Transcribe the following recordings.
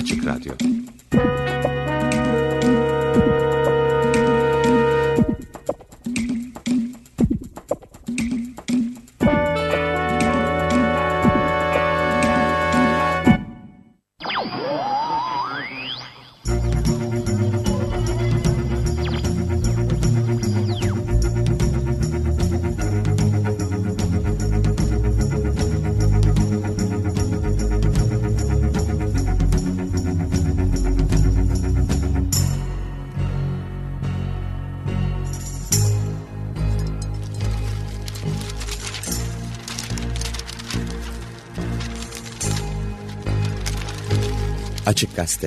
Açık Radyo Açık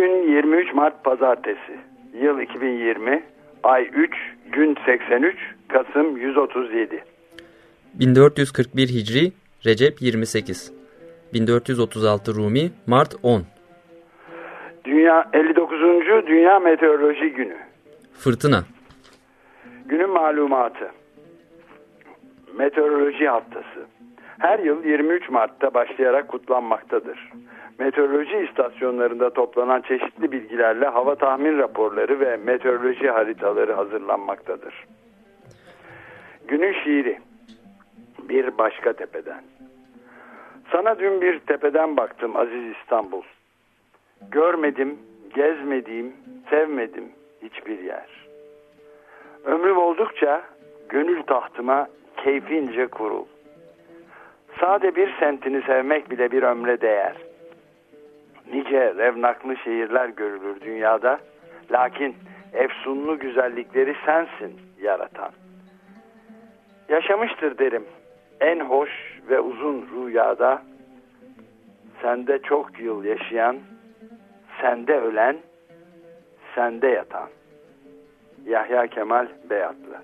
Bugün 23 Mart Pazartesi. Yıl 2020. Ay 3, gün 83, Kasım 137. 1441 Hicri, Recep 28. 1436 Rumi, Mart 10. Dünya 59. Dünya Meteoroloji Günü. Fırtına. Günün malumatı. Meteoroloji Haftası. Her yıl 23 Mart'ta başlayarak kutlanmaktadır. Meteoroloji istasyonlarında toplanan çeşitli bilgilerle hava tahmin raporları ve meteoroloji haritaları hazırlanmaktadır. Günün şiiri. Bir başka tepeden. Sana dün bir tepeden baktım Aziz İstanbul. Görmedim, gezmediğim, sevmedim hiçbir yer. Ömrüm oldukça gönül tahtıma keyfince kurul. Sade bir sentini sevmek bile bir ömre değer. Nice revnaklı şehirler görülür dünyada. Lakin efsunlu güzellikleri sensin yaratan. Yaşamıştır derim en hoş ve uzun rüyada. Sende çok yıl yaşayan, sende ölen, sende yatan. Yahya Kemal Beyatlı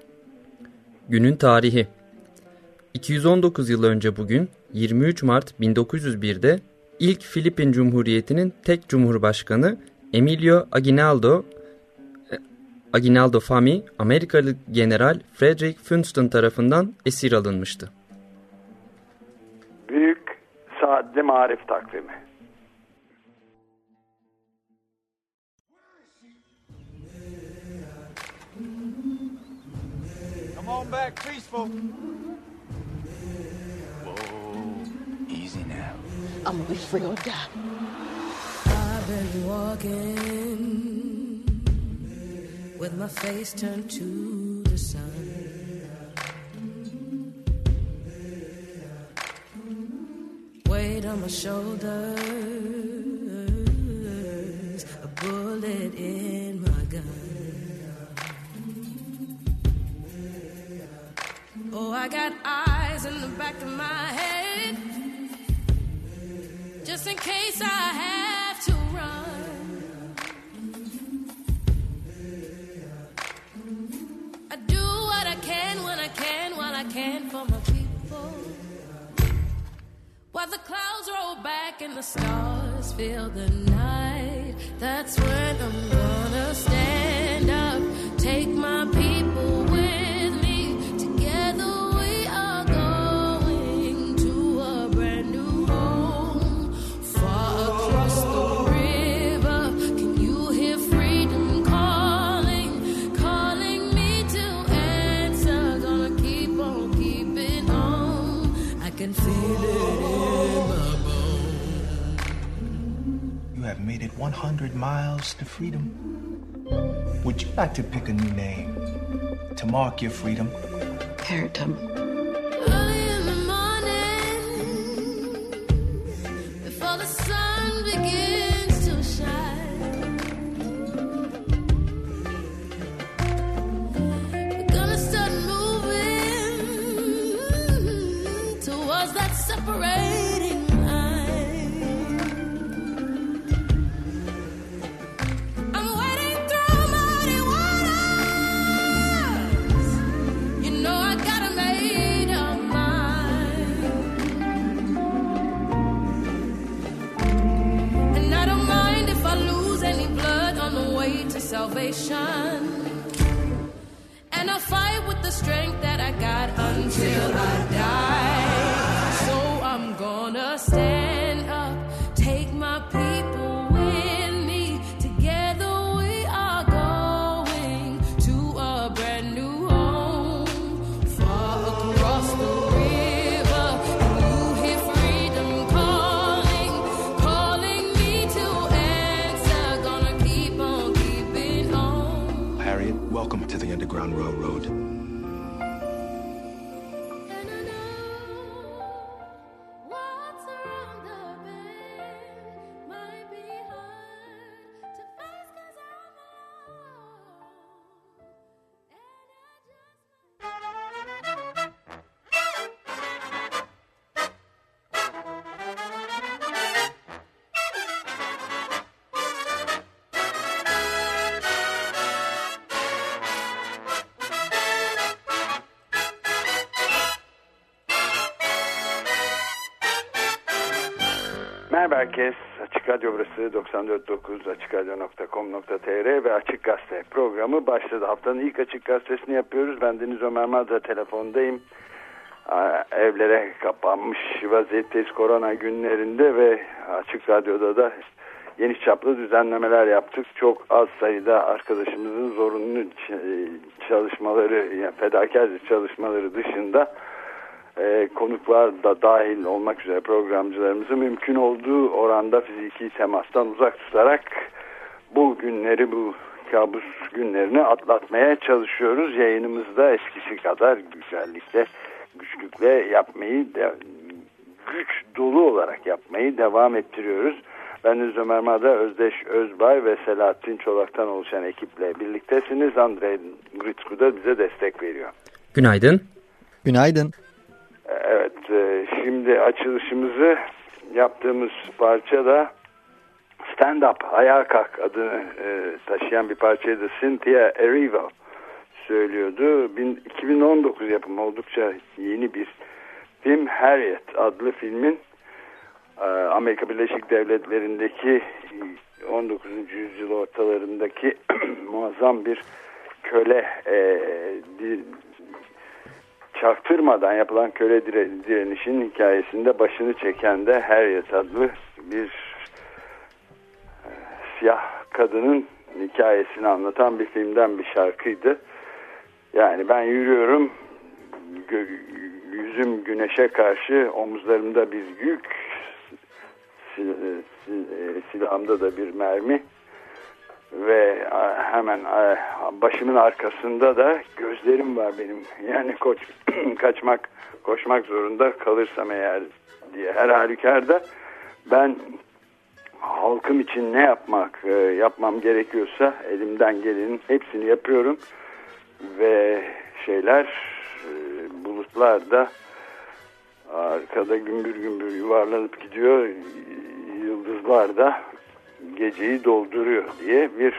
Günün tarihi 219 yıl önce bugün 23 Mart 1901'de ilk Filipin Cumhuriyeti'nin tek cumhurbaşkanı Emilio Aguinaldo Aguinaldo Fami, Amerikalı General Frederick Funston tarafından esir alınmıştı. Büyük Saatli Marif Takvimi Come on back, peaceful. I'm gonna be free or die. I've been walking with my face turned to the sun. Weight on my shoulders, a bullet in my gun. Oh, I got eyes in the back of my head just in case I have to run. I do what I can when I can while I can for my people. While the clouds roll back and the stars fill the night, that's when I'm gonna stand up, take my It 100 miles to freedom. Would you like to pick a new name to mark your freedom? Paradigm. Burası 94.9 AçıkRadyo.com.tr ve Açık Gazete programı başladı. Haftanın ilk Açık Gazetesini yapıyoruz. Ben Deniz Ömer Madra telefondayım. Evlere kapanmış vaziyetteyiz korona günlerinde ve Açık Radyo'da da geniş çaplı düzenlemeler yaptık. Çok az sayıda arkadaşımızın zorunlu ç- çalışmaları, yani fedakar çalışmaları dışında e, konuklar da dahil olmak üzere programcılarımızı mümkün olduğu oranda fiziki temastan uzak tutarak bu günleri bu kabus günlerini atlatmaya çalışıyoruz. Yayınımızda eskisi kadar güzellikle, güçlükle yapmayı de, güç dolu olarak yapmayı devam ettiriyoruz. Ben Ömer Mada, Özdeş Özbay ve Selahattin Çolak'tan oluşan ekiple birliktesiniz. Andrei Gritsku da bize destek veriyor. Günaydın. Günaydın. Evet, e, şimdi açılışımızı yaptığımız parça da Stand Up, Ayağa Kalk adını e, taşıyan bir parçaydı. Cynthia Erivo söylüyordu. Bin- 2019 yapımı oldukça yeni bir film. Harriet adlı filmin e, Amerika Birleşik Devletleri'ndeki 19. yüzyıl ortalarındaki muazzam bir köle e, çaktırmadan yapılan köle dire- direnişinin hikayesinde başını çeken de Harriet adlı bir e, siyah kadının hikayesini anlatan bir filmden bir şarkıydı. Yani ben yürüyorum yüzüm güneşe karşı omuzlarımda bir yük sil- sil- e, silahımda da bir mermi ve hemen başımın arkasında da gözlerim var benim. Yani koç, kaçmak, koşmak zorunda kalırsam eğer diye. Her halükarda ben halkım için ne yapmak e, yapmam gerekiyorsa elimden gelenin hepsini yapıyorum. Ve şeyler e, bulutlar da arkada gümbür gümbür yuvarlanıp gidiyor. Yıldızlar da geceyi dolduruyor diye bir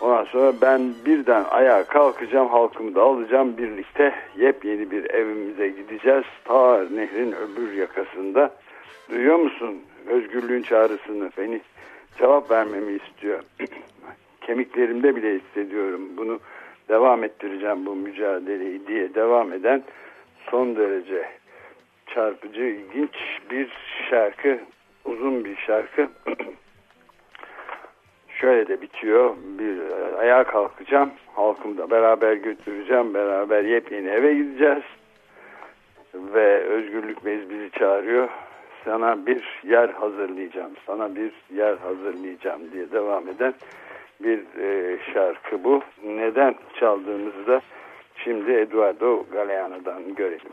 ondan sonra ben birden ayağa kalkacağım halkımı da alacağım. Birlikte yepyeni bir evimize gideceğiz. Ta nehrin öbür yakasında. Duyuyor musun? Özgürlüğün çağrısını. Beni cevap vermemi istiyor. Kemiklerimde bile hissediyorum. Bunu devam ettireceğim bu mücadeleyi diye devam eden son derece çarpıcı ilginç bir şarkı uzun bir şarkı şöyle de bitiyor. Bir e, ayağa kalkacağım. Halkımı da beraber götüreceğim. Beraber yepyeni eve gideceğiz. Ve Özgürlük Bey bizi çağırıyor. Sana bir yer hazırlayacağım. Sana bir yer hazırlayacağım diye devam eden bir e, şarkı bu. Neden çaldığımızı da şimdi Eduardo Galeano'dan görelim.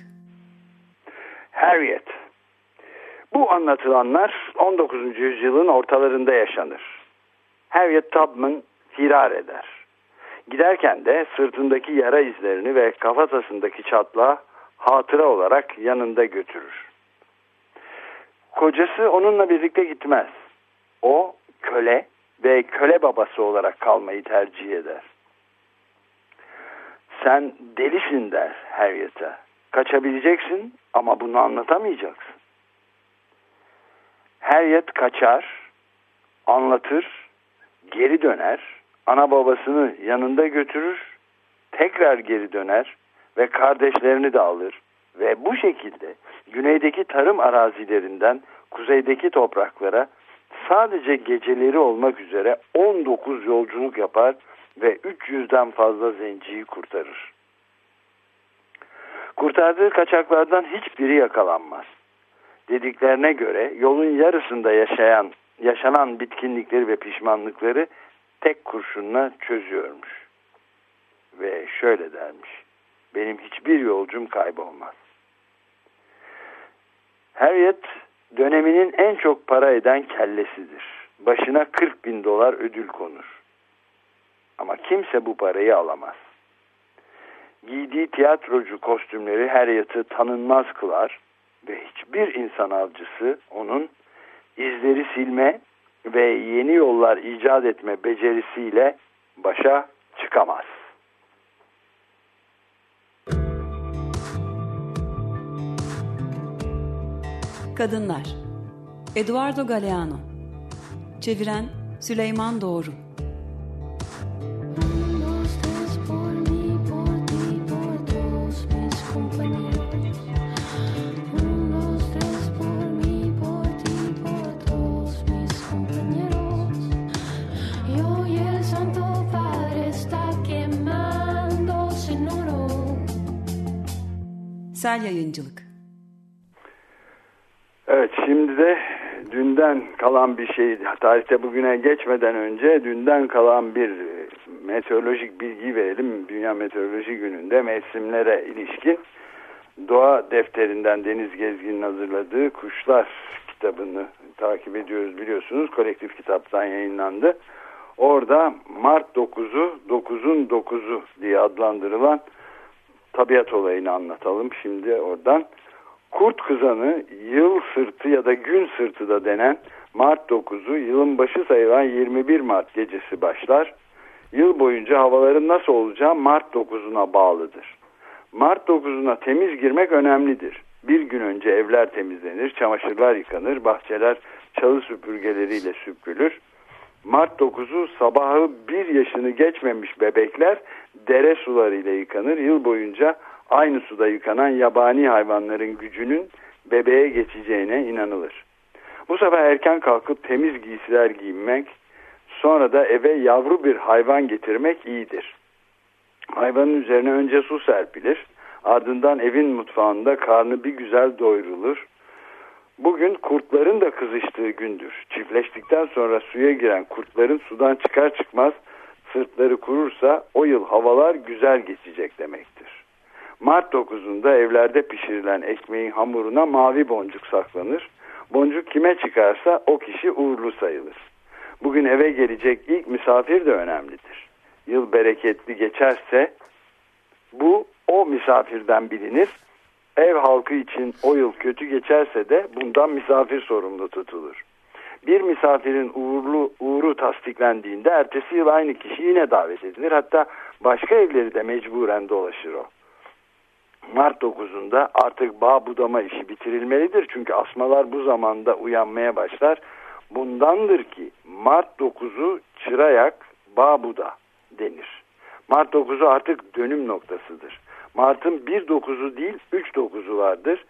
Anlatılanlar 19. yüzyılın ortalarında yaşanır. Harriet Tubman firar eder. Giderken de sırtındaki yara izlerini ve kafatasındaki çatlağı hatıra olarak yanında götürür. Kocası onunla birlikte gitmez. O köle ve köle babası olarak kalmayı tercih eder. Sen delisin der Harriet'e. Kaçabileceksin ama bunu anlatamayacaksın. Harriet kaçar, anlatır, geri döner, ana babasını yanında götürür, tekrar geri döner ve kardeşlerini de alır ve bu şekilde güneydeki tarım arazilerinden kuzeydeki topraklara sadece geceleri olmak üzere 19 yolculuk yapar ve 300'den fazla zenciyi kurtarır. Kurtardığı kaçaklardan hiçbiri yakalanmaz. Dediklerine göre yolun yarısında yaşayan yaşanan bitkinlikleri ve pişmanlıkları tek kurşunla çözüyormuş. Ve şöyle dermiş. Benim hiçbir yolcum kaybolmaz. Harriet döneminin en çok para eden kellesidir. Başına 40 bin dolar ödül konur. Ama kimse bu parayı alamaz. Giydiği tiyatrocu kostümleri Harriet'ı tanınmaz kılar ve hiçbir insan avcısı onun izleri silme ve yeni yollar icat etme becerisiyle başa çıkamaz. Kadınlar. Eduardo Galeano. Çeviren Süleyman Doğru Sel Yayıncılık Evet şimdi de dünden kalan bir şey tarihte bugüne geçmeden önce dünden kalan bir e, meteorolojik bilgi verelim. Dünya Meteoroloji Günü'nde mevsimlere ilişkin Doğa Defterinden Deniz Gezgin'in hazırladığı Kuşlar kitabını takip ediyoruz biliyorsunuz. Kolektif kitaptan yayınlandı. Orada Mart 9'u 9'un 9'u diye adlandırılan tabiat olayını anlatalım. Şimdi oradan Kurt kızanı yıl sırtı ya da gün sırtı da denen Mart 9'u yılın başı sayılan 21 Mart gecesi başlar. Yıl boyunca havaların nasıl olacağı Mart 9'una bağlıdır. Mart 9'una temiz girmek önemlidir. Bir gün önce evler temizlenir, çamaşırlar yıkanır, bahçeler çalı süpürgeleriyle süpürülür. Mart 9'u sabahı bir yaşını geçmemiş bebekler dere sularıyla yıkanır. Yıl boyunca aynı suda yıkanan yabani hayvanların gücünün bebeğe geçeceğine inanılır. Bu sabah erken kalkıp temiz giysiler giyinmek, sonra da eve yavru bir hayvan getirmek iyidir. Hayvanın üzerine önce su serpilir, ardından evin mutfağında karnı bir güzel doyurulur. Bugün kurtların da kızıştığı gündür. Çiftleştikten sonra suya giren kurtların sudan çıkar çıkmaz sırtları kurursa o yıl havalar güzel geçecek demektir. Mart 9'unda evlerde pişirilen ekmeğin hamuruna mavi boncuk saklanır. Boncuk kime çıkarsa o kişi uğurlu sayılır. Bugün eve gelecek ilk misafir de önemlidir. Yıl bereketli geçerse bu o misafirden bilinir. Ev halkı için o yıl kötü geçerse de bundan misafir sorumlu tutulur. Bir misafirin uğurlu uğuru tasdiklendiğinde ertesi yıl aynı kişi yine davet edilir. Hatta başka evleri de mecburen dolaşır o. Mart 9'unda artık bağ budama işi bitirilmelidir. Çünkü asmalar bu zamanda uyanmaya başlar. Bundandır ki Mart 9'u çırayak bağ buda denir. Mart 9'u artık dönüm noktasıdır. Mart'ın 1.9'u değil 3.9'u vardır.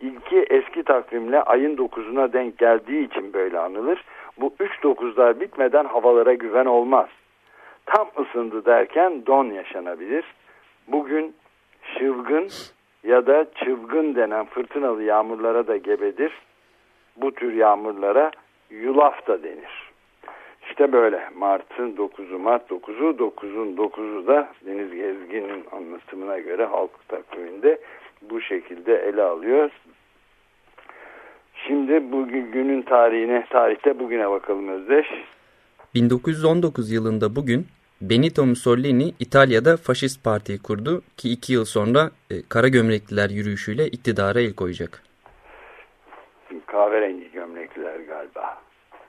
İlki eski takvimle ayın 9'una denk geldiği için böyle anılır. Bu 3.9'lar bitmeden havalara güven olmaz. Tam ısındı derken don yaşanabilir. Bugün şıvgın ya da çılgın denen fırtınalı yağmurlara da gebedir. Bu tür yağmurlara yulaf da denir. İşte böyle Mart'ın 9'u Mart 9'u 9'un 9'u da Deniz Gezgin'in anlatımına göre halk takviminde bu şekilde ele alıyor. şimdi bugün günün tarihine, tarihte bugüne bakalım Özdeş. 1919 yılında bugün Benito Mussolini İtalya'da faşist partiyi kurdu ki iki yıl sonra e, kara gömlekliler yürüyüşüyle iktidara el koyacak. Kahverengi gömlekliler galiba.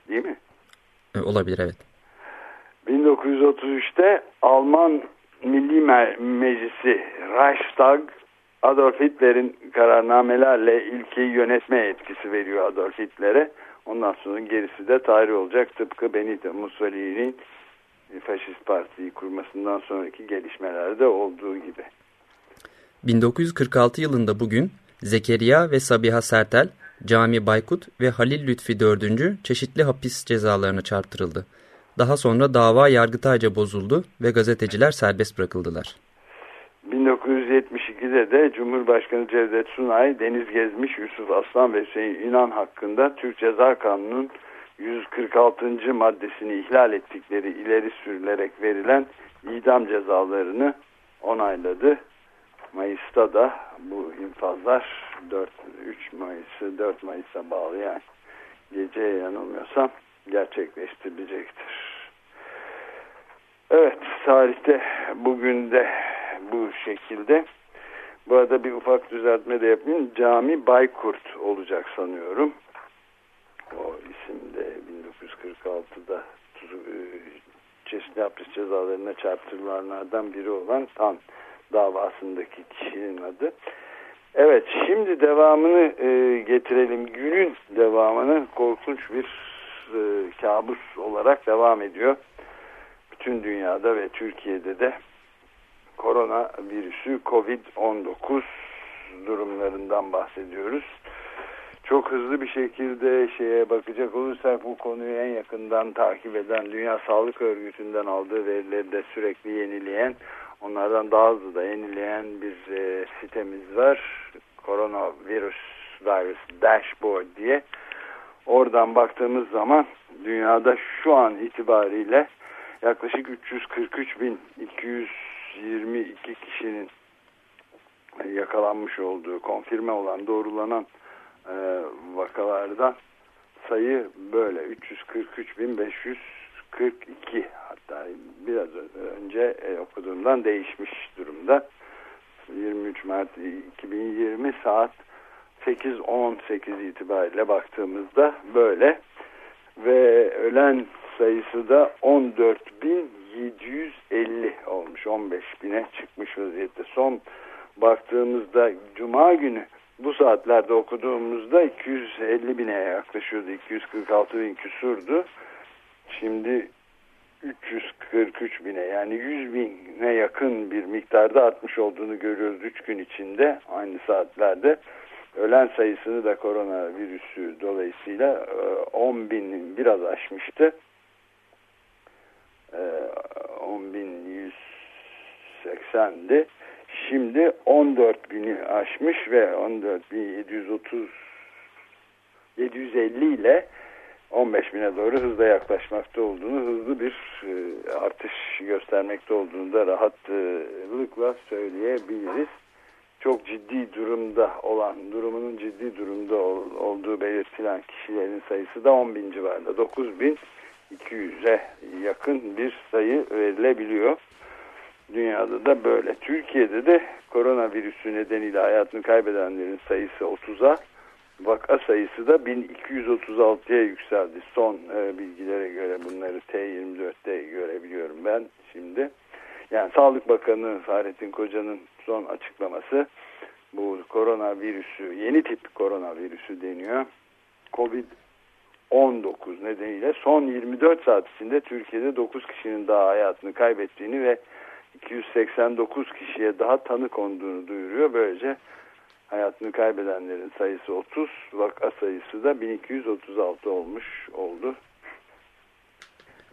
Değil mi? Olabilir evet. 1933'te Alman Milli Me Meclisi Reichstag Adolf Hitler'in kararnamelerle ülkeyi yönetme etkisi veriyor Adolf Hitler'e. Ondan sonra gerisi de tarih olacak. Tıpkı Benito Mussolini'nin faşist partiyi kurmasından sonraki gelişmelerde olduğu gibi. 1946 yılında bugün Zekeriya ve Sabiha Sertel, Cami Baykut ve Halil Lütfi IV. çeşitli hapis cezalarına çarptırıldı. Daha sonra dava yargıtayca bozuldu ve gazeteciler serbest bırakıldılar. 1972'de de Cumhurbaşkanı Cevdet Sunay, Deniz Gezmiş, Yusuf Aslan ve Hüseyin İnan hakkında Türk Ceza Kanunu'nun 146. maddesini ihlal ettikleri ileri sürülerek verilen idam cezalarını onayladı. Mayıs'ta da bu infazlar 4, 3 Mayıs'ı 4 Mayıs'a bağlı yani geceye yanılmıyorsam gerçekleştirilecektir. Evet tarihte bugün de bu şekilde. Bu arada bir ufak düzeltme de yapayım. Cami Baykurt olacak sanıyorum. O isim de 1946'da e, çeşitli hapis cezalarına çarptırılanlardan biri olan Tan davasındaki kişinin adı. Evet şimdi devamını e, getirelim. Günün devamını korkunç bir e, kabus olarak devam ediyor. Bütün dünyada ve Türkiye'de de korona virüsü COVID-19 durumlarından bahsediyoruz. Çok hızlı bir şekilde şeye bakacak olursak bu konuyu en yakından takip eden Dünya Sağlık Örgütü'nden aldığı verileri de sürekli yenileyen onlardan daha hızlı da yenileyen bir e, sitemiz var. Coronavirus Virus Dashboard diye. Oradan baktığımız zaman dünyada şu an itibariyle yaklaşık 343.222 kişinin yakalanmış olduğu konfirme olan doğrulanan e, vakalardan sayı böyle 343.542 hatta biraz önce e, okuduğumdan değişmiş durumda. 23 Mart 2020 saat 8.18 itibariyle baktığımızda böyle. Ve ölen sayısı da 14.750 olmuş. 15 bine çıkmış vaziyette. Son baktığımızda Cuma günü bu saatlerde okuduğumuzda 250 bine yaklaşıyordu. 246 bin küsurdu şimdi 343 bine yani 100 bine yakın bir miktarda artmış olduğunu görüyoruz 3 gün içinde aynı saatlerde. Ölen sayısını da koronavirüsü dolayısıyla 10 e, bin biraz aşmıştı. 10 bin 180'di şimdi 14 bini aşmış ve 14 bin 730 750 ile 15 bine doğru hızla yaklaşmakta olduğunu, hızlı bir e, artış göstermekte olduğunu da rahatlıkla söyleyebiliriz. Çok ciddi durumda olan, durumunun ciddi durumda ol, olduğu belirtilen kişilerin sayısı da 10 bin civarında. 9200'e yakın bir sayı verilebiliyor. Dünyada da böyle. Türkiye'de de koronavirüsü nedeniyle hayatını kaybedenlerin sayısı 30'a vaka sayısı da 1236'ya yükseldi. Son e, bilgilere göre bunları T24'te görebiliyorum ben şimdi. Yani Sağlık Bakanı Fahrettin Koca'nın son açıklaması bu koronavirüsü, yeni tip koronavirüsü deniyor. Covid-19 nedeniyle son 24 saat içinde Türkiye'de 9 kişinin daha hayatını kaybettiğini ve 289 kişiye daha tanı konduğunu duyuruyor. Böylece hayatını kaybedenlerin sayısı 30, vaka sayısı da 1236 olmuş oldu.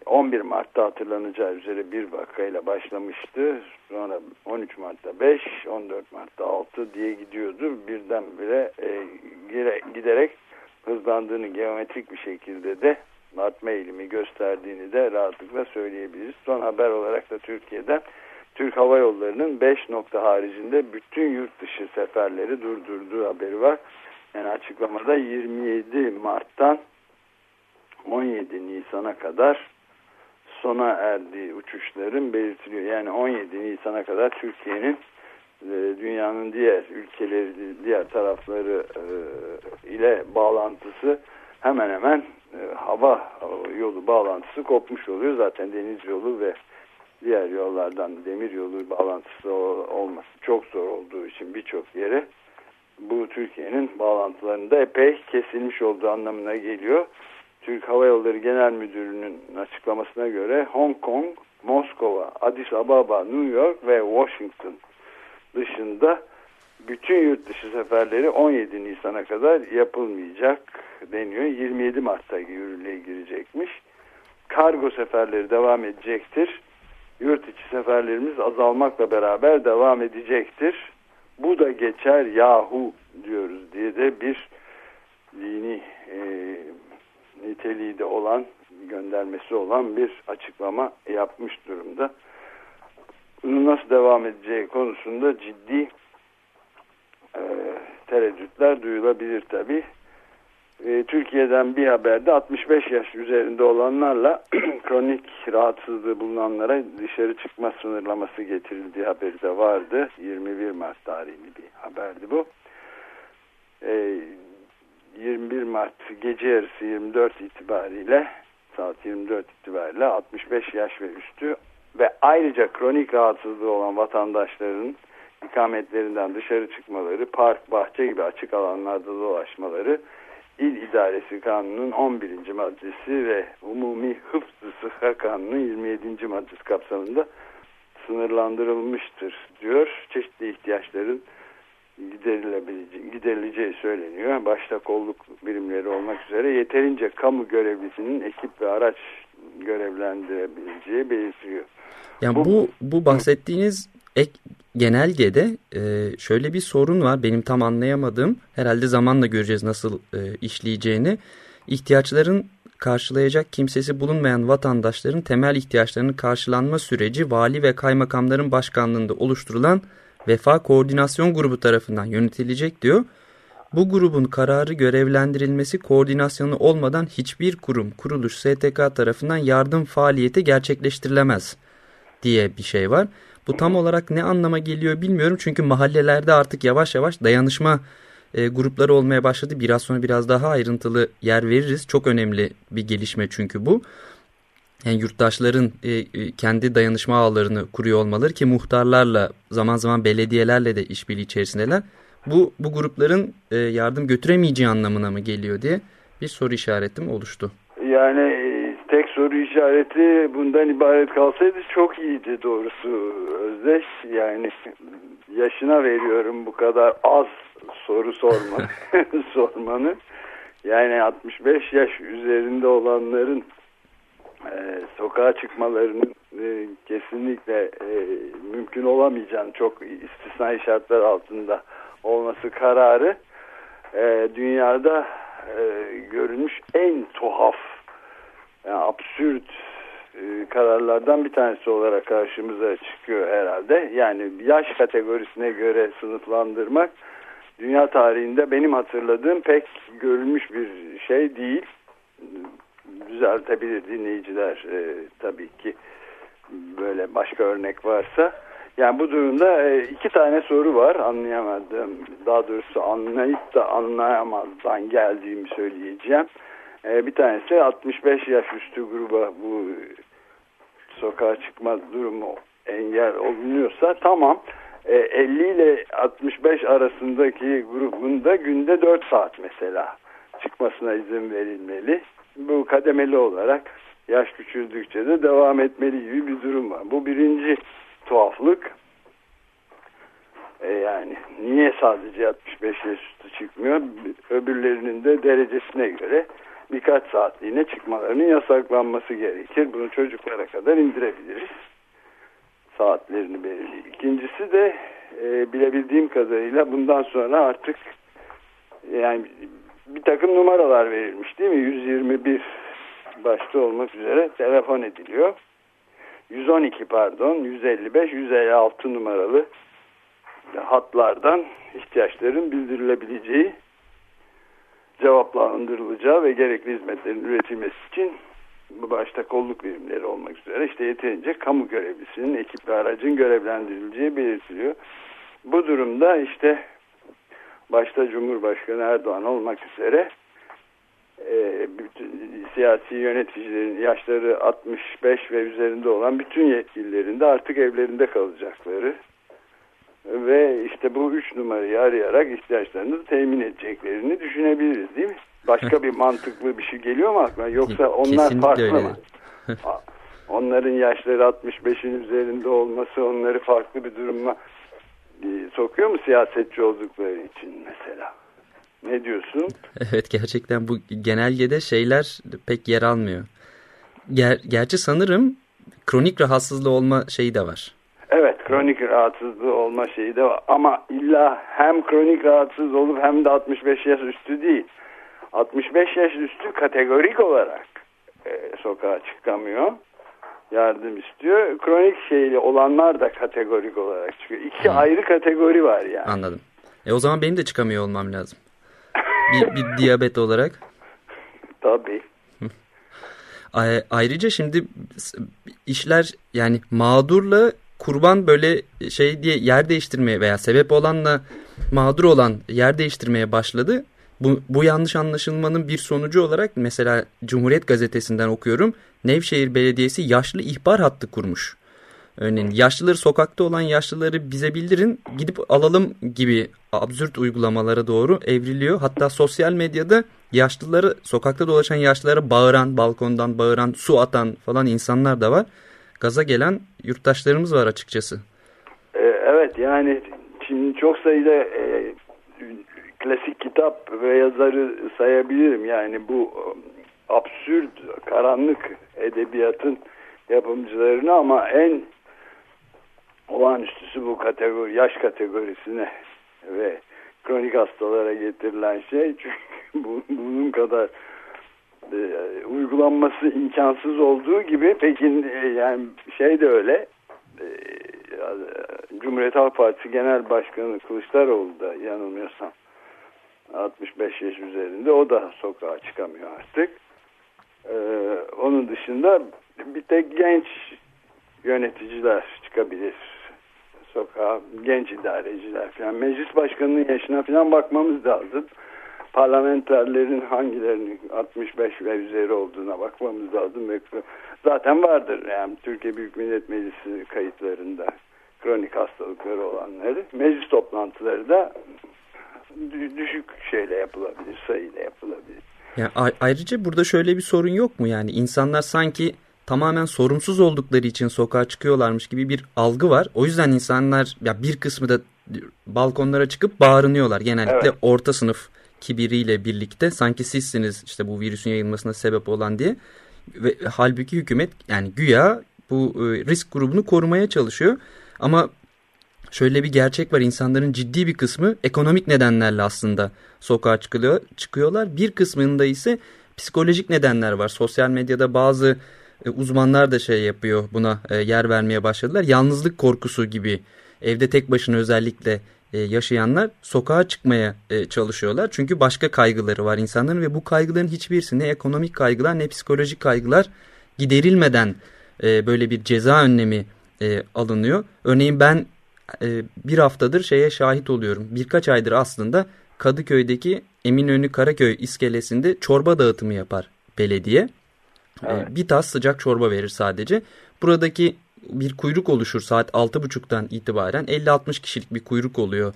11 Mart'ta hatırlanacağı üzere bir vakayla başlamıştı. Sonra 13 Mart'ta 5, 14 Mart'ta 6 diye gidiyordu. Birdenbire e, giderek hızlandığını geometrik bir şekilde de artma eğilimi gösterdiğini de rahatlıkla söyleyebiliriz. Son haber olarak da Türkiye'den Türk Hava Yolları'nın 5 nokta haricinde bütün yurt dışı seferleri durdurduğu haberi var. Yani açıklamada 27 Mart'tan 17 Nisan'a kadar sona erdiği uçuşların belirtiliyor. Yani 17 Nisan'a kadar Türkiye'nin e, dünyanın diğer ülkeleri, diğer tarafları e, ile bağlantısı hemen hemen e, hava yolu bağlantısı kopmuş oluyor. Zaten deniz yolu ve diğer yollardan demir yolu bağlantısı olması çok zor olduğu için birçok yere bu Türkiye'nin bağlantılarında epey kesilmiş olduğu anlamına geliyor. Türk Hava Yolları Genel Müdürü'nün açıklamasına göre Hong Kong, Moskova, Addis Ababa, New York ve Washington dışında bütün yurt dışı seferleri 17 Nisan'a kadar yapılmayacak deniyor. 27 Mart'ta yürürlüğe girecekmiş. Kargo seferleri devam edecektir. Yurt içi seferlerimiz azalmakla beraber devam edecektir. Bu da geçer yahu diyoruz diye de bir dini e, niteliği de olan göndermesi olan bir açıklama yapmış durumda. Bunun nasıl devam edeceği konusunda ciddi e, tereddütler duyulabilir tabi. E, Türkiye'den bir haberde 65 yaş üzerinde olanlarla kronik rahatsızlığı bulunanlara dışarı çıkma sınırlaması getirildiği haberi de vardı. 21 Mart tarihli bir haberdi bu. E, 21 Mart gece yarısı 24 itibariyle saat 24 itibariyle 65 yaş ve üstü ve ayrıca kronik rahatsızlığı olan vatandaşların ikametlerinden dışarı çıkmaları, park, bahçe gibi açık alanlarda dolaşmaları İl İdaresi Kanunu'nun 11. maddesi ve Umumi Hıfzı Sıhha Kanunu'nun 27. maddesi kapsamında sınırlandırılmıştır diyor. Çeşitli ihtiyaçların giderilebileceği, giderileceği söyleniyor. Başta kolluk birimleri olmak üzere yeterince kamu görevlisinin ekip ve araç görevlendirebileceği belirtiliyor. Yani bu, bu, bu bahsettiğiniz ek genelgede e, şöyle bir sorun var benim tam anlayamadığım. Herhalde zamanla göreceğiz nasıl e, işleyeceğini. İhtiyaçların karşılayacak kimsesi bulunmayan vatandaşların temel ihtiyaçlarının karşılanma süreci vali ve kaymakamların başkanlığında oluşturulan Vefa Koordinasyon Grubu tarafından yönetilecek diyor. Bu grubun kararı görevlendirilmesi koordinasyonu olmadan hiçbir kurum, kuruluş, STK tarafından yardım faaliyeti gerçekleştirilemez diye bir şey var. Bu tam olarak ne anlama geliyor bilmiyorum. Çünkü mahallelerde artık yavaş yavaş dayanışma e, grupları olmaya başladı. Biraz sonra biraz daha ayrıntılı yer veririz. Çok önemli bir gelişme çünkü bu. Yani yurttaşların e, e, kendi dayanışma ağlarını kuruyor olmaları ki muhtarlarla zaman zaman belediyelerle de işbirliği içerisindeler. Bu, bu grupların e, yardım götüremeyeceği anlamına mı geliyor diye bir soru işaretim oluştu. Yani soru işareti bundan ibaret kalsaydı çok iyiydi doğrusu Özdeş. Yani yaşına veriyorum bu kadar az soru sorma, sormanı. Yani 65 yaş üzerinde olanların e, sokağa çıkmalarının e, kesinlikle e, mümkün olamayacağını çok istisnai şartlar altında olması kararı e, dünyada e, görülmüş en tuhaf yani absürt e, kararlardan bir tanesi olarak karşımıza çıkıyor herhalde. Yani yaş kategorisine göre sınıflandırmak dünya tarihinde benim hatırladığım pek görülmüş bir şey değil düzeltebilir dinleyiciler e, tabii ki böyle başka örnek varsa. Yani bu durumda e, iki tane soru var anlayamadım. Daha doğrusu anlayıp da anlayamazdan geldiğimi söyleyeceğim. E, bir tanesi 65 yaş üstü gruba bu sokağa çıkma durumu engel olunuyorsa tamam. E, 50 ile 65 arasındaki grubunda günde 4 saat mesela çıkmasına izin verilmeli bu kademeli olarak yaş küçüldükçe de devam etmeli gibi bir durum var. Bu birinci tuhaflık. E yani niye sadece 65 yaş üstü çıkmıyor? Öbürlerinin de derecesine göre birkaç saatliğine çıkmalarının yasaklanması gerekir. Bunu çocuklara kadar indirebiliriz. Saatlerini belirli. İkincisi de e, bilebildiğim kadarıyla bundan sonra artık yani bir takım numaralar verilmiş değil mi? 121 başta olmak üzere telefon ediliyor. 112 pardon 155 156 numaralı hatlardan ihtiyaçların bildirilebileceği cevaplandırılacağı ve gerekli hizmetlerin üretilmesi için başta kolluk birimleri olmak üzere işte yeterince kamu görevlisinin ekip ve aracın görevlendirileceği belirtiliyor. Bu durumda işte başta Cumhurbaşkanı Erdoğan olmak üzere e, bütün siyasi yöneticilerin yaşları 65 ve üzerinde olan bütün yetkililerin de artık evlerinde kalacakları ve işte bu üç numarayı arayarak ihtiyaçlarını temin edeceklerini düşünebiliriz değil mi? Başka bir mantıklı bir şey geliyor mu aklına? Yoksa onlar Kesinlikle farklı öyle. mı? Onların yaşları 65'in üzerinde olması onları farklı bir duruma e, sokuyor mu siyasetçi oldukları için mesela? Ne diyorsun? Evet gerçekten bu genelgede şeyler pek yer almıyor. Ger gerçi sanırım kronik rahatsızlığı olma şeyi de var. Evet kronik rahatsızlığı olma şeyi de var. Ama illa hem kronik rahatsız olup hem de 65 yaş üstü değil. 65 yaş üstü kategorik olarak e, sokağa çıkamıyor. Yardım istiyor. Kronik şeyli olanlar da kategorik olarak çıkıyor. İki ayrı kategori var yani. Anladım. E o zaman benim de çıkamıyor olmam lazım. Bir, bir diyabet olarak. Tabii. Ay- Ayrıca şimdi işler yani mağdurla kurban böyle şey diye yer değiştirmeye veya sebep olanla mağdur olan yer değiştirmeye başladı. Bu, bu yanlış anlaşılmanın bir sonucu olarak mesela Cumhuriyet Gazetesi'nden okuyorum. Nevşehir Belediyesi yaşlı ihbar hattı kurmuş. Örneğin yaşlıları sokakta olan yaşlıları bize bildirin gidip alalım gibi absürt uygulamalara doğru evriliyor. Hatta sosyal medyada yaşlıları sokakta dolaşan yaşlılara bağıran, balkondan bağıran, su atan falan insanlar da var. Gaza gelen yurttaşlarımız var açıkçası. Ee, evet yani şimdi çok sayıda e, klasik kitap ve yazarı sayabilirim. Yani bu e, absürt, karanlık edebiyatın yapımcılarını ama en olağanüstüsü bu kategori, yaş kategorisine ve kronik hastalara getirilen şey. Çünkü bu, bunun kadar e, uygulanması imkansız olduğu gibi peki e, yani şey de öyle e, Cumhuriyet Halk Partisi Genel Başkanı Kılıçdaroğlu da yanılmıyorsam 65 yaş üzerinde o da sokağa çıkamıyor artık. Onun dışında bir tek genç yöneticiler çıkabilir sokağa, genç idareciler falan. Meclis başkanının yaşına falan bakmamız lazım. Parlamenterlerin hangilerinin 65 ve üzeri olduğuna bakmamız lazım. Zaten vardır yani Türkiye Büyük Millet Meclisi kayıtlarında kronik hastalıkları olanları. Meclis toplantıları da düşük şeyle yapılabilir, sayıyla yapılabilir. Ya a- ayrıca burada şöyle bir sorun yok mu? Yani insanlar sanki tamamen sorumsuz oldukları için sokağa çıkıyorlarmış gibi bir algı var. O yüzden insanlar ya bir kısmı da balkonlara çıkıp bağırınıyorlar. Genellikle Evet. orta sınıf kibiriyle birlikte sanki sizsiniz işte bu virüsün yayılmasına sebep olan diye. Ve halbuki hükümet yani güya bu e, risk grubunu korumaya çalışıyor. Ama şöyle bir gerçek var. İnsanların ciddi bir kısmı ekonomik nedenlerle aslında sokağa çıkılıyor, çıkıyorlar. Bir kısmında ise psikolojik nedenler var. Sosyal medyada bazı e, uzmanlar da şey yapıyor buna e, yer vermeye başladılar. Yalnızlık korkusu gibi evde tek başına özellikle e, yaşayanlar sokağa çıkmaya e, çalışıyorlar. Çünkü başka kaygıları var insanların ve bu kaygıların hiçbirisi ne ekonomik kaygılar ne psikolojik kaygılar giderilmeden e, böyle bir ceza önlemi e, alınıyor. Örneğin ben e, bir haftadır şeye şahit oluyorum. Birkaç aydır aslında Kadıköy'deki Eminönü Karaköy iskelesinde çorba dağıtımı yapar belediye. Evet. Bir tas sıcak çorba verir sadece. Buradaki bir kuyruk oluşur saat 6.30'dan itibaren 50-60 kişilik bir kuyruk oluyor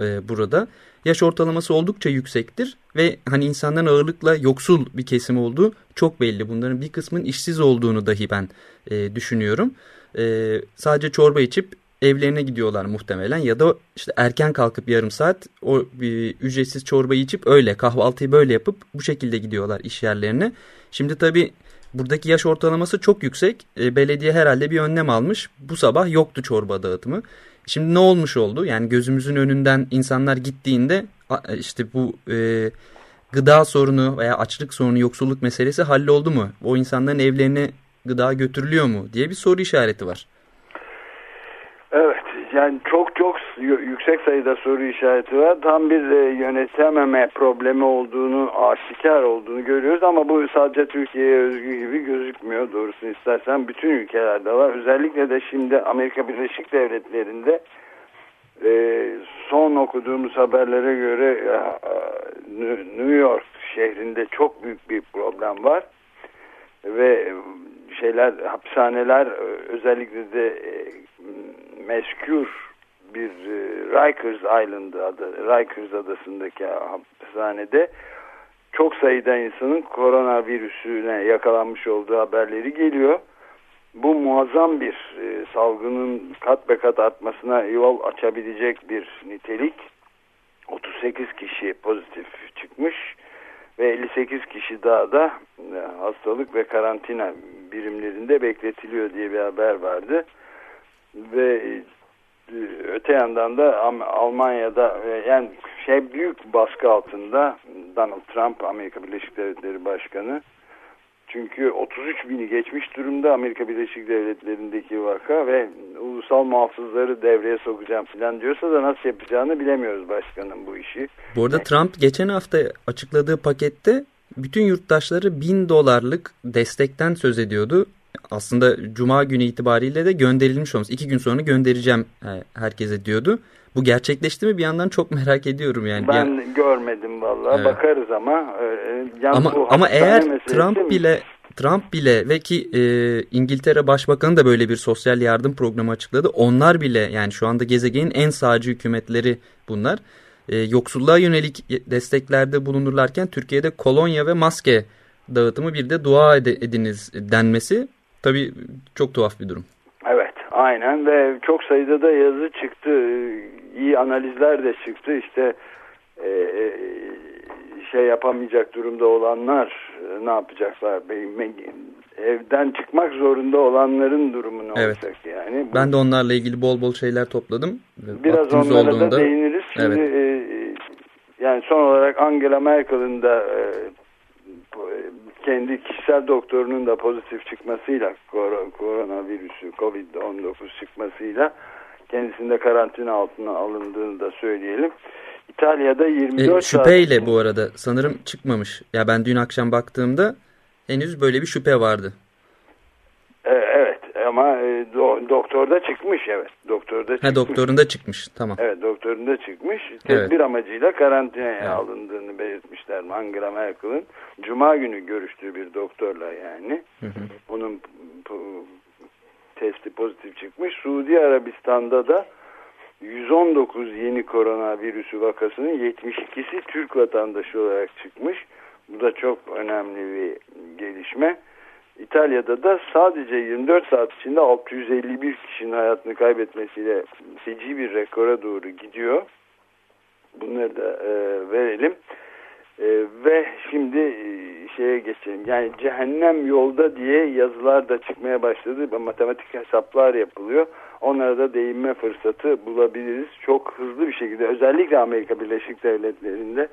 e, burada. Yaş ortalaması oldukça yüksektir ve hani insanların ağırlıkla yoksul bir kesim olduğu çok belli. Bunların bir kısmının işsiz olduğunu dahi ben e, düşünüyorum. E, sadece çorba içip evlerine gidiyorlar muhtemelen ya da işte erken kalkıp yarım saat o bir ücretsiz çorbayı içip öyle kahvaltıyı böyle yapıp bu şekilde gidiyorlar iş yerlerine. Şimdi tabii buradaki yaş ortalaması çok yüksek. E, belediye herhalde bir önlem almış. Bu sabah yoktu çorba dağıtımı. Şimdi ne olmuş oldu? Yani gözümüzün önünden insanlar gittiğinde a- işte bu e, gıda sorunu veya açlık sorunu, yoksulluk meselesi halloldu mu? O insanların evlerine gıda götürülüyor mu diye bir soru işareti var. Evet yani çok çok yüksek sayıda soru işareti var. Tam bir e, yönetememe problemi olduğunu, aşikar olduğunu görüyoruz ama bu sadece Türkiye'ye özgü gibi gözükmüyor doğrusunu istersen. Bütün ülkelerde var. Özellikle de şimdi Amerika Birleşik Devletleri'nde e, son okuduğumuz haberlere göre e, New York şehrinde çok büyük bir problem var ve şeyler hapishaneler özellikle de meskür bir Rikers Island adı, Rikers adasındaki hapishanede çok sayıda insanın koronavirüsüne yakalanmış olduğu haberleri geliyor. Bu muazzam bir e, salgının kat be kat artmasına yol açabilecek bir nitelik. 38 kişi pozitif çıkmış ve 58 kişi daha da e, hastalık ve karantina birimlerinde bekletiliyor diye bir haber vardı. Ve e, öte yandan da Almanya'da e, yani şey büyük baskı altında Donald Trump Amerika Birleşik Devletleri Başkanı çünkü 33 bini geçmiş durumda Amerika Birleşik Devletleri'ndeki vaka ve ulusal muhafızları devreye sokacağım falan diyorsa da nasıl yapacağını bilemiyoruz başkanın bu işi. Bu arada Trump geçen hafta açıkladığı pakette bütün yurttaşları bin dolarlık destekten söz ediyordu. Aslında cuma günü itibariyle de gönderilmiş olması. iki gün sonra göndereceğim e, herkese diyordu. Bu gerçekleşti mi bir yandan çok merak ediyorum yani. Ben yani, görmedim vallahi evet. bakarız ama. E, ama ama eğer Trump bile Trump bile ve ki e, İngiltere Başbakanı da böyle bir sosyal yardım programı açıkladı. Onlar bile yani şu anda gezegenin en sağcı hükümetleri bunlar. E, yoksulluğa yönelik desteklerde bulunurlarken Türkiye'de kolonya ve maske dağıtımı bir de dua ediniz denmesi tabii çok tuhaf bir durum. Evet aynen ve çok sayıda da yazı çıktı iyi analizler de çıktı işte e, e, şey yapamayacak durumda olanlar e, ne yapacaklar evden çıkmak zorunda olanların durumu ne evet. olacak yani. Bu, ben de onlarla ilgili bol bol şeyler topladım. Biraz Vaktimiz onlara olduğunda, da değiniriz. Şimdi evet. e, yani son olarak Angela Merkel'ın da e, kendi kişisel doktorunun da pozitif çıkmasıyla koronavirüsü Covid-19 çıkmasıyla kendisinde karantina altına alındığını da söyleyelim. İtalya'da 24 e, şüpheyle saat... bu arada sanırım çıkmamış. Ya ben dün akşam baktığımda henüz böyle bir şüphe vardı. Ama e, do, doktorda çıkmış evet. Doktorda çıkmış. Ha doktorunda çıkmış tamam. Evet doktorunda çıkmış. Tedbir evet. amacıyla karantinaya evet. alındığını belirtmişler Angela Merkel'ın. Cuma günü görüştüğü bir doktorla yani. Hı hı. Onun testi pozitif çıkmış. Suudi Arabistan'da da 119 yeni koronavirüsü vakasının 72'si Türk vatandaşı olarak çıkmış. Bu da çok önemli bir gelişme. İtalya'da da sadece 24 saat içinde 651 kişinin hayatını kaybetmesiyle feci bir rekora doğru gidiyor. Bunları da e, verelim. E, ve şimdi e, şeye geçelim. Yani cehennem yolda diye yazılar da çıkmaya başladı. Matematik hesaplar yapılıyor. Onlara da değinme fırsatı bulabiliriz. Çok hızlı bir şekilde özellikle Amerika Birleşik Devletleri'nde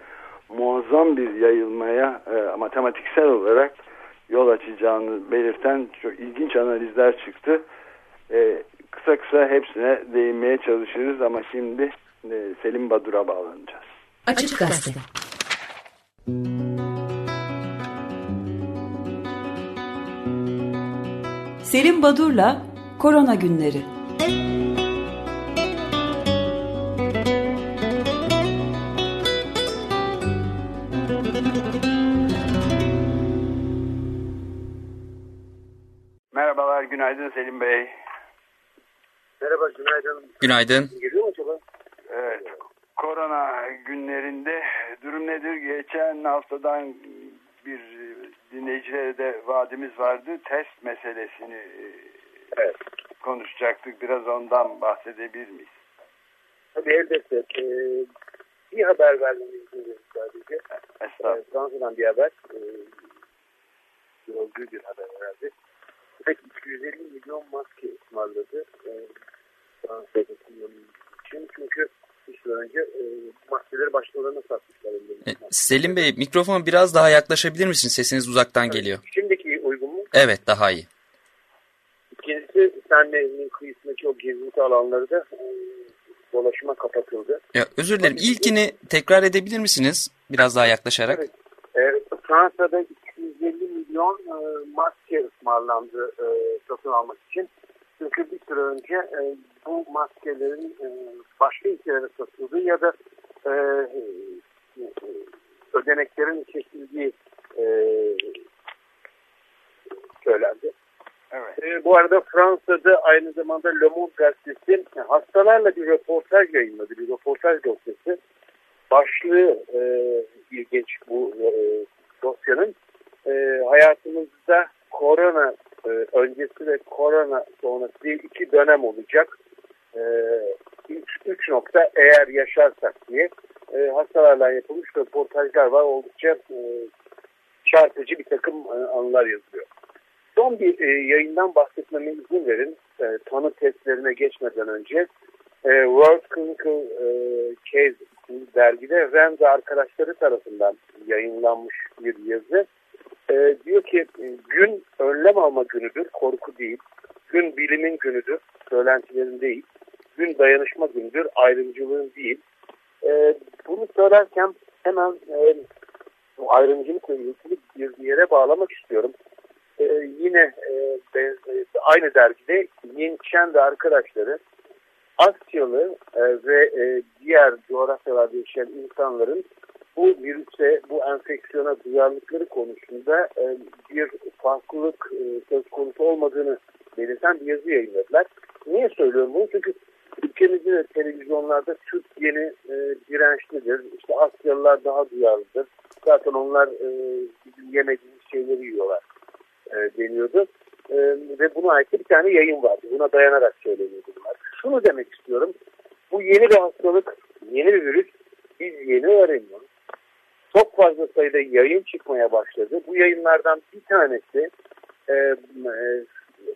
muazzam bir yayılmaya e, matematiksel olarak yol açacağını belirten çok ilginç analizler çıktı. E, kısa kısa hepsine değinmeye çalışırız ama şimdi e, Selim Badur'a bağlanacağız. Açık Gazete Selim Badur'la Korona Günleri günaydın Selim Bey. Merhaba, günaydın. Günaydın. Geliyor mu acaba? Evet, korona günlerinde durum nedir? Geçen haftadan bir dinleyicilere de vaadimiz vardı. Test meselesini evet. konuşacaktık. Biraz ondan bahsedebilir miyiz? Tabii elbette. Ee, bir haber vermemiz gerekiyor sadece. Estağfurullah. Ee, Fransa'dan bir haber. Ee, bir haber herhalde. Pek 250 milyon maske ısmarladı. Ee, Fransa'da kullanım için. Çünkü bir süre önce e, maskeleri başkalarına satmışlar. E, Selim Bey mikrofon biraz daha yaklaşabilir misin? Sesiniz uzaktan geliyor. Şimdiki uygun mu? Evet daha iyi. İkincisi Sen Nehri'nin kıyısındaki o gezinti alanları da e, dolaşıma kapatıldı. Ya, özür dilerim. İlkini tekrar edebilir misiniz? Biraz daha yaklaşarak. Evet. E, Fransa'da 250 milyon e, maske ısmarlandı e, satın almak için. Çünkü bir süre önce e, bu maskelerin e, başka ülkelere satıldığı ya da e, e, ödeneklerin çekildiği e, söylendi. Evet. E, bu arada Fransa'da aynı zamanda Le Monde gazetesi hastalarla bir röportaj yayınladı. Bir röportaj dosyası. Başlığı e, ilginç bu e, dosyanın. E, hayatımızda korona e, öncesi ve korona sonrası diye iki dönem olacak. E, üç, üç nokta eğer yaşarsak diye e, hastalarla yapılmış röportajlar var. Oldukça e, çarpıcı bir takım e, anılar yazılıyor. Son bir e, yayından bahsetmeme izin verin. E, tanı testlerine geçmeden önce e, World Clinical e, Case dergide ve arkadaşları tarafından yayınlanmış bir yazı. E, diyor ki gün önlem alma günüdür, korku değil. Gün bilimin günüdür, söylentilerin değil. Gün dayanışma günüdür, ayrımcılığın değil. E, bunu söylerken hemen e, bu ayrımcılıkla ilgili bir yere bağlamak istiyorum. E, yine e, ben, e, aynı dergide Yin Chen ve arkadaşları Asyalı e, ve e, diğer coğrafyalarda yaşayan insanların bu virüse, bu enfeksiyona duyarlılıkları konusunda e, bir farklılık e, söz konusu olmadığını belirten bir yazı yayınladılar. Niye söylüyorum bunu? Çünkü ülkemizde de televizyonlarda Türk yeni e, dirençlidir. İşte Asyalılar daha duyarlıdır. Zaten onlar e, yemediğimiz şeyleri yiyorlar e, deniyordu. E, ve buna ait bir tane yayın vardı. Buna dayanarak söyleniyordu bunlar. Şunu demek istiyorum. Bu yeni bir hastalık, yeni bir virüs. Biz yeni öğreniyoruz. Çok fazla sayıda yayın çıkmaya başladı. Bu yayınlardan bir tanesi e, e,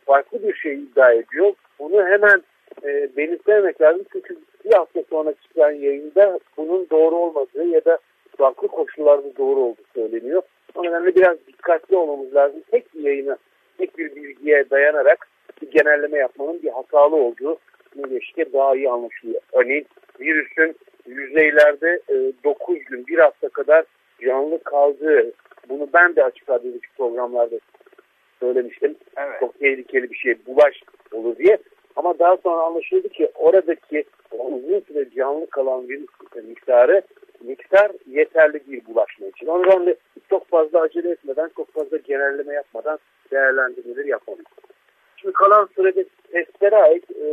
farklı bir şey iddia ediyor. Bunu hemen e, belirtmemek lazım. Çünkü bir hafta sonra çıkan yayında bunun doğru olmadığı ya da farklı koşullarda doğru olduğu söyleniyor. O nedenle biraz dikkatli olmamız lazım. Tek bir yayına, tek bir bilgiye dayanarak bir genelleme yapmanın bir hatalı olduğu işte daha iyi anlaşılıyor. Örneğin virüsün yüzeylerde e, 9 gün, bir hafta kadar canlı kaldığı, bunu ben de açık radyoda programlarda söylemiştim. Evet. Çok tehlikeli bir şey, bulaş olur diye. Ama daha sonra anlaşıldı ki oradaki uzun süre canlı kalan virüs miktarı miktar yeterli değil bulaşma için. O nedenle çok fazla acele etmeden, çok fazla genelleme yapmadan değerlendirmeleri yapmalıyız. Şimdi kalan sürede testlere ait e,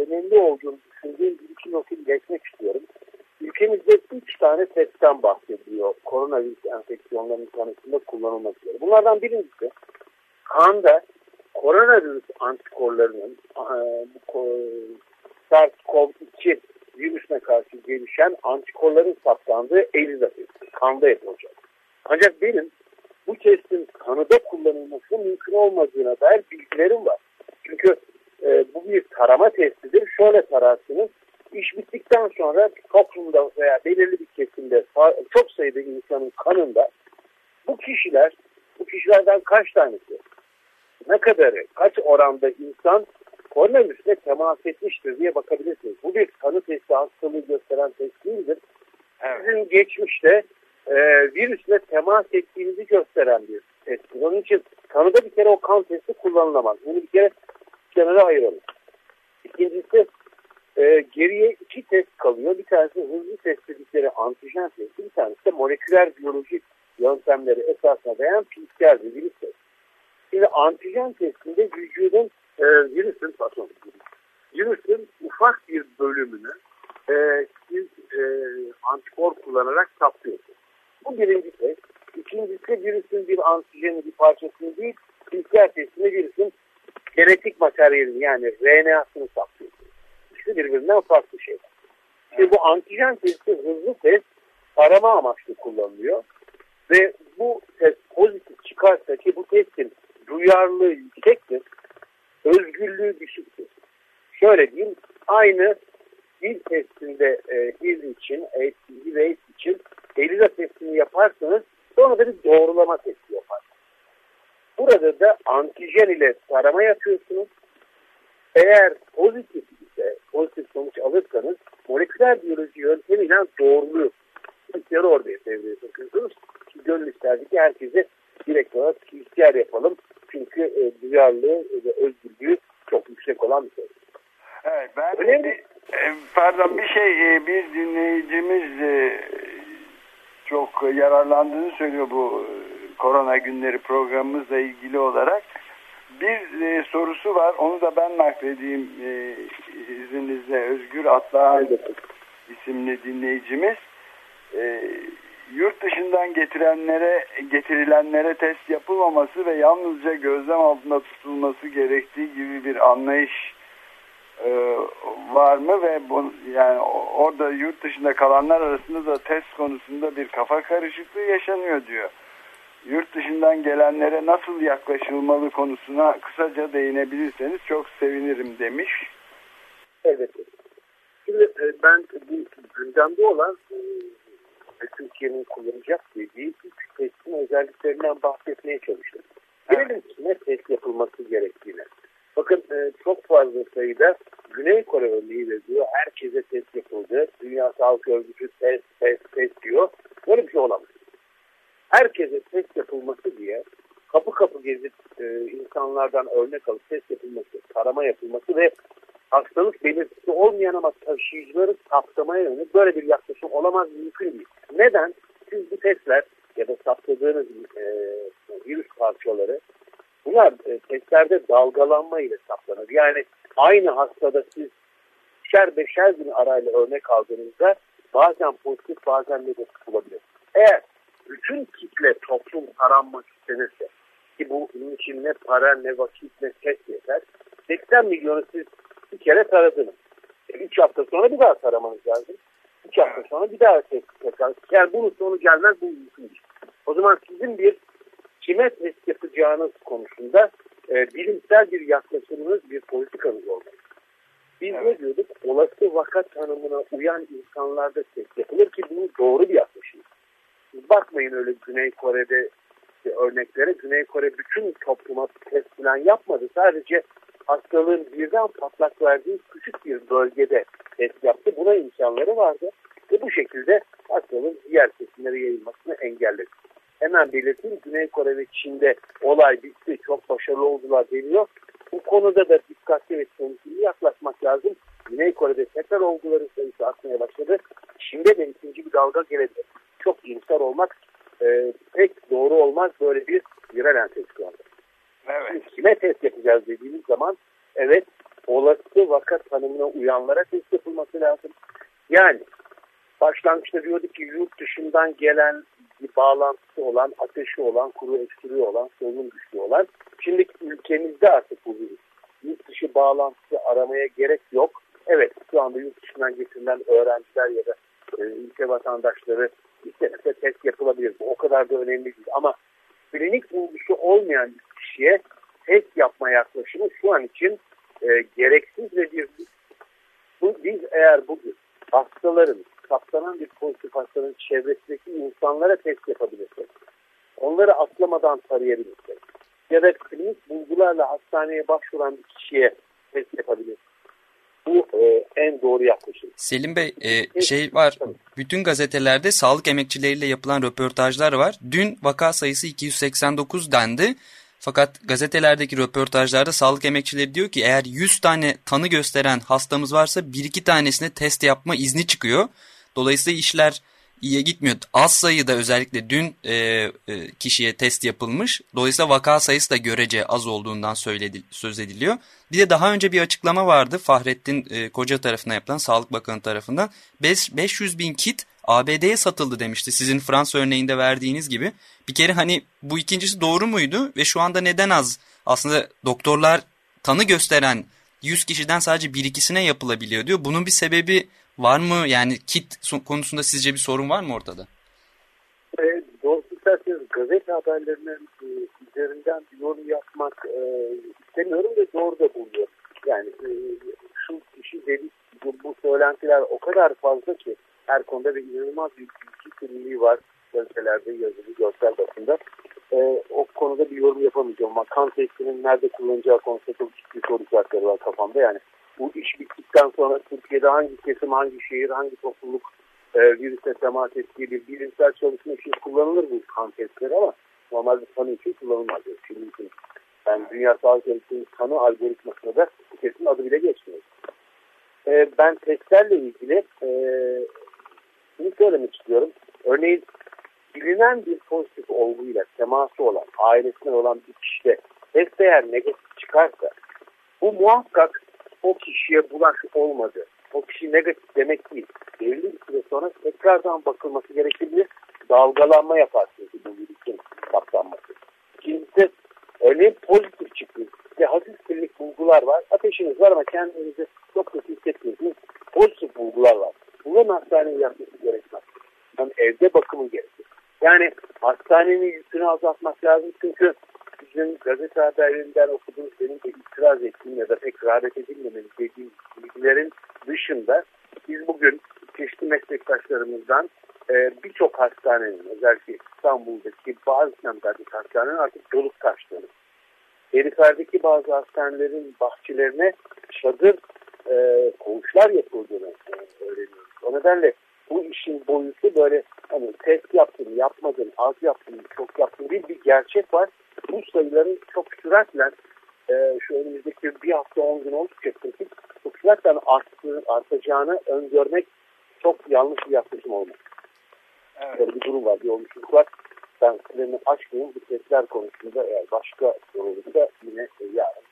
önemli olduğunu düşündüğüm bir iki notu iletmek istiyorum. Ülkemizde üç tane testten bahsediliyor koronavirüs enfeksiyonlarının tanısında kullanılmak üzere. Bunlardan birincisi kanda koronavirüs antikorlarının e, SARS-CoV-2 virüsüne karşı gelişen antikorların saptandığı ELISA testi. Kanda yapılacak. Ancak benim bu testin kanıda kullanılması mümkün olmadığına dair bilgilerim var. Çünkü e, bu bir tarama testidir. Şöyle tararsınız. İş bittikten sonra toplumda veya belirli bir kesimde çok sayıda insanın kanında bu kişiler, bu kişilerden kaç tanesi, ne kadarı, kaç oranda insan koronavirüsle temas etmiştir diye bakabilirsiniz. Bu bir kanı testi hastalığı gösteren test değildir. Sizin geçmişte e, virüsle temas ettiğinizi gösteren bir testtir. Onun için kanıda bir kere o kan testi kullanılamaz. Bunu bir kere kenara ayıralım. İkincisi e, geriye iki test kalıyor. Bir tanesi hızlı test dedikleri antijen testi, bir tanesi de moleküler biyolojik yöntemleri esasına dayan PCR dediğimiz test. Şimdi antijen testinde vücudun e, virüsün pardon, virüsün ufak bir bölümünü e, siz e, antikor kullanarak saplıyorsunuz. Bu birinci test. İkincisi virüsün bir antijenin bir parçasını değil, PCR testinde virüsün genetik materyalini yani RNA'sını saplıyorsunuz. İkisi birbirinden farklı şeyler. Şimdi bu antijen testi hızlı test arama amaçlı kullanılıyor. Ve bu test pozitif çıkarsa ki bu testin duyarlılığı yüksektir, özgürlüğü düşüktür. Şöyle diyeyim, aynı dil testinde e, dil için, HIV için ELISA testini yaparsanız sonra da bir doğrulama testi yaparsınız. Burada da antijen ile tarama yapıyorsunuz. Eğer pozitif ise, pozitif sonuç alırsanız moleküler biyoloji yöntemiyle doğruluyor. Bilgisayarı orada devreye sokuyorsunuz. Gönül isterdi ki herkese direkt olarak PCR yapalım. Çünkü e, duyarlılığı ve özgürlüğü çok yüksek olan bir şey. Evet ben Öyle mi? bir, e, pardon bir şey e, bir dinleyicimiz e, çok yararlandığını söylüyor bu e, korona günleri programımızla ilgili olarak. Bir e, sorusu var onu da ben nakledeyim e, izninizle Özgür Atlan isimli dinleyicimiz. E, yurt dışından getirenlere getirilenlere test yapılmaması ve yalnızca gözlem altında tutulması gerektiği gibi bir anlayış e, var mı ve bu, yani orada yurt dışında kalanlar arasında da test konusunda bir kafa karışıklığı yaşanıyor diyor. Yurt dışından gelenlere nasıl yaklaşılmalı konusuna kısaca değinebilirseniz çok sevinirim demiş. Evet. Şimdi e, ben bu gündemde olan e, Türkiye'nin kullanacak dediği üç testin özelliklerinden bahsetmeye çalıştım. Gelelim kime test yapılması gerektiğine. Bakın e, çok fazla sayıda Güney Kore örneği veriliyor. Herkese test yapıldı. Dünya Sağlık Örgütü test, test, test diyor. Böyle bir şey olamaz. Herkese test yapılması diye kapı kapı gezip e, insanlardan örnek alıp test yapılması, tarama yapılması ve hastalık belirtisi olmayan ama taşıyıcıları saptamaya yönelik böyle bir yaklaşım olamaz mümkün değil. Neden? Siz bu testler ya da saptadığınız e, virüs parçaları bunlar e, testlerde dalgalanma ile saptanır. Yani aynı hastada siz beşer beşer gün arayla örnek aldığınızda bazen pozitif bazen negatif olabilir. Eğer bütün kitle toplum taranmak istenirse ki bu bunun için ne para ne vakit ne test yeter 80 milyonu siz bir kere taradınız. 3 hafta sonra bir daha taramanız lazım. 3 hafta sonra bir daha test tekrar. Yani bunun sonu gelmez bu mümkün değil. O zaman sizin bir kime test yapacağınız konusunda e, bilimsel bir yaklaşımınız, bir politikanız olmalı. Biz ne diyorduk? Olası vaka tanımına uyan insanlarda test yapılır ki bu doğru bir yaklaşım. Bakmayın öyle Güney Kore'de işte örneklere. Güney Kore bütün topluma test falan yapmadı. Sadece hastalığın birden patlak verdiği küçük bir bölgede test yaptı. Buna imkanları vardı. Ve bu şekilde hastalığın diğer kesimlere yayılmasını engelledi. Hemen belirteyim Güney Kore ve Çin'de olay bitti. Çok başarılı oldular deniyor. Bu konuda da dikkatli ve temkinli yaklaşmak lazım. Güney Kore'de tekrar olguların sayısı artmaya başladı. Çin'de de ikinci bir dalga gelebilir. Çok iyimser olmak e, pek doğru olmaz böyle bir viral enfeksiyonda. Evet. Kime test yapacağız dediğimiz zaman evet olası vaka tanımına uyanlara test yapılması lazım. Yani başlangıçta diyorduk ki yurt dışından gelen bir bağlantısı olan, ateşi olan, kuru öksürüğü olan, solunum güçlü olan. Şimdi ülkemizde artık bu virüs. Yurt dışı bağlantısı aramaya gerek yok. Evet şu anda yurt dışından getirilen öğrenciler ya da e, ülke vatandaşları istenirse test yapılabilir. Bu o kadar da önemli değil. Ama klinik bulgusu olmayan bir kişiye test yapma yaklaşımı şu an için e, gereksiz ve bir bu, biz eğer bugün hastaların, kapsanan bir pozitif hastanın çevresindeki insanlara test yapabilirsek, onları atlamadan tarayabilirsek ya da klinik bulgularla hastaneye başvuran bir kişiye test yapabilirsek, bu e, en doğru yaklaşım. Selim Bey e, şey var bütün gazetelerde sağlık emekçileriyle yapılan röportajlar var. Dün vaka sayısı 289 dendi. Fakat gazetelerdeki röportajlarda sağlık emekçileri diyor ki eğer 100 tane tanı gösteren hastamız varsa 1-2 tanesine test yapma izni çıkıyor. Dolayısıyla işler iyiye gitmiyor. Az sayıda özellikle dün e, e, kişiye test yapılmış. Dolayısıyla vaka sayısı da görece az olduğundan söyledi, söz ediliyor. Bir de daha önce bir açıklama vardı Fahrettin e, Koca tarafından yapılan Sağlık Bakanı tarafından. 5, 500 bin kit ABD'ye satıldı demişti sizin Fransa örneğinde verdiğiniz gibi. Bir kere hani bu ikincisi doğru muydu ve şu anda neden az? Aslında doktorlar tanı gösteren 100 kişiden sadece bir ikisine yapılabiliyor diyor. Bunun bir sebebi var mı? Yani kit konusunda sizce bir sorun var mı ortada? E, doğrusu isterseniz gazete haberlerinin e, üzerinden bir yorum yapmak e, istemiyorum ve doğru da buluyorum. Yani e, şu kişi dedik bu, bu söylentiler o kadar fazla ki her konuda bir inanılmaz bir bilgi kirliliği var gazetelerde yazılı görsel basında. E, o konuda bir yorum yapamayacağım ama kan testinin nerede kullanacağı konusunda çok ciddi soru işaretleri var kafamda. Yani bu iş bittikten sonra Türkiye'de hangi kesim, hangi şehir, hangi topluluk e, virüse temas ettiği bir bilimsel çalışma için kullanılır bu kan testleri ama normalde tanı için kullanılmaz. Şimdi. Yani Dünya Sağlık Örgütü'nün kanı algoritmasında da bu tesitin adı bile geçmiyor. E, ben testlerle ilgili e, şunu söylemek istiyorum. Örneğin bilinen bir pozitif olguyla teması olan, ailesine olan bir kişide test eğer negatif çıkarsa bu muhakkak o kişiye bulaş olmadı. O kişi negatif demek değil. Belli bir süre sonra tekrardan bakılması gerekebilir. Dalgalanma yapar çünkü bu virüsün saptanması. İkincisi örneğin pozitif çıktı ve hafif klinik bulgular var. Ateşiniz var ama kendinizi çok kötü hissettiğiniz pozitif bulgular var. Bunların hastaneye yapması gerekmez. Yani evde bakımı gerekir. Yani hastanenin yükünü azaltmak lazım çünkü bizim gazete haberlerinden okuduğumuz benim de itiraz ettiğim ya da pek rağbet edilmemeli dediğim bilgilerin dışında biz bugün çeşitli meslektaşlarımızdan e, birçok hastanenin özellikle İstanbul'daki bazı semtlerdeki hastanenin artık dolup taştığını, periferdeki bazı hastanelerin bahçelerine çadır e, koğuşlar yapıldığını e, öğreniyoruz. O nedenle bu işin boyutu böyle hani test yaptım, yapmadım, az yaptım, çok yaptım değil bir gerçek var. Bu sayıların çok süratle e, şu önümüzdeki bir hafta on gün oldukça kritik çok süratle arttı, artacağını öngörmek çok yanlış bir yaklaşım olmaz. Evet. Böyle bir durum var, bir oluşumluk var. Ben sınırını açmayayım. Bu testler konusunda eğer başka soru olursa yine yarın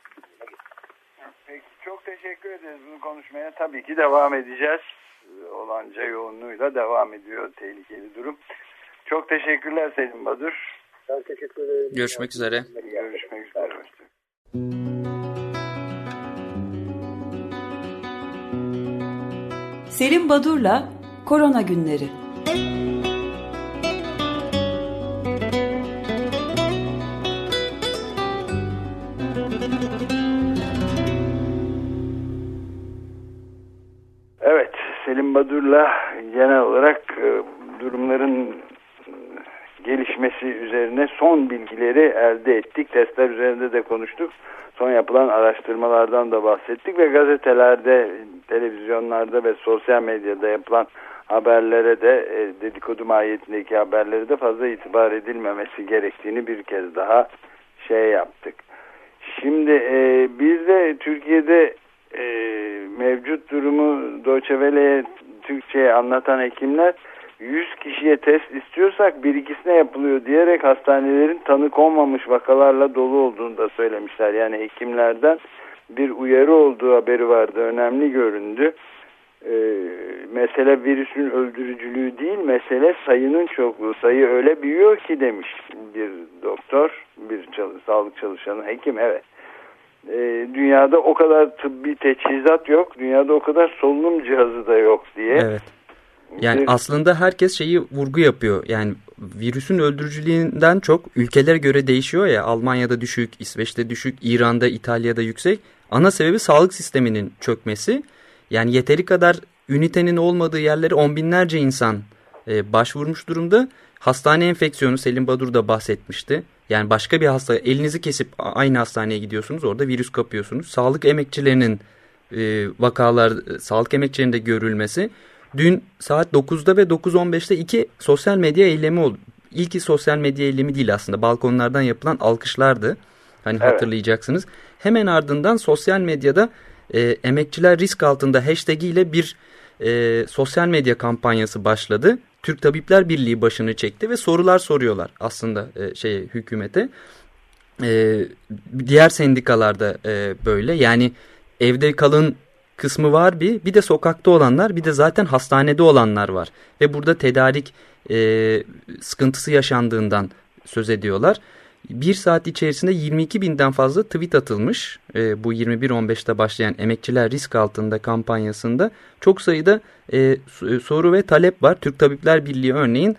Peki çok teşekkür ederiz bu konuşmaya. Tabii ki devam edeceğiz. Olanca yoğunluğuyla devam ediyor tehlikeli durum. Çok teşekkürler Selim Badur. Ben teşekkür ederim. Görüşmek üzere. Görüşmek üzere. Selim Badur'la Korona Günleri Badur'la genel olarak e, durumların e, gelişmesi üzerine son bilgileri elde ettik. Testler üzerinde de konuştuk. Son yapılan araştırmalardan da bahsettik ve gazetelerde, televizyonlarda ve sosyal medyada yapılan haberlere de e, dedikodu mahiyetindeki haberlere de fazla itibar edilmemesi gerektiğini bir kez daha şey yaptık. Şimdi e, biz de Türkiye'de e, mevcut durumu Deutsche Welle'ye Türkçe'ye anlatan hekimler 100 kişiye test istiyorsak bir ikisine yapılıyor diyerek hastanelerin tanı konmamış vakalarla dolu olduğunu da söylemişler. Yani hekimlerden bir uyarı olduğu haberi vardı. Önemli göründü. Ee, mesele virüsün öldürücülüğü değil, mesele sayının çokluğu. Sayı öyle büyüyor ki demiş bir doktor, bir çalış, sağlık çalışanı, hekim evet. Ee, dünyada o kadar tıbbi teçhizat yok, dünyada o kadar solunum cihazı da yok diye. Evet. Yani aslında herkes şeyi vurgu yapıyor. Yani virüsün öldürücülüğünden çok ülkelere göre değişiyor ya. Almanya'da düşük, İsveç'te düşük, İran'da, İtalya'da yüksek. Ana sebebi sağlık sisteminin çökmesi. Yani yeteri kadar ünitenin olmadığı yerlere on binlerce insan e, başvurmuş durumda. Hastane enfeksiyonu Selim Badur da bahsetmişti. Yani başka bir hasta elinizi kesip aynı hastaneye gidiyorsunuz orada virüs kapıyorsunuz. Sağlık emekçilerinin e, vakalar, sağlık emekçilerinde görülmesi. Dün saat 9'da ve 9.15'te iki sosyal medya eylemi oldu. İlki sosyal medya eylemi değil aslında balkonlardan yapılan alkışlardı. Hani evet. hatırlayacaksınız. Hemen ardından sosyal medyada e, emekçiler risk altında hashtag ile bir e, sosyal medya kampanyası başladı. Türk Tabipler Birliği başını çekti ve sorular soruyorlar aslında e, şey hükümete. E, diğer sendikalarda e, böyle yani evde kalın kısmı var bir bir de sokakta olanlar bir de zaten hastanede olanlar var. Ve burada tedarik e, sıkıntısı yaşandığından söz ediyorlar. Bir saat içerisinde 22 binden fazla tweet atılmış e, bu 21.15'te başlayan emekçiler risk altında kampanyasında. Çok sayıda e, soru ve talep var. Türk Tabipler Birliği örneğin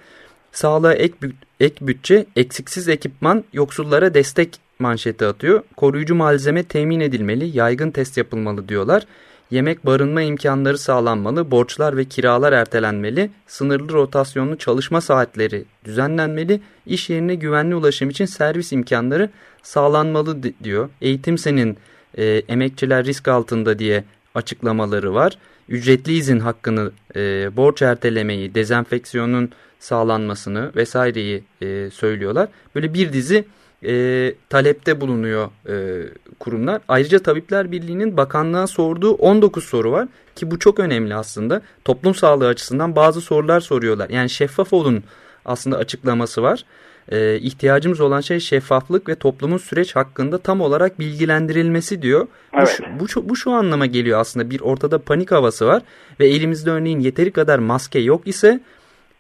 sağlığa ek, ek bütçe, eksiksiz ekipman, yoksullara destek manşeti atıyor. Koruyucu malzeme temin edilmeli, yaygın test yapılmalı diyorlar. Yemek barınma imkanları sağlanmalı, borçlar ve kiralar ertelenmeli, sınırlı rotasyonlu çalışma saatleri düzenlenmeli, iş yerine güvenli ulaşım için servis imkanları sağlanmalı diyor. Eğitim senin e, emekçiler risk altında diye açıklamaları var. Ücretli izin hakkını, e, borç ertelemeyi, dezenfeksiyonun sağlanmasını vesaireyi e, söylüyorlar. Böyle bir dizi e, talepte bulunuyor e, kurumlar. Ayrıca Tabipler Birliği'nin bakanlığa sorduğu 19 soru var ki bu çok önemli aslında. Toplum sağlığı açısından bazı sorular soruyorlar. Yani şeffaf olun aslında açıklaması var. E, ihtiyacımız olan şey şeffaflık ve toplumun süreç hakkında tam olarak bilgilendirilmesi diyor. Evet. Bu, bu, şu, bu şu anlama geliyor aslında bir ortada panik havası var ve elimizde örneğin yeteri kadar maske yok ise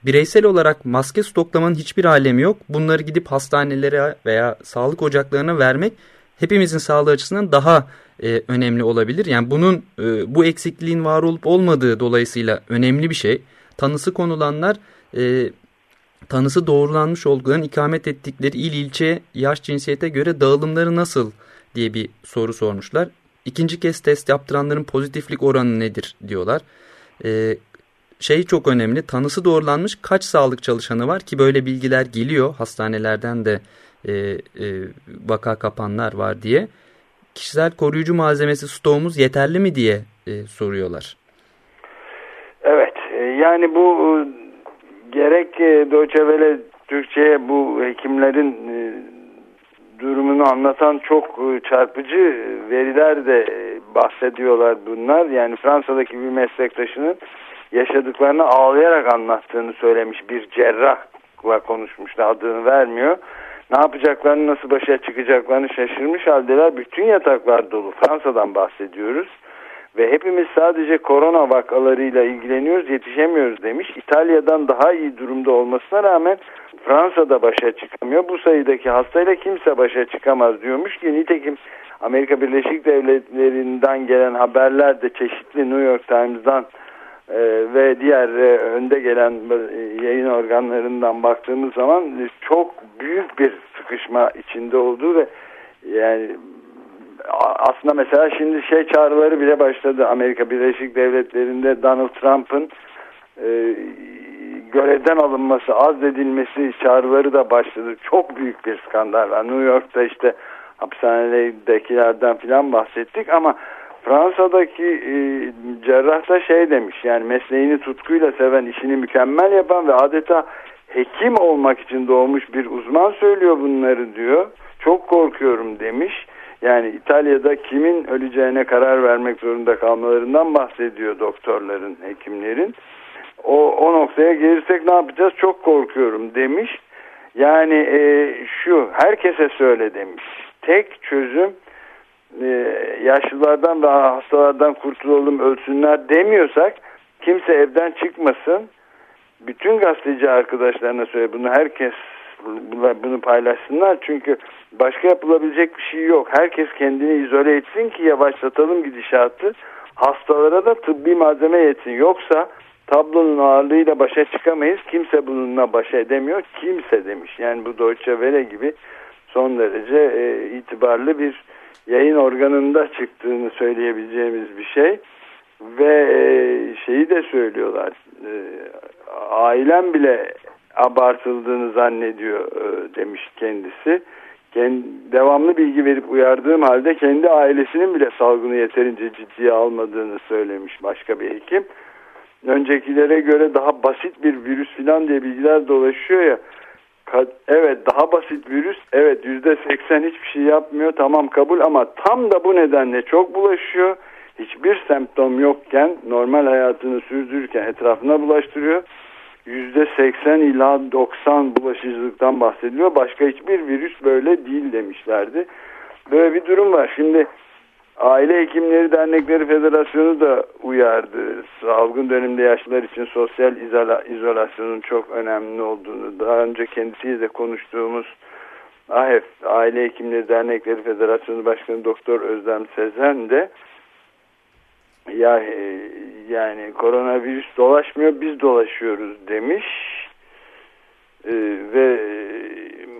Bireysel olarak maske stoklamanın hiçbir alemi yok. Bunları gidip hastanelere veya sağlık ocaklarına vermek hepimizin sağlığı açısından daha e, önemli olabilir. Yani bunun e, bu eksikliğin var olup olmadığı dolayısıyla önemli bir şey. Tanısı konulanlar e, tanısı doğrulanmış olguların ikamet ettikleri il ilçe yaş cinsiyete göre dağılımları nasıl diye bir soru sormuşlar. İkinci kez test yaptıranların pozitiflik oranı nedir diyorlar. E, şey çok önemli. Tanısı doğrulanmış kaç sağlık çalışanı var ki böyle bilgiler geliyor. Hastanelerden de e, e, vaka kapanlar var diye. Kişisel koruyucu malzemesi stoğumuz yeterli mi diye e, soruyorlar. Evet e, yani bu e, gerek e, Deutsche Welle Türkçe'ye bu hekimlerin durumunu anlatan çok çarpıcı veriler de bahsediyorlar bunlar. Yani Fransa'daki bir meslektaşının yaşadıklarını ağlayarak anlattığını söylemiş bir cerrahla konuşmuştu adını vermiyor. Ne yapacaklarını nasıl başa çıkacaklarını şaşırmış haldeler. Bütün yataklar dolu. Fransa'dan bahsediyoruz. Ve hepimiz sadece korona vakalarıyla ilgileniyoruz yetişemiyoruz demiş. İtalya'dan daha iyi durumda olmasına rağmen Fransa'da başa çıkamıyor. Bu sayıdaki hastayla kimse başa çıkamaz diyormuş ki nitekim Amerika Birleşik Devletleri'nden gelen haberler de çeşitli New York Times'dan e, ve diğer e, önde gelen e, yayın organlarından baktığımız zaman e, çok büyük bir sıkışma içinde olduğu ve yani aslında mesela şimdi şey çağrıları bile başladı Amerika Birleşik Devletleri'nde Donald Trump'ın görevden alınması, azledilmesi çağrıları da başladı. Çok büyük bir skandal var. New York'ta işte hapishanedekilerden filan bahsettik ama Fransa'daki e, cerrah da şey demiş yani mesleğini tutkuyla seven işini mükemmel yapan ve adeta hekim olmak için doğmuş bir uzman söylüyor bunları diyor. Çok korkuyorum demiş. Yani İtalya'da kimin öleceğine karar vermek zorunda kalmalarından bahsediyor doktorların, hekimlerin. O, o noktaya gelirsek ne yapacağız çok korkuyorum demiş. Yani e, şu herkese söyle demiş. Tek çözüm e, yaşlılardan ve hastalardan kurtulalım ölsünler demiyorsak kimse evden çıkmasın. Bütün gazeteci arkadaşlarına söyle bunu herkes bunu paylaşsınlar çünkü başka yapılabilecek bir şey yok. Herkes kendini izole etsin ki yavaşlatalım gidişatı. Hastalara da tıbbi malzeme yetsin. Yoksa tablonun ağırlığıyla başa çıkamayız. Kimse bununla baş edemiyor. Kimse demiş. Yani bu Deutsche Welle gibi son derece e, itibarlı bir yayın organında çıktığını söyleyebileceğimiz bir şey. Ve e, şeyi de söylüyorlar e, ailem bile abartıldığını zannediyor e, demiş kendisi. Devamlı bilgi verip uyardığım halde kendi ailesinin bile salgını yeterince ciddiye almadığını söylemiş başka bir hekim. Öncekilere göre daha basit bir virüs filan diye bilgiler dolaşıyor ya Evet daha basit virüs. Evet yüzde seksen hiçbir şey yapmıyor. Tamam kabul ama tam da bu nedenle çok bulaşıyor. Hiçbir semptom yokken normal hayatını sürdürürken etrafına bulaştırıyor. Yüzde seksen ila doksan bulaşıcılıktan bahsediliyor. Başka hiçbir virüs böyle değil demişlerdi. Böyle bir durum var. Şimdi Aile Hekimleri Dernekleri Federasyonu da uyardı. Salgın döneminde yaşlılar için sosyal izola, izolasyonun çok önemli olduğunu, daha önce kendisiyle konuştuğumuz AHEF, Aile Hekimleri Dernekleri Federasyonu Başkanı Doktor Özlem Sezen de ya e, yani koronavirüs dolaşmıyor biz dolaşıyoruz. demiş. Ee, ve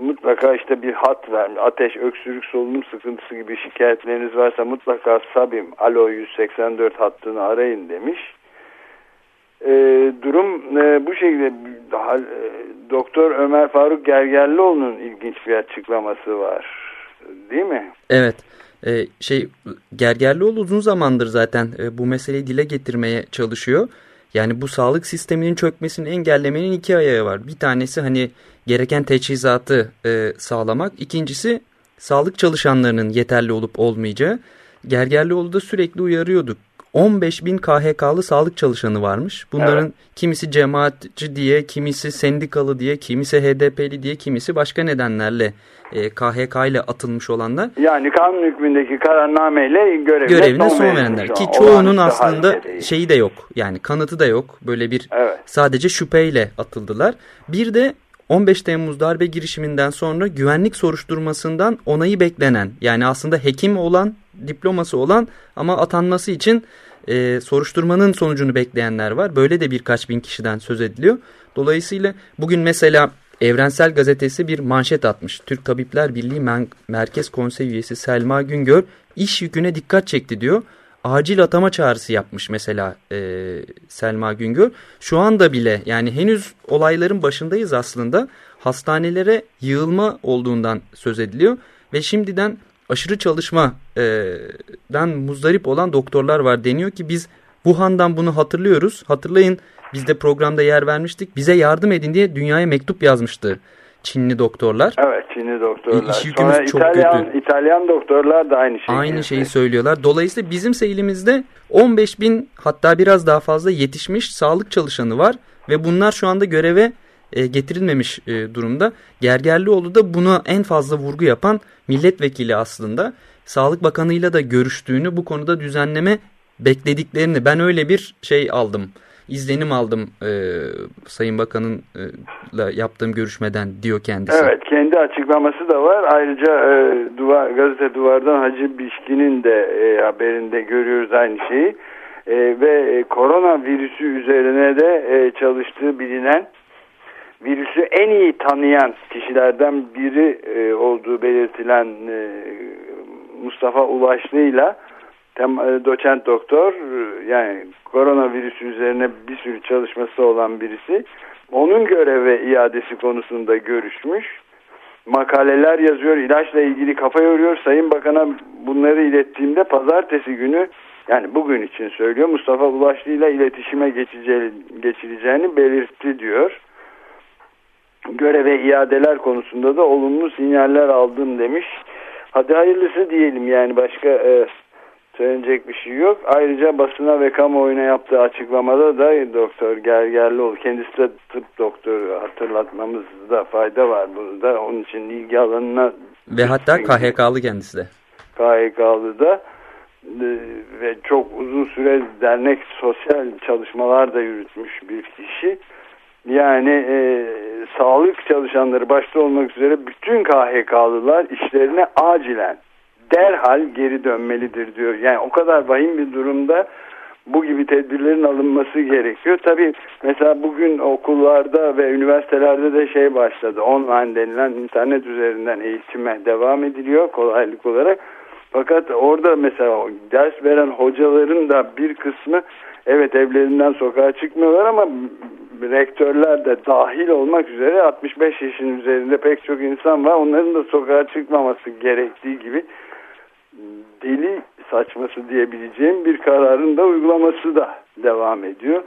mutlaka işte bir hat ver. Ateş, öksürük, solunum sıkıntısı gibi şikayetleriniz varsa mutlaka Sabim Alo 184 hattını arayın demiş. E, durum e, bu şekilde. Daha, e, Doktor Ömer Faruk Gergerlioğlu'nun ilginç bir açıklaması var. Değil mi? Evet. Ee, şey Gergerlioğlu uzun zamandır zaten e, bu meseleyi dile getirmeye çalışıyor. Yani bu sağlık sisteminin çökmesini engellemenin iki ayağı var. Bir tanesi hani gereken teçhizatı e, sağlamak. İkincisi sağlık çalışanlarının yeterli olup olmayacağı. Gergerlioğlu da sürekli uyarıyorduk. 15 bin KHK'lı sağlık çalışanı varmış. Bunların evet. kimisi cemaatçi diye, kimisi sendikalı diye, kimisi HDP'li diye, kimisi başka nedenlerle e, KHK ile atılmış olanlar. Yani kanun hükmündeki kararnameyle görevine, görevine son, son verenler. Ki çoğunun aslında şeyi de yok. Yani kanıtı da yok. Böyle bir evet. sadece şüpheyle atıldılar. Bir de 15 Temmuz darbe girişiminden sonra güvenlik soruşturmasından onayı beklenen yani aslında hekim olan diploması olan ama atanması için e, soruşturmanın sonucunu bekleyenler var. Böyle de birkaç bin kişiden söz ediliyor. Dolayısıyla bugün mesela Evrensel Gazetesi bir manşet atmış. Türk Tabipler Birliği Merkez Konsey üyesi Selma Güngör iş yüküne dikkat çekti diyor. Acil atama çağrısı yapmış mesela e, Selma Güngör. Şu anda bile yani henüz olayların başındayız aslında. Hastanelere yığılma olduğundan söz ediliyor. Ve şimdiden aşırı çalışmadan muzdarip olan doktorlar var. Deniyor ki biz Wuhan'dan bunu hatırlıyoruz. Hatırlayın biz de programda yer vermiştik. Bize yardım edin diye dünyaya mektup yazmıştı Çinli doktorlar. Evet Çinli doktorlar. İş Sonra çok İtalyan, kötü. İtalyan doktorlar da aynı şeyi. Aynı şeyi söylüyorlar. Dolayısıyla bizim elimizde 15 bin hatta biraz daha fazla yetişmiş sağlık çalışanı var. Ve bunlar şu anda göreve e, getirilmemiş e, durumda. Gergerlioğlu da buna en fazla vurgu yapan milletvekili aslında. Sağlık Bakanı'yla da görüştüğünü bu konuda düzenleme beklediklerini ben öyle bir şey aldım izlenim aldım e, Sayın Bakan'ınla yaptığım görüşmeden diyor kendisi. Evet kendi açıklaması da var. Ayrıca e, duvar, gazete duvardan Hacı Bişki'nin de e, haberinde görüyoruz aynı şeyi. E, ve e, korona virüsü üzerine de e, çalıştığı bilinen virüsü en iyi tanıyan kişilerden biri e, olduğu belirtilen e, Mustafa Ulaşlı'yla tem, e, doçent doktor e, yani koronavirüsü üzerine bir sürü çalışması olan birisi onun göreve iadesi konusunda görüşmüş. Makaleler yazıyor ilaçla ilgili kafa yoruyor. Sayın Bakan'a bunları ilettiğimde pazartesi günü yani bugün için söylüyor Mustafa Ulaşlı ile iletişime geçileceğini belirtti diyor. Göreve iadeler konusunda da olumlu sinyaller aldım demiş. Hadi hayırlısı diyelim yani başka e, söylenecek bir şey yok. Ayrıca basına ve kamuoyuna yaptığı açıklamada da Doktor Gergerlioğlu kendisi de tıp doktoru hatırlatmamızda fayda var burada. Onun için ilgi alanına ve hatta KHK'lı kendisi de. KHK'lı da e, ve çok uzun süre dernek sosyal çalışmalar da yürütmüş bir kişi. Yani e, sağlık çalışanları başta olmak üzere bütün KHK'lılar işlerine acilen derhal geri dönmelidir diyor. Yani o kadar vahim bir durumda bu gibi tedbirlerin alınması gerekiyor. Tabii mesela bugün okullarda ve üniversitelerde de şey başladı. Online denilen internet üzerinden eğitime devam ediliyor kolaylık olarak. Fakat orada mesela ders veren hocaların da bir kısmı evet evlerinden sokağa çıkmıyorlar ama rektörler de dahil olmak üzere 65 yaşın üzerinde pek çok insan var. Onların da sokağa çıkmaması gerektiği gibi deli saçması diyebileceğim bir kararın da uygulaması da devam ediyor.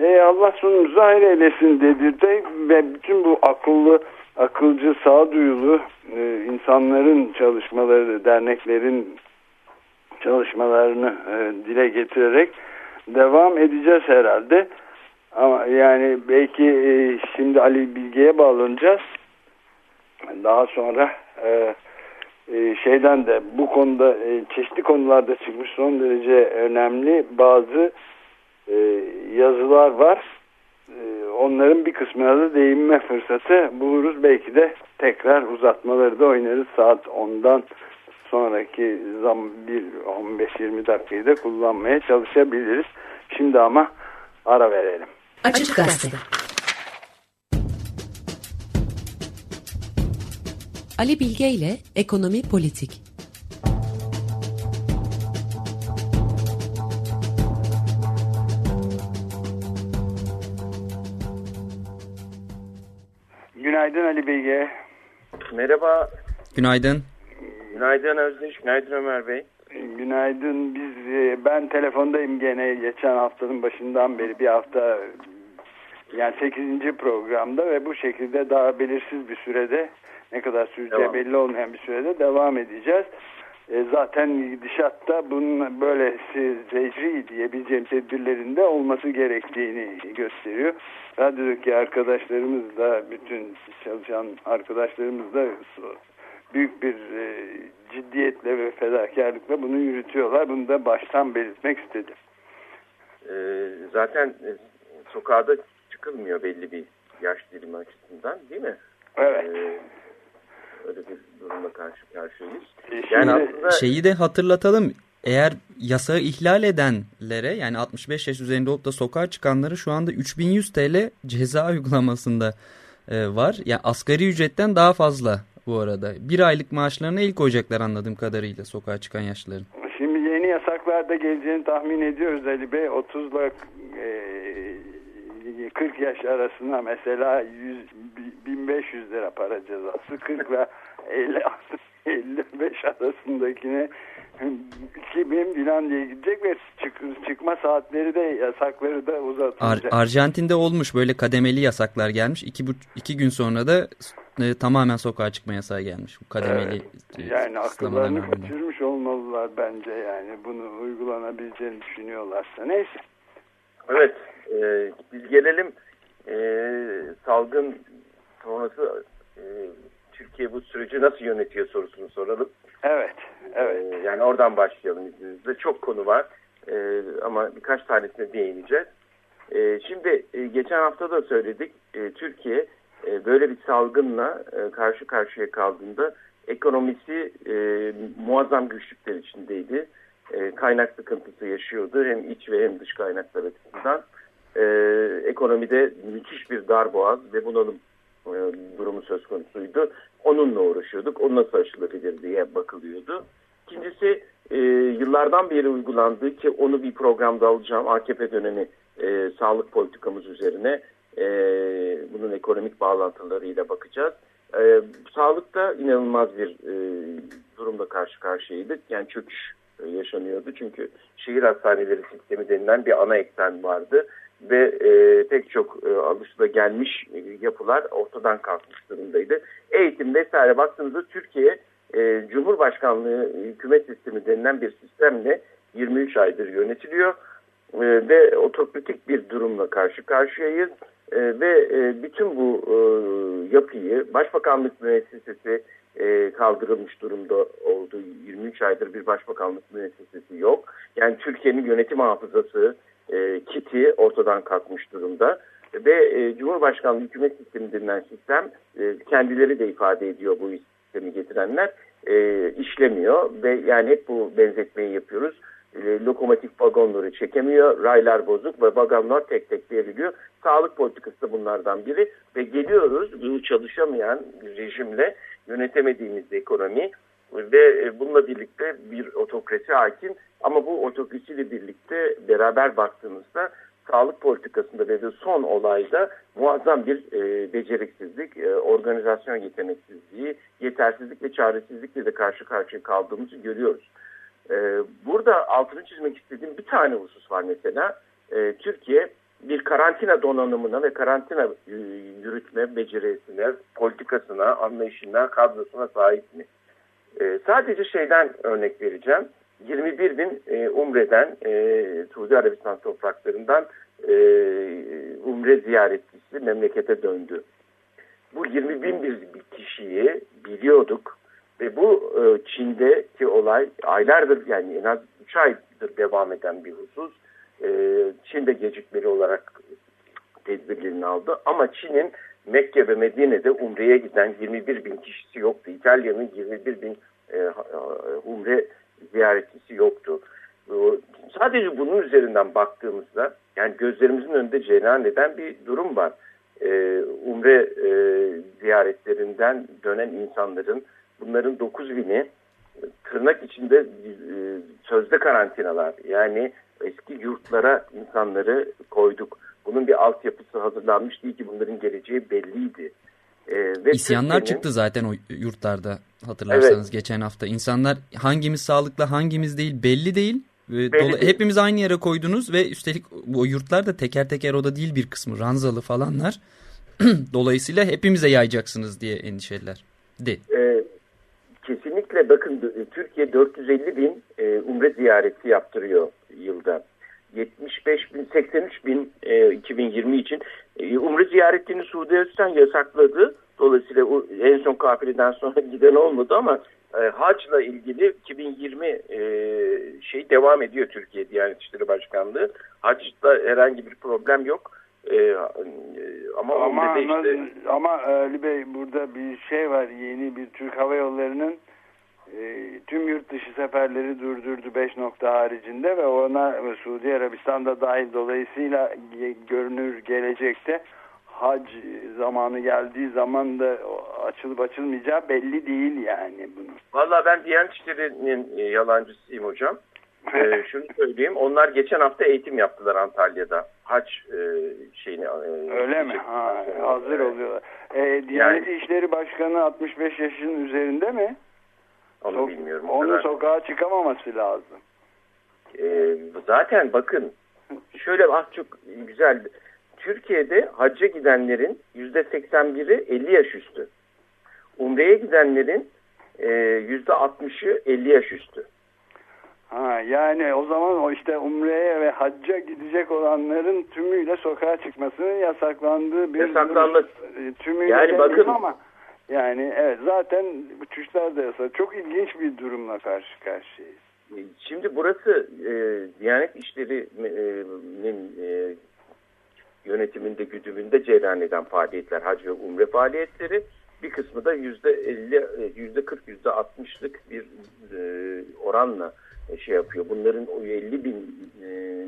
E Allah sonumuzu hayır eylesin dedirdi ve bütün bu akıllı, akılcı, sağduyulu e, insanların çalışmaları, derneklerin çalışmalarını e, dile getirerek devam edeceğiz herhalde. Ama yani belki e, şimdi Ali Bilge'ye bağlanacağız. Daha sonra e, e, şeyden de bu konuda e, çeşitli konularda çıkmış son derece önemli bazı e, yazılar var. Onların bir kısmına da değinme fırsatı buluruz. Belki de tekrar uzatmaları da oynarız saat 10'dan sonraki zam 15-20 dakikayı da kullanmaya çalışabiliriz. Şimdi ama ara verelim. Açık Gazete Ali Bilge ile Ekonomi Politik. Günaydın Ali Bilge. Merhaba. Günaydın. Günaydın Özdeş. Günaydın Ömer Bey. Günaydın. Biz e, ben telefondayım gene geçen haftanın başından beri bir hafta yani 8. programda ve bu şekilde daha belirsiz bir sürede ne kadar süreceği Devam. belli olmayan bir sürede devam edeceğiz. E, zaten gidişatta bunun böylesi fecri diyebileceğim tedbirlerinde olması gerektiğini gösteriyor. Radyodaki arkadaşlarımız da bütün çalışan arkadaşlarımız da büyük bir e, ciddiyetle ve fedakarlıkla bunu yürütüyorlar. Bunu da baştan belirtmek istedim. Ee, zaten e, sokağa da çıkılmıyor belli bir yaş dilimi açısından değil mi? Evet. Ee, öyle bir durumla karşı karşıyayız. Şimdi- Yani aslında Şeyi de hatırlatalım. Eğer yasağı ihlal edenlere yani 65 yaş üzerinde olup da sokağa çıkanları şu anda 3100 TL ceza uygulamasında e, var. Yani asgari ücretten daha fazla bu arada. Bir aylık maaşlarına el koyacaklar anladığım kadarıyla sokağa çıkan yaşlıların. Şimdi yeni yasaklarda geleceğini tahmin ediyoruz Ali Bey. 30 ile e, 40 yaş arasına mesela 100, 1500 lira para cezası. 40 ile 50, 55 arasındakine 2000 filan diye gidecek ve çık, çıkma saatleri de yasakları da Ar uzatılacak. Arjantin'de olmuş böyle kademeli yasaklar gelmiş. İki, bu, iki gün sonra da e, tamamen sokağa çıkma yasağı gelmiş. Bu kademeli e, yani akıllarını kaçırmış olmalılar bence yani bunu uygulanabileceğini düşünüyorlarsa. Neyse. evet e, biz gelelim e, salgın sonrası e, Türkiye bu süreci nasıl yönetiyor sorusunu soralım. Evet. Evet. Ee, yani oradan başlayalım izninizle. Çok konu var Ee, ama birkaç tanesine değineceğiz. Ee, şimdi e, geçen hafta da söyledik. Ee, Türkiye e, böyle bir salgınla e, karşı karşıya kaldığında ekonomisi e, muazzam güçlükler içindeydi. E, kaynak sıkıntısı yaşıyordu hem iç ve hem dış kaynaklar açısından. E, ekonomide müthiş bir darboğaz ve bunalım e, durumu söz konusuydu. Onunla uğraşıyorduk. O nasıl aşılabilir diye bakılıyordu. İkincisi e, yıllardan beri uygulandığı ki onu bir programda alacağım. AKP dönemi e, sağlık politikamız üzerine e, bunun ekonomik bağlantılarıyla bakacağız. E, sağlıkta inanılmaz bir e, durumla karşı karşıyaydık. Yani çöküş e, yaşanıyordu. Çünkü şehir hastaneleri sistemi denilen bir ana eksen vardı ve e, pek çok e, alışılagelmiş e, yapılar ortadan kalkmış durumdaydı. Eğitim vesaire baktığınızda Türkiye e, Cumhurbaşkanlığı hükümet sistemi denilen bir sistemle 23 aydır yönetiliyor e, ve otokratik bir durumla karşı karşıyayız E, ve e, bütün bu e, yapıyı Başbakanlık müessesesi e, kaldırılmış durumda oldu. 23 aydır bir başbakanlık müessesesi yok. Yani Türkiye'nin yönetim hafızası e, kiti ortadan kalkmış durumda ve e, Cumhurbaşkanlığı hükümet sistemi denilen sistem e, kendileri de ifade ediyor bu sistemi getirenler e, işlemiyor ve yani hep bu benzetmeyi yapıyoruz. E, lokomotif vagonları çekemiyor, raylar bozuk ve vagonlar tek tek veriliyor. Sağlık politikası da bunlardan biri ve geliyoruz bu çalışamayan rejimle yönetemediğimiz ekonomi ve e, bununla birlikte bir otokrasi hakim ama bu otokrasiyle birlikte beraber baktığımızda sağlık politikasında ve de son olayda muazzam bir e, beceriksizlik, e, organizasyon yeteneksizliği, yetersizlik ve çaresizlikle de karşı karşıya kaldığımızı görüyoruz. E, burada altını çizmek istediğim bir tane husus var mesela. E, Türkiye bir karantina donanımına ve karantina e, yürütme becerisine, politikasına, anlayışına, kadrosuna sahip mi? E, sadece şeyden örnek vereceğim. 21 bin e, Umre'den, e, Suudi Arabistan topraklarından e, Umre ziyaretçisi memlekete döndü. Bu 20 bin bir kişiyi biliyorduk ve bu e, Çin'deki olay aylardır yani en az 3 aydır devam eden bir husus. E, Çin'de gecikmeli olarak tedbirlerini aldı ama Çin'in Mekke ve Medine'de Umre'ye giden 21 bin kişisi yoktu. İtalya'nın 21 bin e, Umre ziyaretçisi yoktu. Sadece bunun üzerinden baktığımızda yani gözlerimizin önünde cereyan eden bir durum var. e, umre e, ziyaretlerinden dönen insanların bunların 9 bini tırnak içinde e, sözde karantinalar yani eski yurtlara insanları koyduk. Bunun bir altyapısı hazırlanmış değil ki bunların geleceği belliydi. Ee, ve İsyanlar çıktı zaten o yurtlarda hatırlarsanız evet. geçen hafta. İnsanlar hangimiz sağlıklı hangimiz değil belli değil. Belli değil. Hepimiz aynı yere koydunuz ve üstelik bu yurtlar da teker teker oda değil bir kısmı ranzalı falanlar. Dolayısıyla hepimize yayacaksınız diye endişeliler. De. Ee, kesinlikle bakın Türkiye 450 bin e, umre ziyareti yaptırıyor yılda. 75 bin, 83 bin e, 2020 için e, Umre ziyaretini Suudi Arabistan yasakladı. Dolayısıyla o, en son kafileden sonra giden olmadı ama e, hacla ilgili 2020 e, şey devam ediyor Türkiye Diyanet İşleri Başkanlığı. Hacda herhangi bir problem yok. E, ama ama, işte... ama Ali Bey burada bir şey var yeni bir Türk Hava Yolları'nın e, tüm yurt dışı seferleri durdurdu 5 nokta haricinde ve ona Suudi Arabistan'da dahil dolayısıyla görünür gelecekte hac zamanı geldiği zaman da açılıp açılmayacağı belli değil yani bunu. Valla ben Diyanet İşleri'nin e, yalancısıyım hocam. ee, şunu söyleyeyim. Onlar geçen hafta eğitim yaptılar Antalya'da. Hac e, şeyini. E, Öyle mi? Ha, hazır oluyorlar. E, Diyanet yani, İşleri Başkanı 65 yaşın üzerinde mi? Onu so bilmiyorum. Onu sokağa çıkamaması lazım. Ee, zaten bakın şöyle ah çok güzel. Türkiye'de hacca gidenlerin yüzde 81'i 50 yaş üstü. Umre'ye gidenlerin e, yüzde 60'ı 50 yaş üstü. Ha, yani o zaman o işte umreye ve hacca gidecek olanların tümüyle sokağa çıkmasının yasaklandığı bir durum. Tümüyle yani bakın ama yani evet zaten uçuşlar da yasak. Çok ilginç bir durumla karşı karşıyayız. Şimdi burası e, Diyanet İşleri'nin e, yönetiminde, güdümünde cereyan faaliyetler, hac ve umre faaliyetleri. Bir kısmı da yüzde 50, e, yüzde 40, yüzde 60'lık bir e, oranla e, şey yapıyor. Bunların o 50 binini e,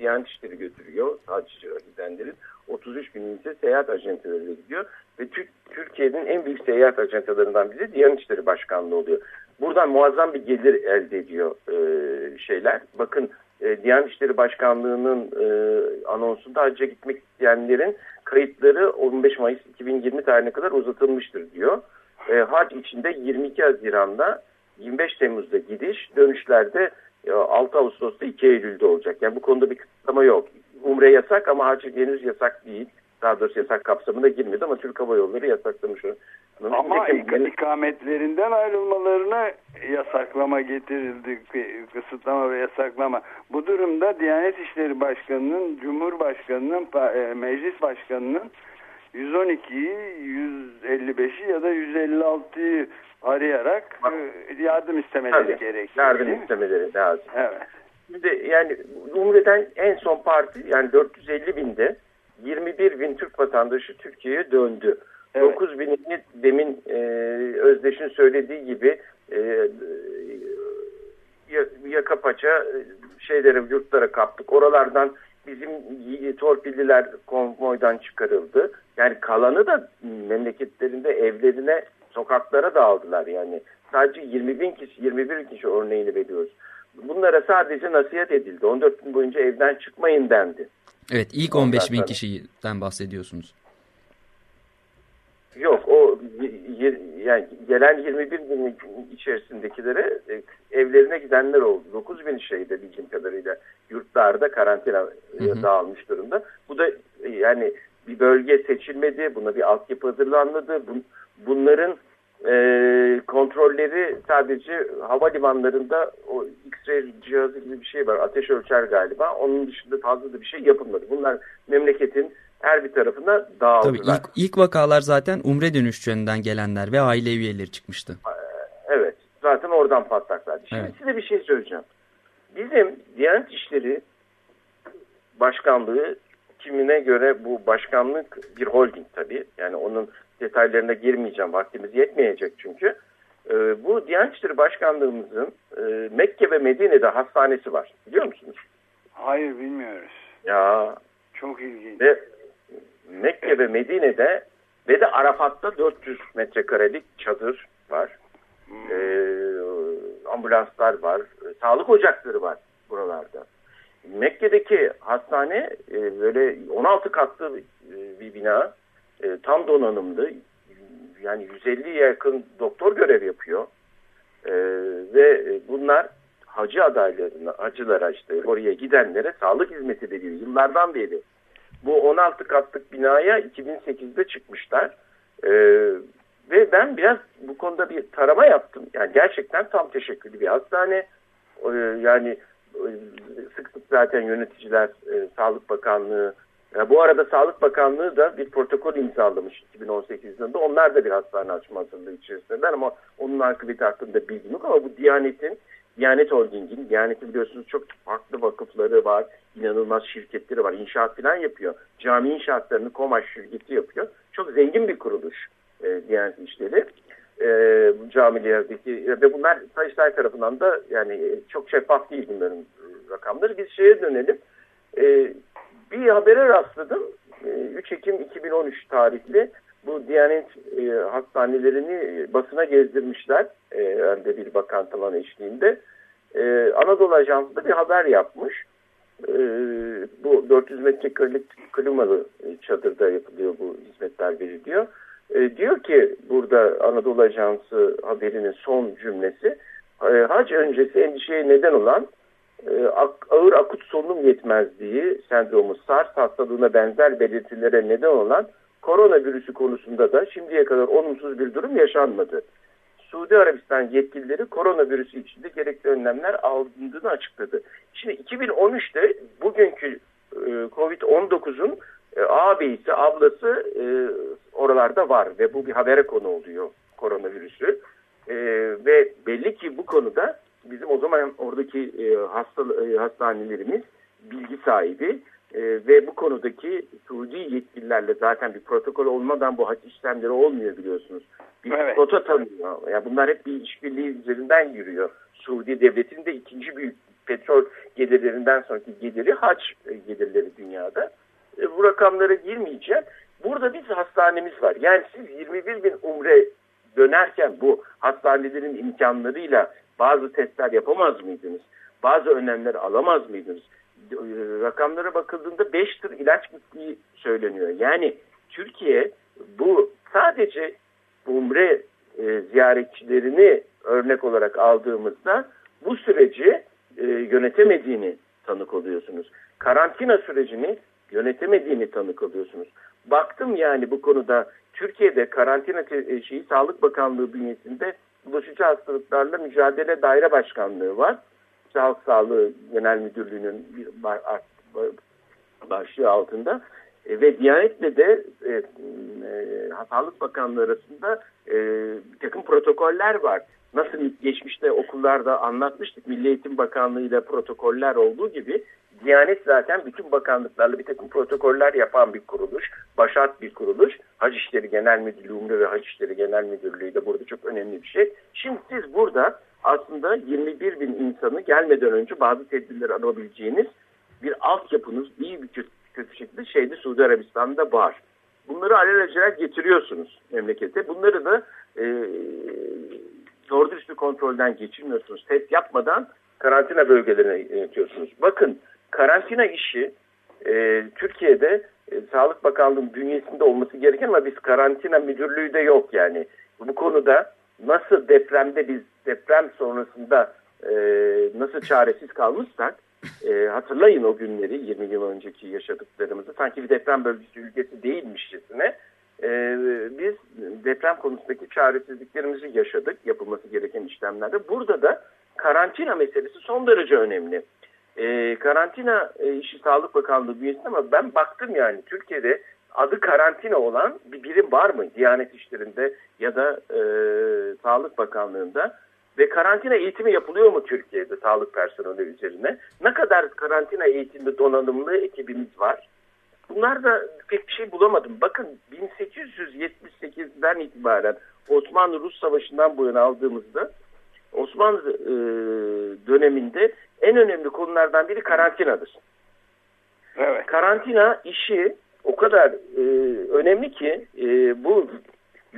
Diyanet İşleri götürüyor. Hacca gidenlerin. 33 bin ise seyahat ajantalarıyla gidiyor. Ve Türkiye'nin en büyük seyahat ajantalarından biri Diyanet İşleri Başkanlığı oluyor. Buradan muazzam bir gelir elde ediyor e, şeyler. Bakın e, Diyanet İşleri Başkanlığı'nın e, anonsunda hacca gitmek isteyenlerin kayıtları 15 Mayıs 2020 tarihine kadar uzatılmıştır diyor. E, hac içinde 22 Haziran'da 25 Temmuz'da gidiş, dönüşlerde 6 e, Ağustos'ta 2 Eylül'de olacak. Yani bu konuda bir kısıtlama yok. Umre yasak ama hac henüz yasak değil. Daha doğrusu yasak kapsamına girmedi ama Türk Hava Yolları yasaklamış onu. Ama Nitekim, ikametlerinden ayrılmalarına yasaklama getirildi, kısıtlama ve yasaklama. Bu durumda Diyanet İşleri Başkanı'nın, Cumhurbaşkanı'nın, e, Meclis Başkanı'nın 112'yi, 155'i ya da 156'yı arayarak e, yardım istemeleri tabii, gerekiyor. Yardım istemeleri lazım. Evet. Şimdi yani Umre'den en son parti yani 450 binde 21 bin Türk vatandaşı Türkiye'ye döndü. Evet. 9 binini demin e, Özdeş'in söylediği gibi e, yaka paça şeylere, yurtlara kaptık. Oralardan bizim torpilliler konvoydan çıkarıldı. Yani kalanı da memleketlerinde evlerine, sokaklara dağıldılar. Yani sadece 20 bin kişi, 21 bin kişi örneğini veriyoruz. Bunlara sadece nasihat edildi. 14 gün boyunca evden çıkmayın dendi. Evet ilk 15 bin kişiden bahsediyorsunuz. Yok o yani gelen 21 bin içerisindekilere e, evlerine gidenler oldu. 9 bin şeyde bildiğim kadarıyla yurtlarda karantina hı hı. dağılmış durumda. Bu da e, yani bir bölge seçilmedi. Buna bir altyapı hazırlanmadı. Bunların e, kontrolleri sadece havalimanlarında o X-ray cihazı gibi bir şey var. Ateş ölçer galiba. Onun dışında fazla da bir şey yapılmadı. Bunlar memleketin her bir tarafına dağıldılar. Tabii ilk, ilk vakalar zaten umre dönüşçüğünden gelenler ve aile üyeleri çıkmıştı. Evet. Zaten oradan patlaklar. Şimdi evet. size bir şey söyleyeceğim. Bizim Diyanet İşleri Başkanlığı kimine göre bu başkanlık bir holding tabii. Yani onun detaylarına girmeyeceğim. Vaktimiz yetmeyecek çünkü. Ee, bu Diyanet İşleri Başkanlığımızın e, Mekke ve Medine'de hastanesi var. Biliyor musunuz? Hayır bilmiyoruz. Ya çok ilginç. Ve Mekke ve Medine'de ve de Arafat'ta 400 metrekarelik çadır var. E, ambulanslar var. E, sağlık ocakları var buralarda. Mekke'deki hastane e, böyle 16 katlı e, bir bina. E, tam donanımlı. Yani 150 yakın doktor görev yapıyor. E, ve bunlar hacı adaylarına, hacılara işte oraya gidenlere sağlık hizmeti veriyor yıllardan beri. Bu 16 katlık binaya 2008'de çıkmışlar. Ee, ve ben biraz bu konuda bir tarama yaptım. Yani gerçekten tam teşekküllü bir hastane. Ee, yani e, sık sık zaten yöneticiler, e, Sağlık Bakanlığı, ya bu arada Sağlık Bakanlığı da bir protokol imzalamış 2018 yılında. Onlar da bir hastane açma hazırlığı içerisindeler ama onun akıbeti hakkında bilgim yok. Ama bu Diyanet'in Diyanet Holding'in, Diyanet'in biliyorsunuz çok farklı vakıfları var, inanılmaz şirketleri var, inşaat falan yapıyor. Cami inşaatlarını Komaş şirketi yapıyor. Çok zengin bir kuruluş e, Diyanet İşleri. E, camilerdeki ve bunlar Sayıştay tarafından da yani e, çok şeffaf değil bunların e, rakamları. Biz şeye dönelim. E, bir habere rastladım. E, 3 Ekim 2013 tarihli bu Diyanet e, hastanelerini basına gezdirmişler. E, önde bir bakan talan eşliğinde. E, Anadolu Ajansı'nda bir haber yapmış. E, bu 400 metrekarelik klimalı çadırda yapılıyor bu hizmetler veriliyor. E, diyor ki burada Anadolu Ajansı haberinin son cümlesi e, hac öncesi endişeye neden olan e, ağır akut solunum yetmezliği sendromu SARS hastalığına benzer belirtilere neden olan koronavirüsü konusunda da şimdiye kadar olumsuz bir durum yaşanmadı. Suudi Arabistan yetkilileri koronavirüsü içinde gerekli önlemler alındığını açıkladı. Şimdi 2013'te bugünkü e, Covid-19'un e, ağabeyisi, ablası e, oralarda var ve bu bir habere konu oluyor koronavirüsü. E, ve belli ki bu konuda oradaki e, hasta, e, hastanelerimiz bilgi sahibi e, ve bu konudaki Suudi yetkililerle zaten bir protokol olmadan bu hac işlemleri olmuyor biliyorsunuz. Bir evet. kota tanıyor. Yani bunlar hep bir işbirliği üzerinden yürüyor. Suudi devletinin de ikinci büyük petrol gelirlerinden sonraki geliri hac gelirleri dünyada. E, bu rakamlara girmeyeceğim. Burada bir hastanemiz var. Yani siz 21 bin umre dönerken bu hastanelerin imkanlarıyla bazı testler yapamaz mıydınız? Bazı önlemler alamaz mıydınız? rakamlara bakıldığında 5 tır ilaç gittiği söyleniyor. Yani Türkiye bu sadece umre e, ziyaretçilerini örnek olarak aldığımızda bu süreci e, yönetemediğini tanık oluyorsunuz. Karantina sürecini yönetemediğini tanık oluyorsunuz. Baktım yani bu konuda Türkiye'de karantina e, şeyi Sağlık Bakanlığı bünyesinde bulaşıcı hastalıklarla mücadele daire başkanlığı var. Halk Sağlığı Genel Müdürlüğü'nün başlığı altında e, ve Diyanet'le de e, e, Sağlık Bakanlığı arasında e, bir takım protokoller var. Nasıl geçmişte okullarda anlatmıştık Milli Eğitim Bakanlığı ile protokoller olduğu gibi Diyanet zaten bütün bakanlıklarla bir takım protokoller yapan bir kuruluş. Başat bir kuruluş. Hac İşleri Genel Müdürlüğü ve Hac İşleri Genel Müdürlüğü de burada çok önemli bir şey. Şimdi siz burada aslında 21 bin insanı gelmeden önce bazı tedbirler alabileceğiniz bir altyapınız iyi bir kötü, kötü şekilde şeyde Suudi Arabistan'da var. Bunları alelacele getiriyorsunuz memlekete. Bunları da e, doğru dürüst bir kontrolden geçirmiyorsunuz. Test yapmadan karantina bölgelerine yönetiyorsunuz. Bakın karantina işi e, Türkiye'de e, Sağlık Bakanlığı'nın bünyesinde olması gereken ama biz karantina müdürlüğü de yok yani. Bu konuda nasıl depremde biz deprem sonrasında e, nasıl çaresiz kalmışsak e, hatırlayın o günleri 20 yıl önceki yaşadıklarımızı sanki bir deprem bölgesi ülkesi değilmişçesine e, biz deprem konusundaki çaresizliklerimizi yaşadık yapılması gereken işlemlerde. Burada da karantina meselesi son derece önemli. E, karantina işi Sağlık Bakanlığı bünyesinde ama ben baktım yani Türkiye'de adı karantina olan bir birim var mı? Diyanet işlerinde ya da e, Sağlık Bakanlığı'nda ve karantina eğitimi yapılıyor mu Türkiye'de sağlık personeli üzerine? Ne kadar karantina eğitimli donanımlı ekibimiz var? Bunlar da pek bir şey bulamadım. Bakın 1878'den itibaren Osmanlı-Rus Savaşı'ndan bu yana aldığımızda Osmanlı e, döneminde en önemli konulardan biri karantinadır. Evet. Karantina işi o kadar e, önemli ki e, bu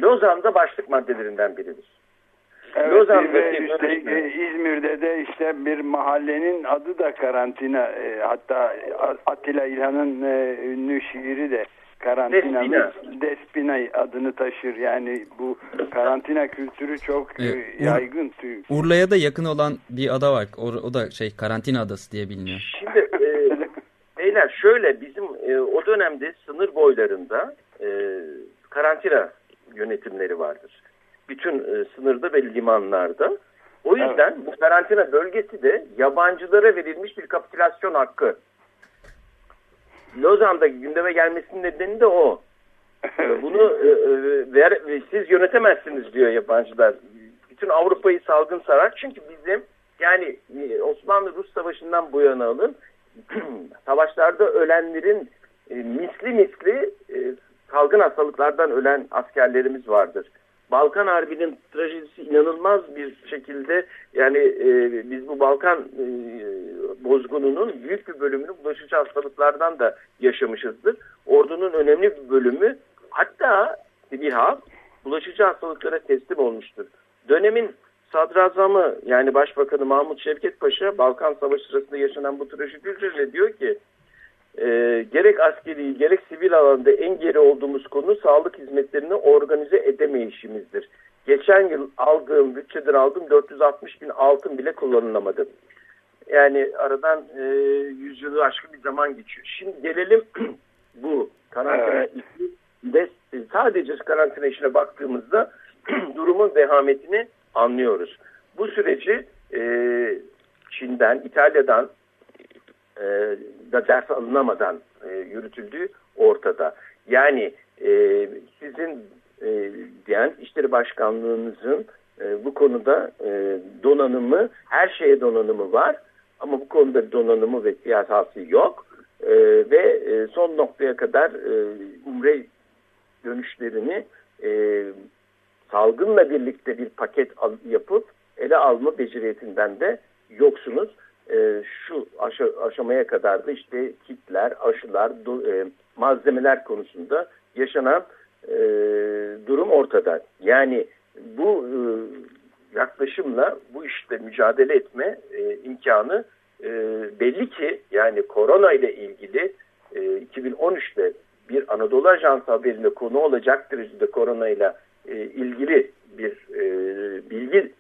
Lozan'da başlık maddelerinden biridir. Evet, Lozan'daki ve üstelik e, İzmir'de de işte bir mahallenin adı da karantina. E, hatta Atilla İlhan'ın e, ünlü şiiri de karantinamız Despina. Despina adını taşır. Yani bu karantina kültürü çok e, Evet, Ur- yaygın. Urla'ya da yakın olan bir ada var. O, o da şey karantina adası diye biliniyor. Şimdi e, beyler şöyle bizim e, o dönemde sınır boylarında e, karantina yönetimleri vardır. Bütün e, sınırda ve limanlarda. O yüzden bu karantina bölgesi de yabancılara verilmiş bir kapitülasyon hakkı. Lozan'da gündeme gelmesinin nedeni de o. E, Bunu e, e, ver, siz yönetemezsiniz diyor yabancılar. Bütün Avrupa'yı salgın sarar. Çünkü bizim yani e, Osmanlı-Rus Savaşı'ndan bu yana alın savaşlarda ölenlerin e, misli misli e, salgın hastalıklardan ölen askerlerimiz vardır. Balkan Harbi'nin trajedisi inanılmaz bir şekilde yani e, biz bu Balkan e, bozgununun büyük bir bölümünü bulaşıcı hastalıklardan da yaşamışızdır. Ordunun önemli bir bölümü hatta bir hal bulaşıcı hastalıklara teslim olmuştur. Dönemin sadrazamı yani Başbakanı Mahmut Şevket Paşa Balkan Savaşı sırasında yaşanan bu trajedi üzerine diyor ki e, gerek askeri gerek sivil alanda en geri olduğumuz konu sağlık hizmetlerini organize edemeyişimizdir. Geçen yıl aldığım bütçeden aldığım 460 bin altın bile kullanılamadı. Yani aradan e, 100 yılı aşkın bir zaman geçiyor. Şimdi gelelim bu karantina işi de sadece karantina işine baktığımızda durumun vehametini anlıyoruz. Bu süreci e, Çin'den, İtalya'dan da ders alınamadan e, yürütüldüğü ortada. Yani e, sizin e, Diyanet İşleri Başkanlığınızın e, bu konuda e, donanımı, her şeye donanımı var ama bu konuda donanımı ve siyasası yok. E, ve e, son noktaya kadar e, umre dönüşlerini e, salgınla birlikte bir paket al, yapıp ele alma beceriyetinden de yoksunuz. E, şu aşa, aşamaya kadar da işte kitler, aşılar, e, malzemeler konusunda yaşanan e, durum ortada. Yani bu e, yaklaşımla bu işte mücadele etme e, imkanı e, belli ki yani korona ile ilgili e, 2013'te bir Anadolu Ajansı haberinde konu olacak derecede korona ile e, ilgili bir e, bilgi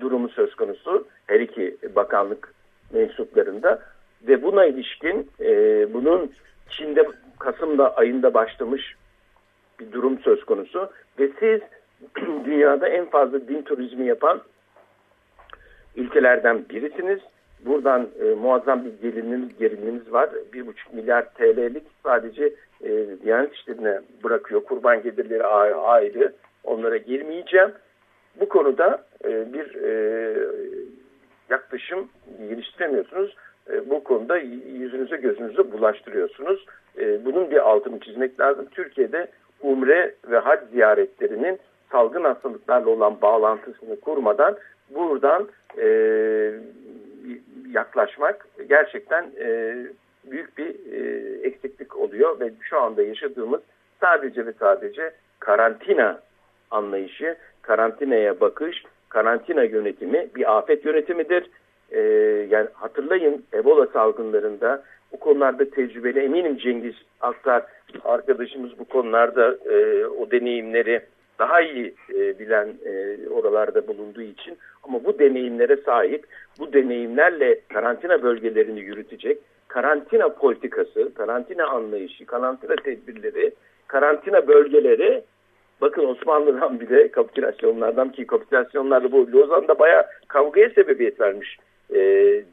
durumu söz konusu her iki bakanlık mensuplarında ve buna ilişkin e, bunun Çin'de Kasım'da ayında başlamış bir durum söz konusu ve siz dünyada en fazla din turizmi yapan ülkelerden birisiniz. Buradan e, muazzam bir geriliminiz, geriliminiz var. Bir buçuk milyar TL'lik sadece e, Diyanet İşleri'ne bırakıyor. Kurban gelirleri ayrı. Onlara girmeyeceğim. Bu konuda e, bir e, yaklaşım geliştiremiyorsunuz. E, bu konuda yüzünüze gözünüze bulaştırıyorsunuz. E, bunun bir altını çizmek lazım. Türkiye'de umre ve hac ziyaretlerinin salgın hastalıklarla olan bağlantısını kurmadan buradan e, yaklaşmak gerçekten e, büyük bir e, eksiklik oluyor ve şu anda yaşadığımız sadece ve sadece karantina anlayışı, karantinaya bakış, karantina yönetimi bir afet yönetimidir. E, yani hatırlayın Ebola salgınlarında bu konularda tecrübeli eminim Cengiz Aktar arkadaşımız bu konularda e, o deneyimleri daha iyi e, bilen e, oralarda bulunduğu için ama bu deneyimlere sahip, bu deneyimlerle karantina bölgelerini yürütecek, karantina politikası, karantina anlayışı, karantina tedbirleri, karantina bölgeleri, bakın Osmanlı'dan bile kapitülasyonlardan ki kapitülasyonlarda bu Lozan'da bayağı kavgaya sebebiyet vermiş. E,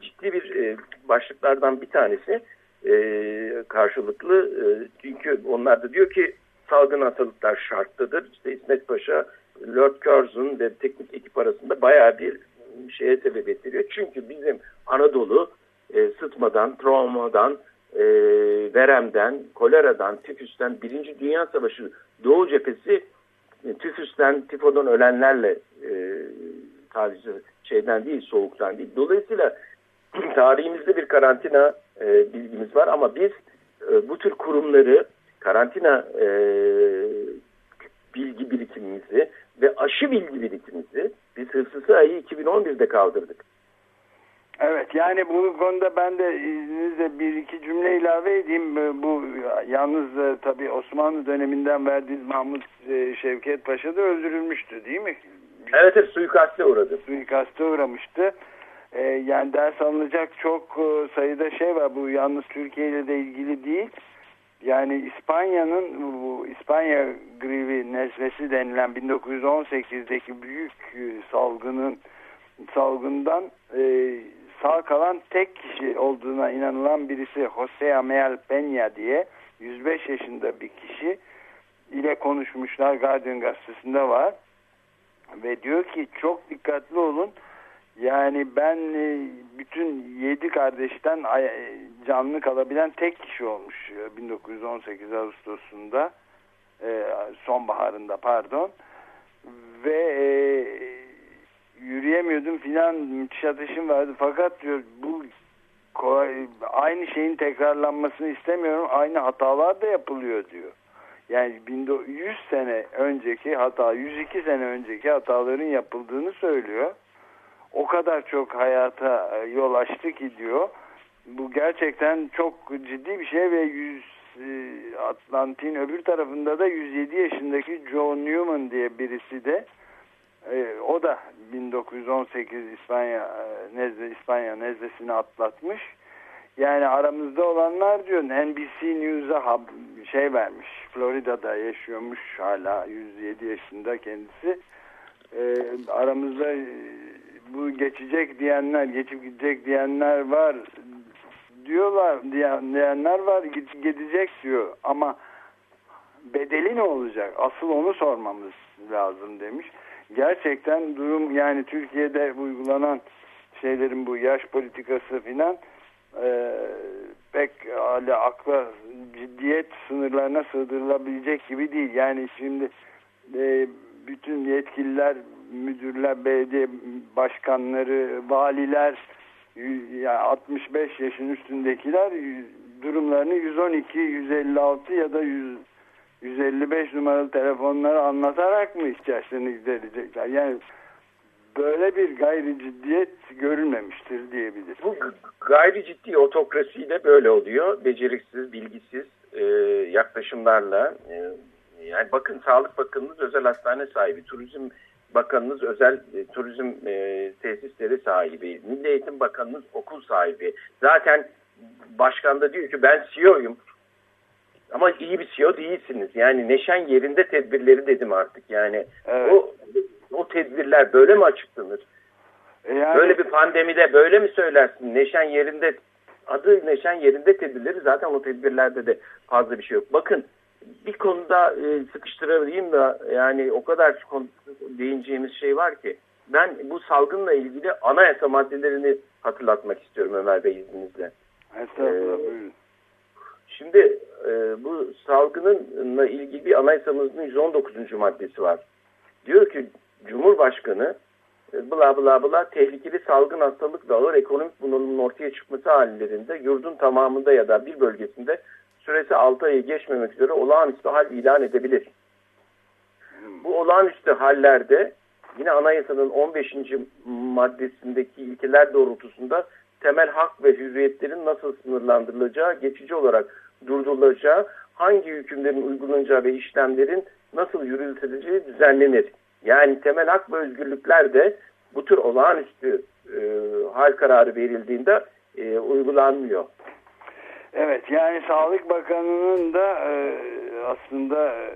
ciddi bir e, başlıklardan bir tanesi e, karşılıklı e, çünkü onlar da diyor ki salgın hastalıklar şartlıdır. İşte İsmet Paşa, Lord Curzon ve teknik ekip arasında bayağı bir şeye sebebiyet veriyor. Çünkü bizim Anadolu e, sıtmadan, travmadan, e, veremden, koleradan, tifüsten, Birinci Dünya Savaşı Doğu cephesi e, tüfüsten, tifodan ölenlerle e, sadece şeyden değil, soğuktan değil. Dolayısıyla tarihimizde bir karantina e, bilgimiz var ama biz e, bu tür kurumları karantina e, bilgi birikimimizi ve aşı bilgi birikimimizi biz hıfzı sayıyı 2011'de kaldırdık. Evet yani bu konuda ben de izninizle bir iki cümle ilave edeyim. E, bu yalnız e, tabii Osmanlı döneminden verdiğiniz Mahmut e, Şevket Paşa da öldürülmüştü değil mi? Evet evet suikaste uğradı. Suikaste uğramıştı. Ee, yani ders alınacak çok e, sayıda şey var. Bu yalnız Türkiye ile de ilgili değil. Yani İspanya'nın bu İspanya grivi nezlesi denilen 1918'deki büyük salgının salgından e, sağ kalan tek kişi olduğuna inanılan birisi Jose Amel Peña diye 105 yaşında bir kişi ile konuşmuşlar. Guardian gazetesinde var. Ve diyor ki çok dikkatli olun. Yani ben e, bütün yedi kardeşten canlı kalabilen tek kişi olmuş 1918 e, Ağustos'unda e, sonbaharında pardon. Ve yürüyemiyordum filan müthiş ateşim vardı fakat diyor bu aynı şeyin tekrarlanmasını istemiyorum aynı hatalar da yapılıyor diyor. Yani 100 sene önceki hata 102 sene önceki hataların yapıldığını söylüyor o kadar çok hayata e, yol açtı ki diyor. Bu gerçekten çok ciddi bir şey ve 100 e, Atlantik'in öbür tarafında da 107 yaşındaki Joe Newman diye birisi de e, o da 1918 İspanya nezle İspanya nezlesini atlatmış. Yani aramızda olanlar diyor NBC News'a şey vermiş. Florida'da yaşıyormuş hala 107 yaşında kendisi. E, aramızda bu geçecek diyenler, geçip gidecek diyenler var diyorlar diyen, diyenler var gidecek diyor ama bedeli ne olacak? Asıl onu sormamız lazım demiş. Gerçekten durum yani Türkiye'de uygulanan şeylerin bu yaş politikası filan e, pek hala akla ciddiyet sınırlarına sığdırılabilecek gibi değil. Yani şimdi e, bütün yetkililer müdürler, belediye başkanları, valiler, yani 65 yaşın üstündekiler durumlarını 112, 156 ya da 100, 155 numaralı telefonları anlatarak mı ihtiyaçlarını giderecekler? Yani böyle bir gayri ciddiyet görülmemiştir diyebiliriz. Bu gayri ciddi otokrasiyle böyle oluyor. Beceriksiz, bilgisiz e, yaklaşımlarla. E, yani bakın Sağlık Bakanımız özel hastane sahibi, turizm Bakanınız özel e, turizm e, tesisleri sahibi, Milli Eğitim Bakanınız okul sahibi. Zaten başkan da diyor ki ben CEO'yum. Ama iyi bir CEO değilsiniz. Yani neşen yerinde tedbirleri dedim artık. Yani evet. o o tedbirler böyle mi açıklanır? E yani... Böyle bir pandemide böyle mi söylersin? Neşen yerinde adı neşen yerinde tedbirleri zaten o tedbirlerde de fazla bir şey yok. Bakın bir konuda e, sıkıştırabileyim da yani o kadar değineceğimiz şey var ki ben bu salgınla ilgili anayasa maddelerini hatırlatmak istiyorum Ömer Bey izninizle. Estağfurullah. Ee, şimdi e, bu salgınla ilgili bir anayasamızın 119. maddesi var. Diyor ki Cumhurbaşkanı e, bla bla bla tehlikeli salgın hastalık ve ağır ekonomik bunalımın ortaya çıkması hallerinde yurdun tamamında ya da bir bölgesinde süresi 6 ayı geçmemek üzere olağanüstü hal ilan edebilir. Bu olağanüstü hallerde yine anayasanın 15. maddesindeki ilkeler doğrultusunda temel hak ve hürriyetlerin nasıl sınırlandırılacağı, geçici olarak durdurulacağı, hangi hükümlerin uygulanacağı ve işlemlerin nasıl yürütüleceği düzenlenir. Yani temel hak ve özgürlükler de bu tür olağanüstü e, hal kararı verildiğinde e, uygulanmıyor. Evet yani Sağlık Bakanı'nın da e, aslında e,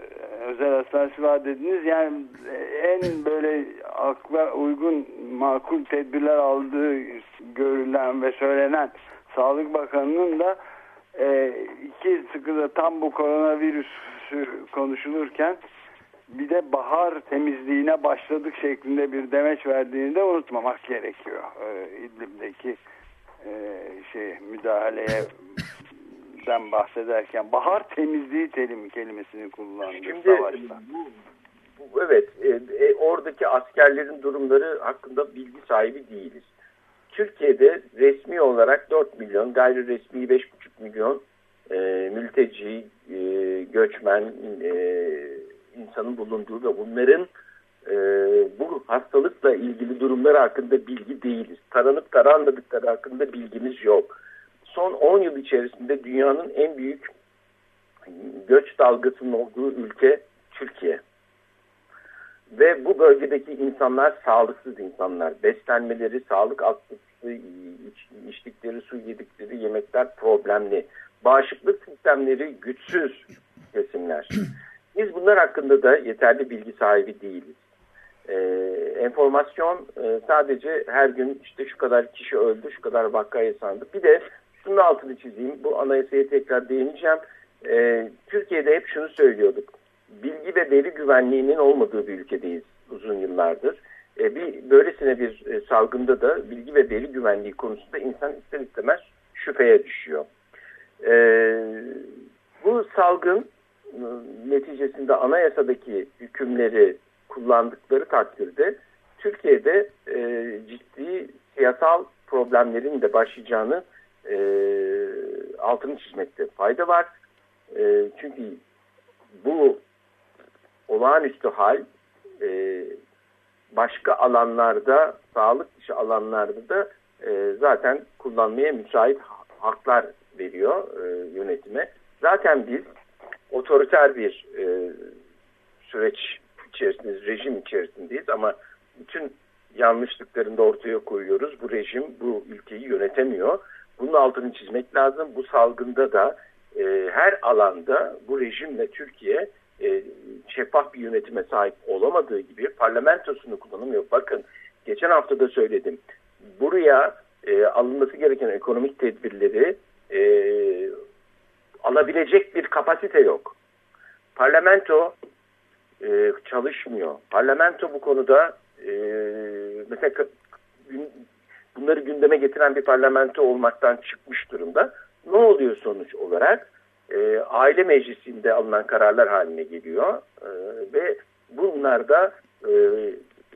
özel hastanesi var dediniz. Yani e, en böyle akla uygun makul tedbirler aldığı görülen ve söylenen Sağlık Bakanı'nın da e, iki sıkıda tam bu koronavirüs konuşulurken bir de bahar temizliğine başladık şeklinde bir demeç verdiğini de unutmamak gerekiyor. E, İdlib'deki e, şey müdahaleye den bahsederken bahar temizliği terim kelimesini kullandı Şimdi, savaşta. Bu, bu, evet e, e, oradaki askerlerin durumları hakkında bilgi sahibi değiliz. Türkiye'de resmi olarak 4 milyon, gayri resmi 5,5 milyon e, mülteci, e, göçmen e, insanın bulunduğu ve bunların e, bu hastalıkla ilgili durumlar hakkında bilgi değiliz. Taranıp taranmadıkları hakkında bilgimiz yok. Son 10 yıl içerisinde dünyanın en büyük göç dalgasının olduğu ülke Türkiye. Ve bu bölgedeki insanlar sağlıksız insanlar. Beslenmeleri, sağlık iç, içtikleri su yedikleri yemekler problemli. Bağışıklık sistemleri güçsüz kesimler. Biz bunlar hakkında da yeterli bilgi sahibi değiliz. Ee, enformasyon e, sadece her gün işte şu kadar kişi öldü, şu kadar vaka yaşandı. Bir de şunun altını çizeyim, bu anayasaya tekrar değineceğim. Ee, Türkiye'de hep şunu söylüyorduk. Bilgi ve veri güvenliğinin olmadığı bir ülkedeyiz uzun yıllardır. Ee, bir böylesine bir e, salgında da bilgi ve veri güvenliği konusunda insan ister istemez şüpheye düşüyor. Ee, bu salgın neticesinde anayasadaki hükümleri kullandıkları takdirde Türkiye'de e, ciddi siyasal problemlerin de başlayacağını e, altını çizmekte fayda var. E, çünkü bu olağanüstü hal e, başka alanlarda, sağlık dışı alanlarda da e, zaten kullanmaya müsait haklar veriyor e, yönetime. Zaten biz otoriter bir e, süreç içerisindeyiz, rejim içerisindeyiz ama bütün yanlışlıklarını da ortaya koyuyoruz. Bu rejim bu ülkeyi yönetemiyor. Bunun altını çizmek lazım. Bu salgında da e, her alanda bu rejimle Türkiye e, şeffaf bir yönetime sahip olamadığı gibi parlamentosunu kullanamıyor. Bakın geçen hafta da söyledim. Buraya e, alınması gereken ekonomik tedbirleri e, alabilecek bir kapasite yok. Parlamento e, çalışmıyor. Parlamento bu konuda e, mesela bunları gündeme getiren bir parlamento olmaktan çıkmış durumda. Ne oluyor sonuç olarak? E, aile meclisinde alınan kararlar haline geliyor e, ve bunlar da e,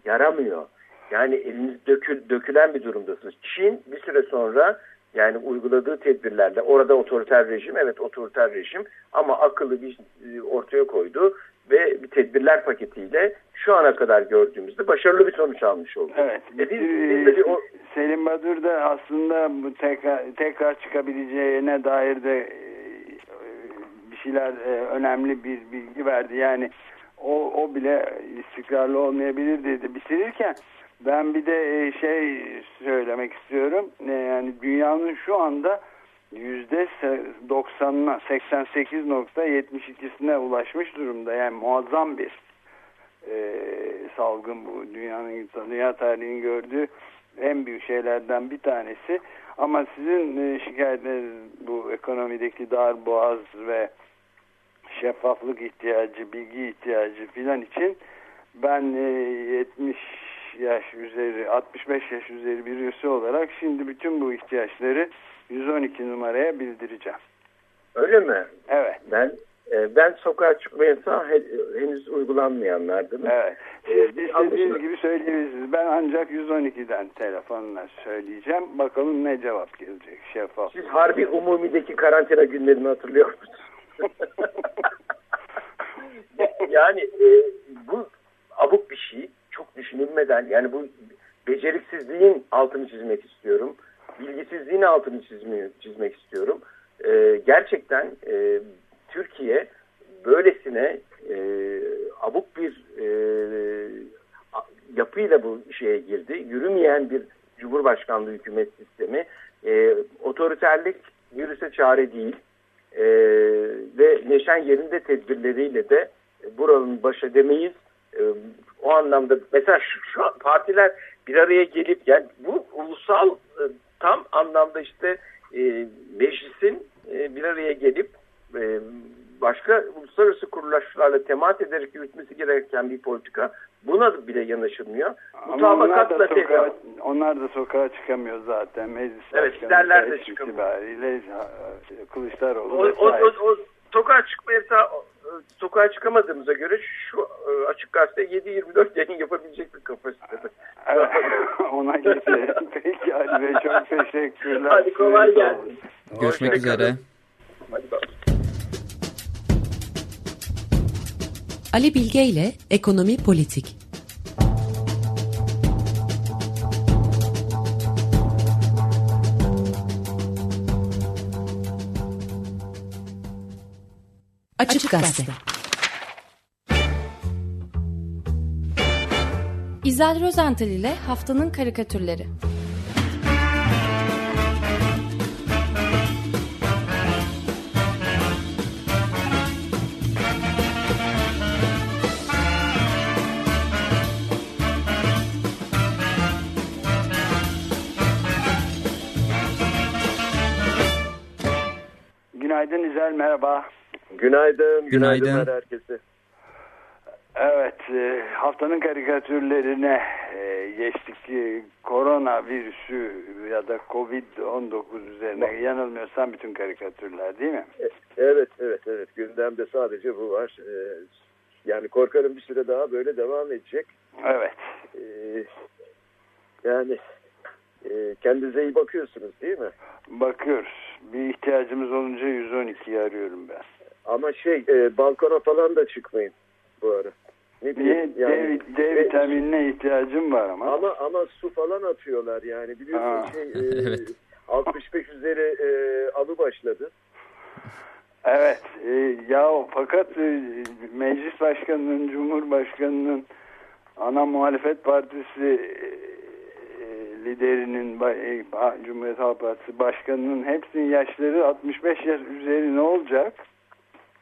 yaramıyor. Yani eliniz dökül, dökülen bir durumdasınız. Çin bir süre sonra yani uyguladığı tedbirlerle orada otoriter rejim evet otoriter rejim ama akıllı bir e, ortaya koydu ve bir tedbirler paketiyle şu ana kadar gördüğümüzde başarılı bir sonuç almış oldu. Evet. E biz, biz biz de o... Selim Badur da aslında tekrar, tekrar çıkabileceğine dair de bir şeyler e, önemli bir bilgi verdi. Yani o, o bile istikrarlı olmayabilir dedi. Bitirirken ben bir de şey söylemek istiyorum. Yani dünyanın şu anda yüzde 90'ına 88.72'sine ulaşmış durumda. Yani muazzam bir e, salgın bu dünyanın dünya tarihinin gördüğü en büyük şeylerden bir tanesi. Ama sizin e, şikayetleriniz bu ekonomideki dar boğaz ve şeffaflık ihtiyacı, bilgi ihtiyacı filan için ben e, 70 yaş üzeri, 65 yaş üzeri bir üyesi olarak şimdi bütün bu ihtiyaçları 112 numaraya bildireceğim. Öyle mi? Evet. Ben e, ben sokağa çıkma yasağı henüz uygulanmayanlardım. Evet. Siz e, istediğiniz gibi söyleyebilirsiniz. Ben ancak 112'den telefonla söyleyeceğim. Bakalım ne cevap gelecek şeffaf. Siz Harbi Umumi'deki karantina günlerini hatırlıyor musunuz? yani e, bu abuk bir şey. Çok düşünülmeden yani bu beceriksizliğin altını çizmek istiyorum bilgisizliğin altını çizmek, istiyorum. E, gerçekten e, Türkiye böylesine e, abuk bir e, yapıyla bu şeye girdi. Yürümeyen bir Cumhurbaşkanlığı hükümet sistemi. E, otoriterlik virüse çare değil. E, ve neşen yerinde tedbirleriyle de buranın baş edemeyiz. E, o anlamda mesela şu, şu partiler bir araya gelip yani bu ulusal e, tam anlamda işte e, meclisin e, bir araya gelip e, başka uluslararası kuruluşlarla temas ederek yürütmesi gereken bir politika buna bile yanaşılmıyor. Ama onlar da, sokağa, onlar da sokağa çıkamıyor zaten. Meclis evet, isterler de çıkamıyor. itibariyle Kılıçdaroğlu o, o, o, o, sokağa çıkma yasağı sokağa çıkamadığımıza göre şu e, açık gazete 7-24 yayın yapabilecek bir kapasitede. Evet, ona geçelim. Peki Ali Bey çok teşekkürler. Hadi kolay gelsin. Görüşmek üzere. Hadi bak. Ali Bilge ile Ekonomi Politik. Açık Gazete. İzel Rozental ile Haftanın Karikatürleri Günaydın İzel, merhaba. Günaydın, Günaydın. günaydınlar herkese. Evet, e, haftanın karikatürlerine e, geçtik. E, Korona virüsü ya da Covid-19 üzerine yanılmıyorsam bütün karikatürler değil mi? Evet, evet, evet. Gündemde sadece bu var. Yani korkarım bir süre daha böyle devam edecek. Evet. Yani e, kendinize iyi bakıyorsunuz değil mi? Bakıyoruz. Bir ihtiyacımız olunca 112'yi arıyorum ben. Ama şey, e, balkona falan da çıkmayın bu ara. Ne Niye? bileyim, yani, D, D vitaminine ihtiyacım var ama. ama ama su falan atıyorlar yani biliyorsun Ha. şey e, Evet. 65 üzeri e, alı başladı. Evet. E, ya fakat e, meclis başkanının, cumhurbaşkanının ana muhalefet partisi e, liderinin, e, Cumhuriyet Halk Partisi başkanının hepsinin yaşları 65 yaş üzeri ne olacak?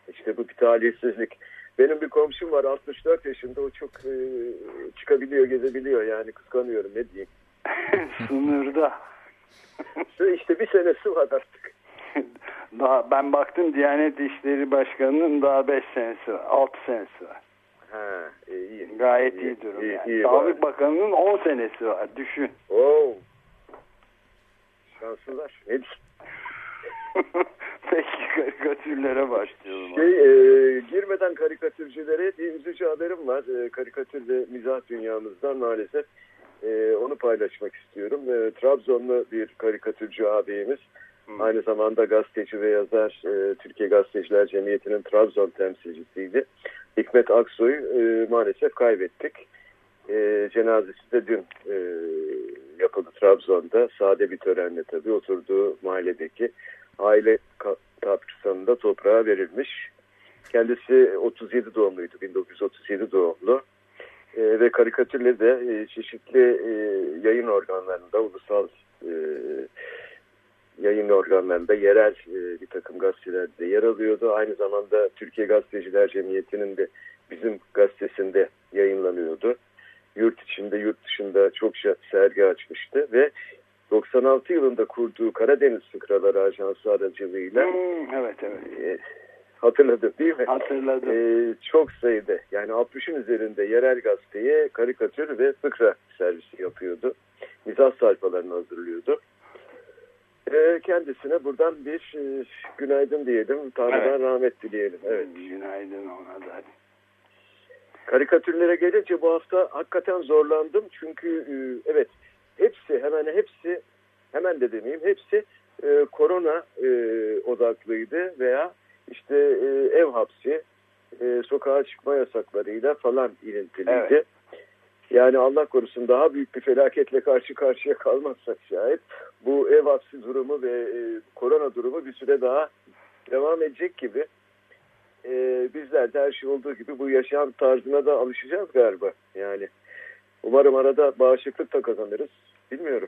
İşte bu bir talihsizlik. Benim bir komşum var 64 yaşında o çok e, çıkabiliyor gezebiliyor yani kıskanıyorum ne diyeyim. Sınırda. işte bir senesi var artık. Daha ben baktım Diyanet İşleri Başkanı'nın daha 5 senesi var, 6 senesi var. Ha, iyi. Gayet iyi, İyi, durum iyi, yani. iyi Sağlık bari. Bakanı'nın 10 senesi var. Düşün. Oo. Şanslılar. Diyeyim? Peki karikatürlere başlayalım. Şey, e, girmeden karikatürcülere bir üzücü haberim var. E, karikatür ve mizah dünyamızdan maalesef. E, onu paylaşmak istiyorum. E, Trabzonlu bir karikatürcü abimiz. Aynı zamanda gazeteci ve yazar e, Türkiye Gazeteciler Cemiyeti'nin Trabzon temsilcisiydi. Hikmet Aksoy e, maalesef kaybettik. E, cenazesi de dün e, yapıldı Trabzon'da. Sade bir törenle tabii oturduğu mahalledeki aile kapsamında toprağa verilmiş. Kendisi 37 doğumluydu, 1937 doğumlu. E, ve karikatürle de e, çeşitli e, yayın organlarında, ulusal e, yayın organlarında yerel e, bir takım gazetelerde yer alıyordu. Aynı zamanda Türkiye Gazeteciler Cemiyeti'nin de bizim gazetesinde yayınlanıyordu. Yurt içinde, yurt dışında çokça sergi açmıştı ve 96 yılında kurduğu Karadeniz Fıkraları Ajansı aracılığıyla Hmm, evet evet. e, hatırladı değil mi? Hatırladım. E, çok sayıda yani 60'ın üzerinde yerel gazeteye karikatür ve fıkra servisi yapıyordu. Mizah sayfalarını hazırlıyordu. E, kendisine buradan bir e, günaydın diyelim. Tanrı'dan Evet. rahmet dileyelim. Evet. Günaydın ona da. Karikatürlere gelince bu hafta hakikaten zorlandım. Çünkü e, evet hepsi hemen hepsi hemen de demeyeyim hepsi e, korona e, odaklıydı veya işte e, ev hapsi e, sokağa çıkma yasaklarıyla falan ilintiliydi. Evet. Yani Allah korusun daha büyük bir felaketle karşı karşıya kalmazsak şayet bu ev hapsi durumu ve e, korona durumu bir süre daha devam edecek gibi. E, bizler de her şey olduğu gibi bu yaşam tarzına da alışacağız galiba. Yani umarım arada bağışıklık da kazanırız. Bilmiyorum.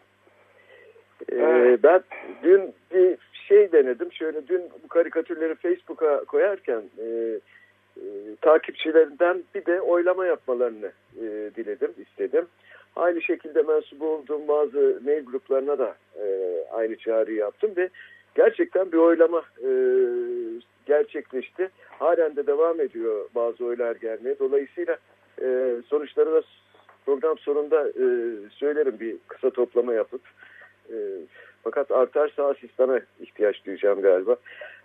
E, Evet. Ben dün bir şey denedim. Şöyle dün bu karikatürleri Facebook'a koyarken e, e, takipçilerinden bir de oylama yapmalarını e, diledim, istedim. Aynı şekilde mensup olduğum bazı mail gruplarına da e, aynı çağrıyı yaptım ve gerçekten bir oylama e, gerçekleşti. Halen de devam ediyor bazı oylar gelmeye. Dolayısıyla e, sonuçları da program sonunda e, söylerim bir kısa toplama yapıp. E, fakat artarsa asistana ihtiyaç duyacağım galiba.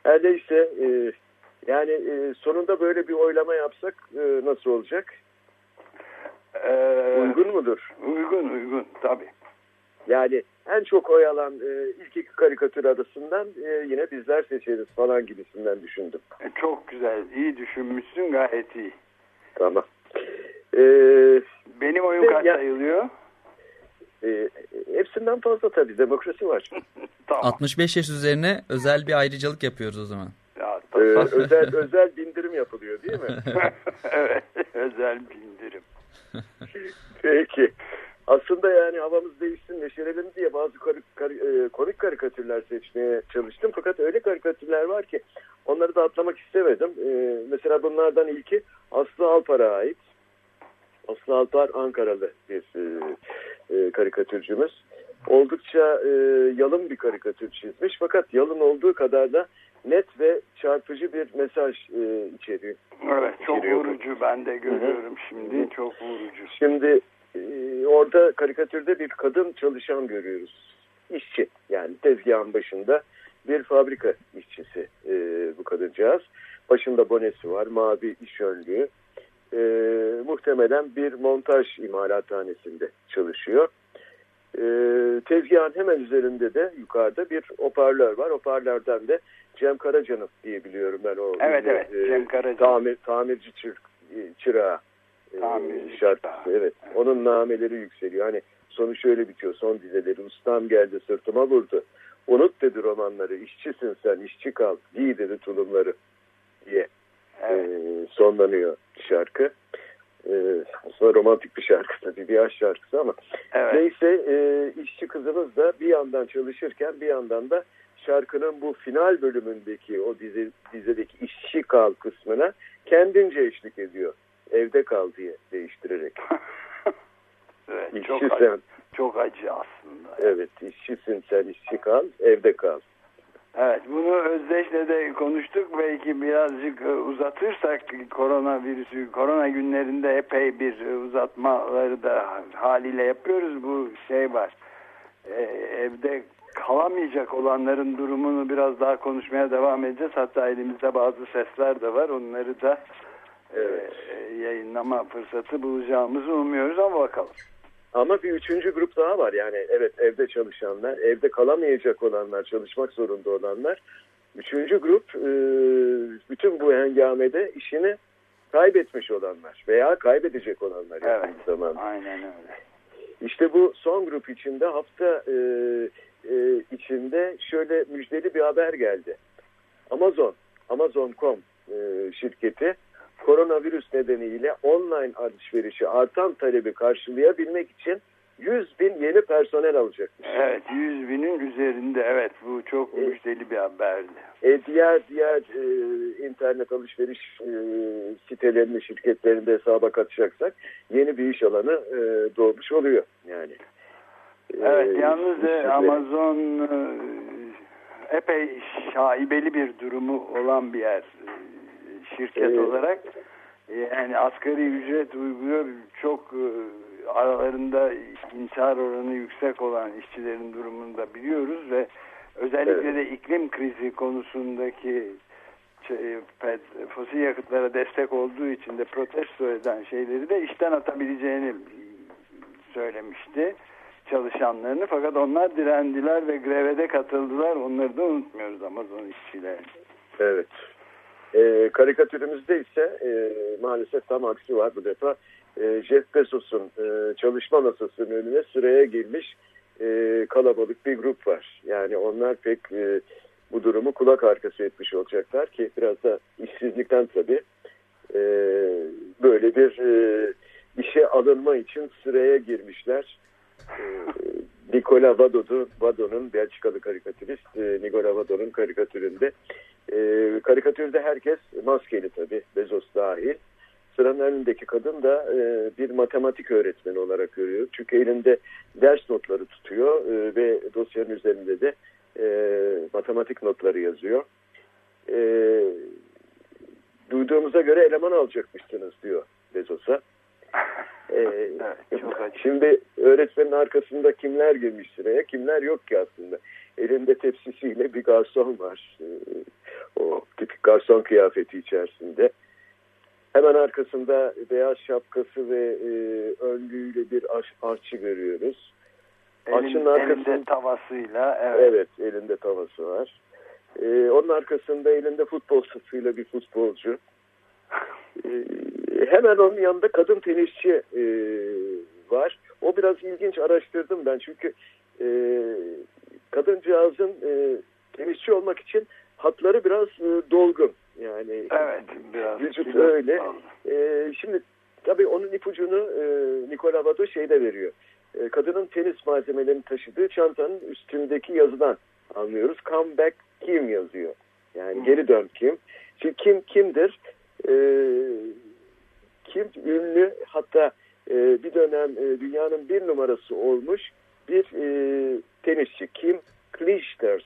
Her neyse e, yani e, sonunda böyle bir oylama yapsak e, nasıl olacak? Ee, Uygun mudur? Uygun uygun tabii. Yani en çok oy alan e, ilk iki karikatür arasından e, yine bizler seçeriz falan gibisinden düşündüm. E, Çok güzel. iyi düşünmüşsün. Gayet iyi. Tamam. E, Benim oyun kaç ya- sayılıyor? e, hepsinden fazla tabii demokrasi var. 65 yaş üzerine özel bir ayrıcalık yapıyoruz o zaman. Ya, E, özel özel bindirim yapılıyor değil mi? evet. Özel bindirim. Peki. Aslında yani havamız değişsin, neşelenelim diye bazı kari- kari- e, komik karikatürler seçmeye çalıştım. Fakat öyle karikatürler var ki onları da atlamak istemedim. E, mesela bunlardan ilki Aslı Alpar'a ait. Aslı Alpar Ankaralı bir e, e, karikatürcümüz. Oldukça e, yalın bir karikatür çizmiş. Fakat yalın olduğu kadar da net ve çarpıcı bir mesaj e, içeriyor. Evet çok İçeriyor vurucu ben de görüyorum şimdi çok vurucu. Şimdi e, orada karikatürde bir kadın çalışan görüyoruz. İşçi yani tezgahın başında bir fabrika işçisi e, bu kadıncağız. Başında bonesi var, mavi iş önlüğü. E, muhtemelen bir montaj imalathanesinde çalışıyor. E, tezgahın hemen üzerinde de yukarıda bir hoparlör var. Hoparlörden de Cem Karaca'nın diye biliyorum ben o. Evet, ünlü, evet, Cem Karaca. Tamir, tamirci çır, çırağı. e, Tamirci şarkısı. Evet. Onun nameleri yükseliyor. Hani sonu şöyle bitiyor. Son dizeleri. Ustam geldi sırtıma vurdu. Unut dedi romanları. İşçisin sen. işçi kal. Giy dedi tulumları diye e, sonlanıyor şarkı. E, aslında romantik bir şarkı tabii. Bir aşk şarkısı ama Evet. Neyse e, işçi kızımız da bir yandan çalışırken bir yandan da şarkının bu final bölümündeki o dizi, dizideki işçi kal kısmına kendince eşlik ediyor. Evde kal diye değiştirerek. Evet, İşçi çok sen. acı, çok acı aslında. Evet işçisin sen işçi kal evde kal. Evet bunu Özdeş'le de konuştuk. Belki birazcık e, uzatırsak koronavirüsü, korona günlerinde epey bir e, uzatmaları da haliyle yapıyoruz. Bu şey var. E, evde kalamayacak olanların durumunu biraz daha konuşmaya devam edeceğiz. Hatta elimizde bazı sesler de var. Onları da e, e, yayınlama fırsatı bulacağımızı umuyoruz ama bakalım. Ama bir üçüncü grup daha var. Yani evet evde çalışanlar, evde kalamayacak olanlar, çalışmak zorunda olanlar. Üçüncü grup e, bütün bu hengamede işini kaybetmiş olanlar veya kaybedecek olanlar. Evet. zamanda. Aynen öyle. İşte bu son grup içinde hafta e, e, içinde şöyle müjdeli bir haber geldi. Amazon, Amazon.com e, şirketi koronavirüs nedeniyle online alışverişi artan talebi karşılayabilmek için 100 bin yeni personel alacakmış. Evet 100 binin üzerinde evet bu çok müjdeli bir haberdi. E, diğer diğer e, internet alışveriş e, sitelerini, şirketlerinde hesaba katacaksak yeni bir iş alanı e, doğmuş oluyor yani. E, Evet yalnız e, Amazon e, epey şaibeli bir durumu olan bir yer e, şirket Evet. olarak E, yani asgari ücret uyguluyor çok e, aralarında intihar oranı yüksek olan işçilerin durumunu da biliyoruz ve özellikle Evet. de iklim krizi konusundaki şey, fosil yakıtlara destek olduğu için de protesto eden şeyleri de işten atabileceğini söylemişti çalışanlarını fakat onlar direndiler ve greve de katıldılar onları da unutmuyoruz Amazon işçilerini. Evet. E, karikatürümüzde ise e, maalesef tam aksi var bu defa. E, Jeff Bezos'un e, çalışma masasının önüne sıraya girmiş e, kalabalık bir grup var. Yani onlar pek e, bu durumu kulak arkası etmiş olacaklar ki biraz da işsizlikten tabii e, böyle bir e, işe alınma için sıraya girmişler. E, Nicola Vado'du, Vado'nun Belçikalı karikatürist e, Nicola Vado'nun karikatüründe e, karikatürde herkes maskeli tabii Bezos dahil. Sıranın önündeki kadın da e, bir matematik öğretmeni olarak görüyor. Çünkü elinde ders notları tutuyor e, ve dosyanın üzerinde de e, matematik notları yazıyor. Duyduğumuza göre eleman alacakmışsınız diyor Bezos'a. E, şimdi öğretmenin arkasında kimler girmiş sıraya kimler yok ki aslında. Elinde tepsisiyle bir garson var. E, o tipik garson kıyafeti içerisinde. Hemen arkasında beyaz şapkası ve e, önlüğüyle bir aş, aşçı görüyoruz. Elin, elinde tavasıyla. Evet. evet elinde tavası var. Ee, onun arkasında elinde futbol sıfıyla bir futbolcu. Ee, hemen onun yanında kadın tenisçi e, var. O biraz ilginç araştırdım ben çünkü e, kadıncağızın e, tenisçi olmak için hatları biraz e, dolgun. Yani evet, biraz vücut öyle. E, şimdi tabii onun ipucunu e, Nikola Vado şeyde veriyor. E, kadının tenis malzemelerini taşıdığı çantanın üstündeki yazıdan anlıyoruz. Come back Kim yazıyor. Yani hmm. geri dön Kim. Şimdi Kim kimdir? E, Kim ünlü hatta e, bir dönem e, dünyanın bir numarası olmuş bir e, tenisçi. Kim Clijsters.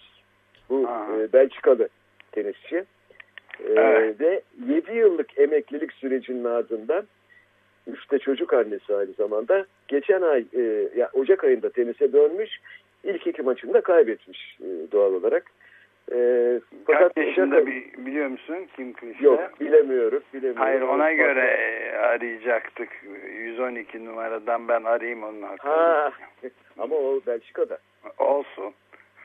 Bu e, Belçikalı tenisçi. E, evet. Ve 7 yıllık emeklilik sürecinin ardından Üçte çocuk annesi aynı zamanda. Geçen ay e, ya Ocak ayında tenise dönmüş. İlk iki maçını da kaybetmiş e, doğal olarak. E, fakat Kaç yaşında Ocak... biliyor musun Kim Klişler? Yok bilemiyorum. bilemiyorum. Hayır ona göre e, arayacaktık. 112 numaradan ben arayayım onun hakkında. Ha, ama o Belçika'da. Olsun.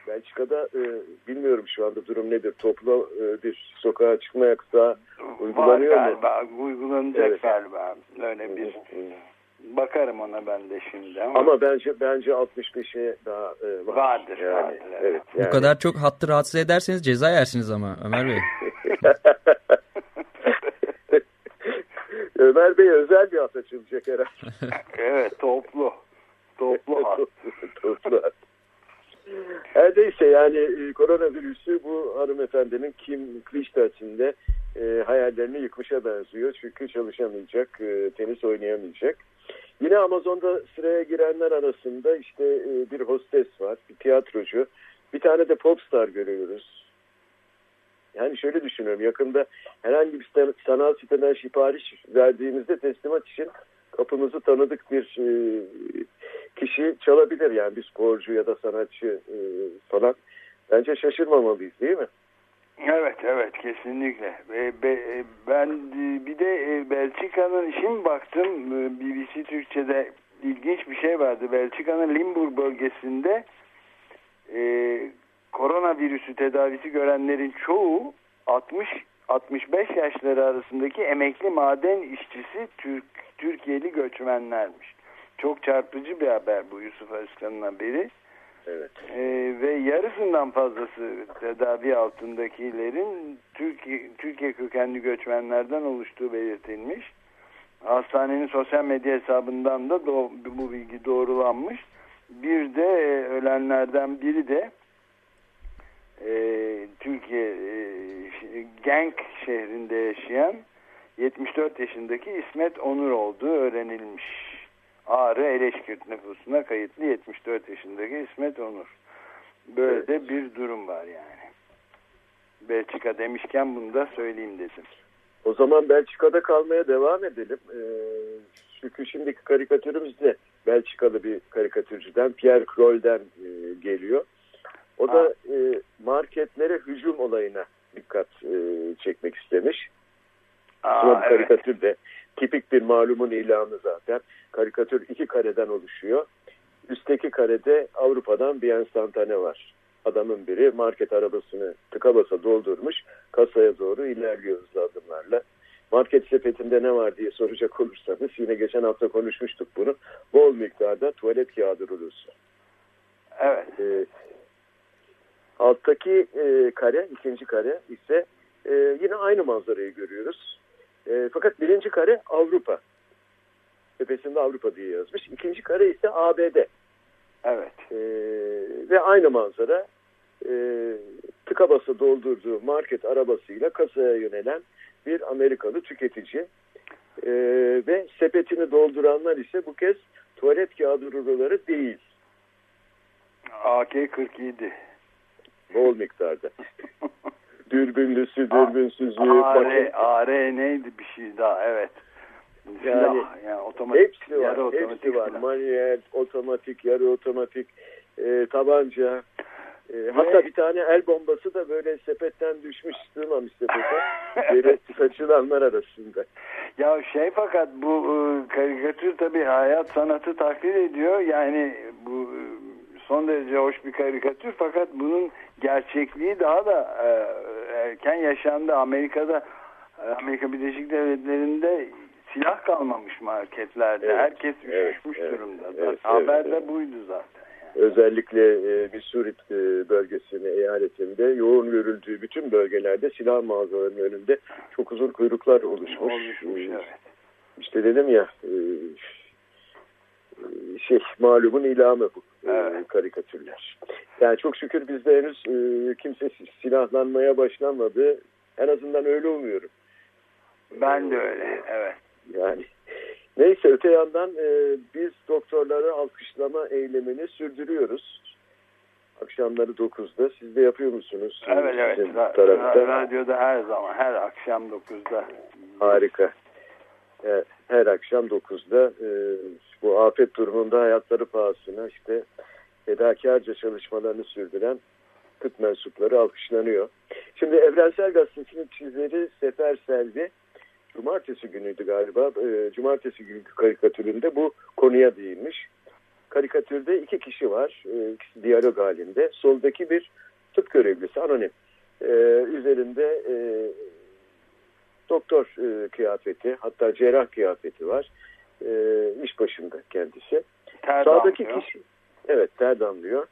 Belçika'da e, bilmiyorum şu anda durum nedir. Toplu e, bir sokağa çıkma yasağı uygulanıyor Var galiba, mu? Uygulanacak evet. galiba. Öyle bir bakarım ona ben de şimdi ama. Ama bence bence 65'e daha e, var. vardır. Yani, vardır evet. Yani. Bu kadar çok hattı rahatsız ederseniz ceza yersiniz ama Ömer Bey. Ömer Bey özel bir hat açılacak herhalde. evet toplu. Toplu hat. toplu hat. Her neyse yani e, koronavirüsü bu hanımefendinin Kim Kılıçdaroğlu'nun de e, hayallerini yıkmışa benziyor. Çünkü çalışamayacak, e, tenis oynayamayacak. Yine Amazon'da sıraya girenler arasında işte e, bir hostes var, bir tiyatrocu, bir tane de popstar görüyoruz. Yani şöyle düşünüyorum, yakında herhangi bir sanal siteden sipariş verdiğimizde teslimat için kapımızı tanıdık bir e, kişi çalabilir yani bir sporcu ya da sanatçı e, falan. Bence şaşırmamalıyız değil mi? Evet evet kesinlikle. Ben bir de Belçika'nın şimdi baktım BBC Türkçe'de ilginç bir şey vardı. Belçika'nın Limburg bölgesinde e, koronavirüsü tedavisi görenlerin çoğu 60 65 yaşları arasındaki emekli maden işçisi Türk Türkiye'li göçmenlermiş. Çok çarpıcı bir haber bu Yusuf Özkan'ın haberi. Evet. Ee, ve yarısından fazlası tedavi altındakilerin Türkiye, Türkiye kökenli göçmenlerden oluştuğu belirtilmiş. Hastanenin sosyal medya hesabından da do, bu bilgi doğrulanmış. Bir de e, ölenlerden biri de e, Türkiye e, Genk şehrinde yaşayan 74 yaşındaki İsmet Onur olduğu öğrenilmiş. Ağrı Eleşkirt nüfusuna kayıtlı 74 yaşındaki İsmet Onur. Böyle evet. de bir durum var yani. Belçika demişken bunu da söyleyeyim dedim. O zaman Belçika'da kalmaya devam edelim. Ee, çünkü şimdiki karikatürümüz de Belçikalı bir karikatürcüden Pierre Kroll'den e, geliyor. O da e, marketlere hücum olayına dikkat e, çekmek istemiş. Aa, Son evet. karikatür de tipik bir malumun ilanı zaten. Karikatür iki kareden oluşuyor. Üstteki karede Avrupa'dan bir enstantane var. Adamın biri market arabasını tıka basa doldurmuş, kasaya doğru ilerliyor hızlı adımlarla. Market sepetinde ne var diye soracak olursanız yine geçen hafta konuşmuştuk bunu. Bol miktarda tuvalet kağıdı rulosu. Evet. Ee, alttaki e, kare, ikinci kare ise e, yine aynı manzarayı görüyoruz. E, fakat birinci kare Avrupa. Tepesinde Avrupa diye yazmış. İkinci kare ise ABD. Evet. E, ve aynı manzara e, tıka basa doldurduğu market arabasıyla kasaya yönelen bir Amerikalı tüketici. E, ve sepetini dolduranlar ise bu kez tuvalet kağıdı ruloları değil. AK-47. Bol miktarda. dürbünlüsü, dürbünsüzü. AR, AR neydi bir şey daha evet. Yani, yani otomatik, hepsi var, otomatik hepsi var. Manuel, otomatik, yarı otomatik, e, tabanca. E, hatta bir tane el bombası da böyle sepetten düşmüş, sığmamış sepete. böyle saçılanlar arasında. Ya şey fakat bu e, karikatür tabii hayat sanatı takdir ediyor. Yani bu son derece hoş bir karikatür fakat bunun gerçekliği daha da e, erken yaşandı. Amerika'da e, Amerika Birleşik Devletleri'nde silah kalmamış marketlerde. Evet, Herkes evet, üşüşmüş evet, durumda. evet, Haber evet, de evet. buydu zaten. Özellikle e, Missouri e, bölgesini, eyaletinde yoğun görüldüğü bütün bölgelerde silah mağazalarının önünde çok uzun kuyruklar oluşmuş. Oluşmuş, E, evet. İşte dedim ya e, şey malumun ilamı bu Evet. karikatürler. Yani çok şükür bizde henüz e, kimse silahlanmaya başlamadı. En azından öyle umuyorum. Ben de öyle, evet. Yani neyse öte yandan e, biz doktorları alkışlama eylemini sürdürüyoruz. Akşamları 9'da. Siz de yapıyor musunuz? Evet evet. Ra- tarafta. radyoda her zaman, her akşam 9'da. Harika. E, Her akşam 9'da e, bu afet durumunda hayatları pahasına işte fedakarca çalışmalarını sürdüren tıp mensupları alkışlanıyor. Şimdi Evrensel Gazetesi'nin çizeri Sefer Selvi Cumartesi günüydü galiba. E, Cumartesi günkü karikatüründe bu konuya değinmiş. Karikatürde iki kişi var. E, ikisi diyalog halinde. Soldaki bir tıp görevlisi anonim. E, üzerinde e, doktor e, kıyafeti hatta cerrah kıyafeti var. E, iş başında kendisi. Ter Sağdaki damlıyor. kişi evet ter damlıyor.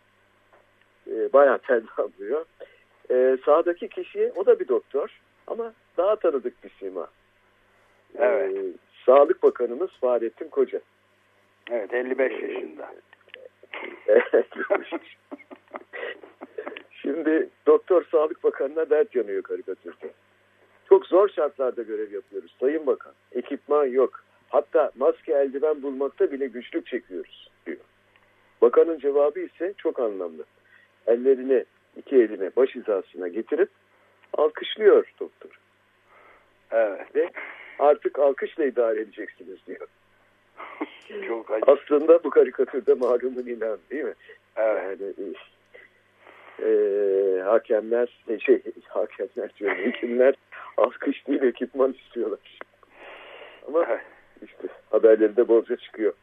E, bayağı ter damlıyor. E, sağdaki kişi o da bir doktor ama daha tanıdık bir sima. E, Evet. Sağlık Bakanımız Fahrettin Koca. Evet 55 yaşında. Şimdi Doktor Sağlık Bakanı'na dert yanıyor karikatürde. Çok zor şartlarda görev yapıyoruz Sayın Bakan. Ekipman yok. Hatta maske eldiven bulmakta bile güçlük çekiyoruz diyor. Bakanın cevabı ise çok anlamlı. Ellerini iki eline baş hizasına getirip alkışlıyor doktor. Evet. Ve artık alkışla idare edeceksiniz diyor. Çok acı. Aslında bu karikatürde malumun ilan değil mi? Evet. Yani e, hakemler e, şey hakemler diyorum hekimler alkış değil ekipman istiyorlar. Ama işte haberlerinde bolca çıkıyor.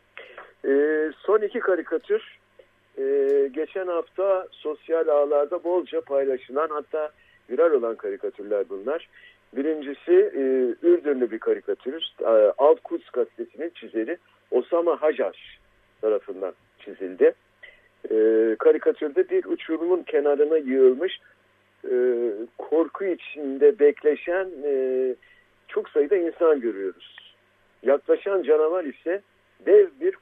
E, son iki karikatür e, geçen hafta sosyal ağlarda bolca paylaşılan hatta viral olan karikatürler bunlar. Birincisi e, Ürdünlü bir karikatürist. E, Alt Kuds gazetesinin çizeri Osama Hajar tarafından çizildi. E, karikatürde bir uçurumun kenarına yığılmış e, korku içinde bekleşen e, çok sayıda insan görüyoruz. Yaklaşan canavar ise dev bir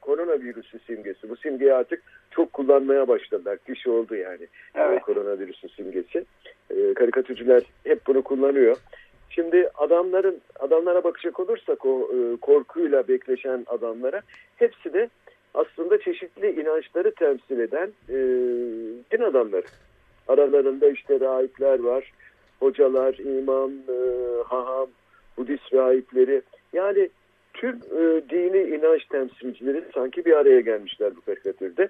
koronavirüsü simgesi. Bu simgeyi artık çok kullanmaya başladılar. Kişi oldu yani. Evet. Koronavirüsü simgesi. E, karikatürcüler hep bunu kullanıyor. Şimdi adamların adamlara bakacak olursak o e, korkuyla bekleşen adamlara hepsi de aslında çeşitli inançları temsil eden e, din adamları. Aralarında işte rahipler var, hocalar, imam, e, haham, Budist rahipleri. Yani tüm e, dini inanç temsilcileri sanki bir araya gelmişler bu karikatürde.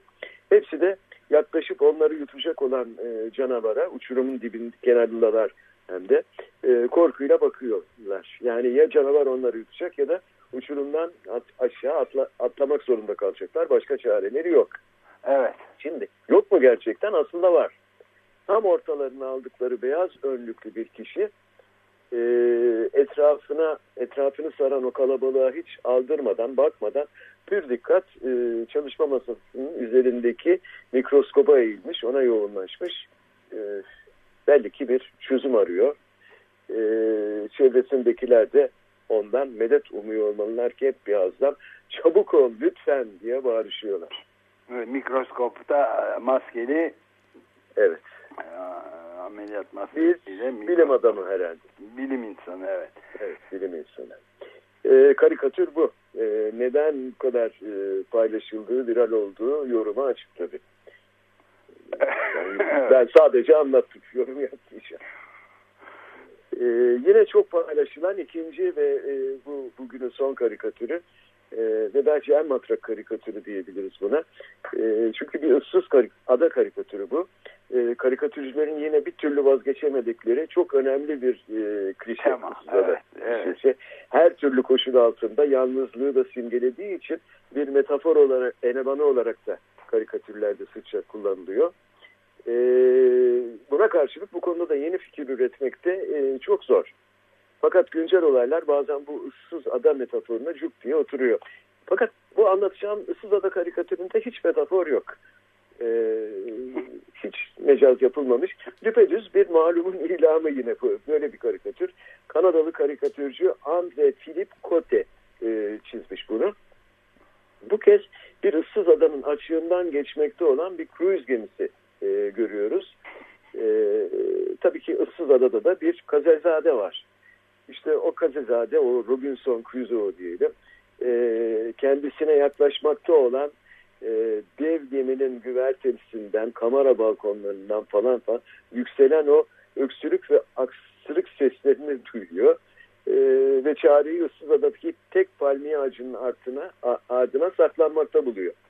Hepsi de yaklaşıp onları yutacak olan e, canavara, uçurumun dibin kenarındalar hem de e, korkuyla bakıyorlar. Yani ya canavar onları yutacak ya da uçurumdan at- aşağı atla- atlamak zorunda kalacaklar. Başka çareleri yok. Evet. Şimdi yok mu gerçekten? Aslında var. Tam ortalarına aldıkları beyaz önlüklü bir kişi e, etrafına etrafını saran o kalabalığa hiç aldırmadan, bakmadan pür dikkat e, çalışma masasının üzerindeki mikroskoba eğilmiş, ona yoğunlaşmış. E, belli ki bir çözüm arıyor. E, çevresindekiler de ondan medet umuyor olmalılar ki hep birazdan çabuk ol lütfen diye bağırışıyorlar. Mikroskopta e, maskeli Evet. E, ameliyat Bir maskesiyle mikro- bilim adamı herhalde. bilim insanı evet. Evet, bilim insanı. Ee, karikatür bu. Ee, neden bu kadar e, paylaşıldığı, viral olduğu yoruma açık tabii. Yani ben sadece anlattım, yorum yapmayacağım. Ee, yine çok paylaşılan ikinci ve e, bu bugünün son karikatürü e, ve belki en matrak karikatürü diyebiliriz buna. E, çünkü bir ıssız karik ada karikatürü bu. E, karikatürcülerin yine bir türlü vazgeçemedikleri çok önemli bir e, klişe. Ada evet, evet. klişesi. Her türlü koşul altında yalnızlığı da simgelediği için bir metafor olarak, enebanı olarak da karikatürlerde sıkça kullanılıyor. E, buna karşılık bu konuda da yeni fikir üretmekte e, çok zor. Fakat güncel olaylar bazen bu ıssız ada metaforuna cuk diye oturuyor. Fakat bu anlatacağım ıssız ada karikatüründe hiç metafor yok. Ee, hiç mecaz yapılmamış. Düpedüz bir malumun ilamı yine bu. Böyle bir karikatür. Kanadalı karikatürcü Andre Philip Cote e, çizmiş bunu. Bu kez bir ıssız adanın açığından geçmekte olan bir cruise gemisi e, görüyoruz. E, tabii ki ıssız adada da bir kazezade var. İşte o kazezade, o Robinson Crusoe diyelim, e, kendisine yaklaşmakta olan e, dev geminin güvertesinden, kamera balkonlarından falan falan yükselen o öksürük ve aksırık seslerini duyuyor. E, ve çareyi ıssız adadaki tek palmiye ağacının altına, ardına saklanmakta buluyor.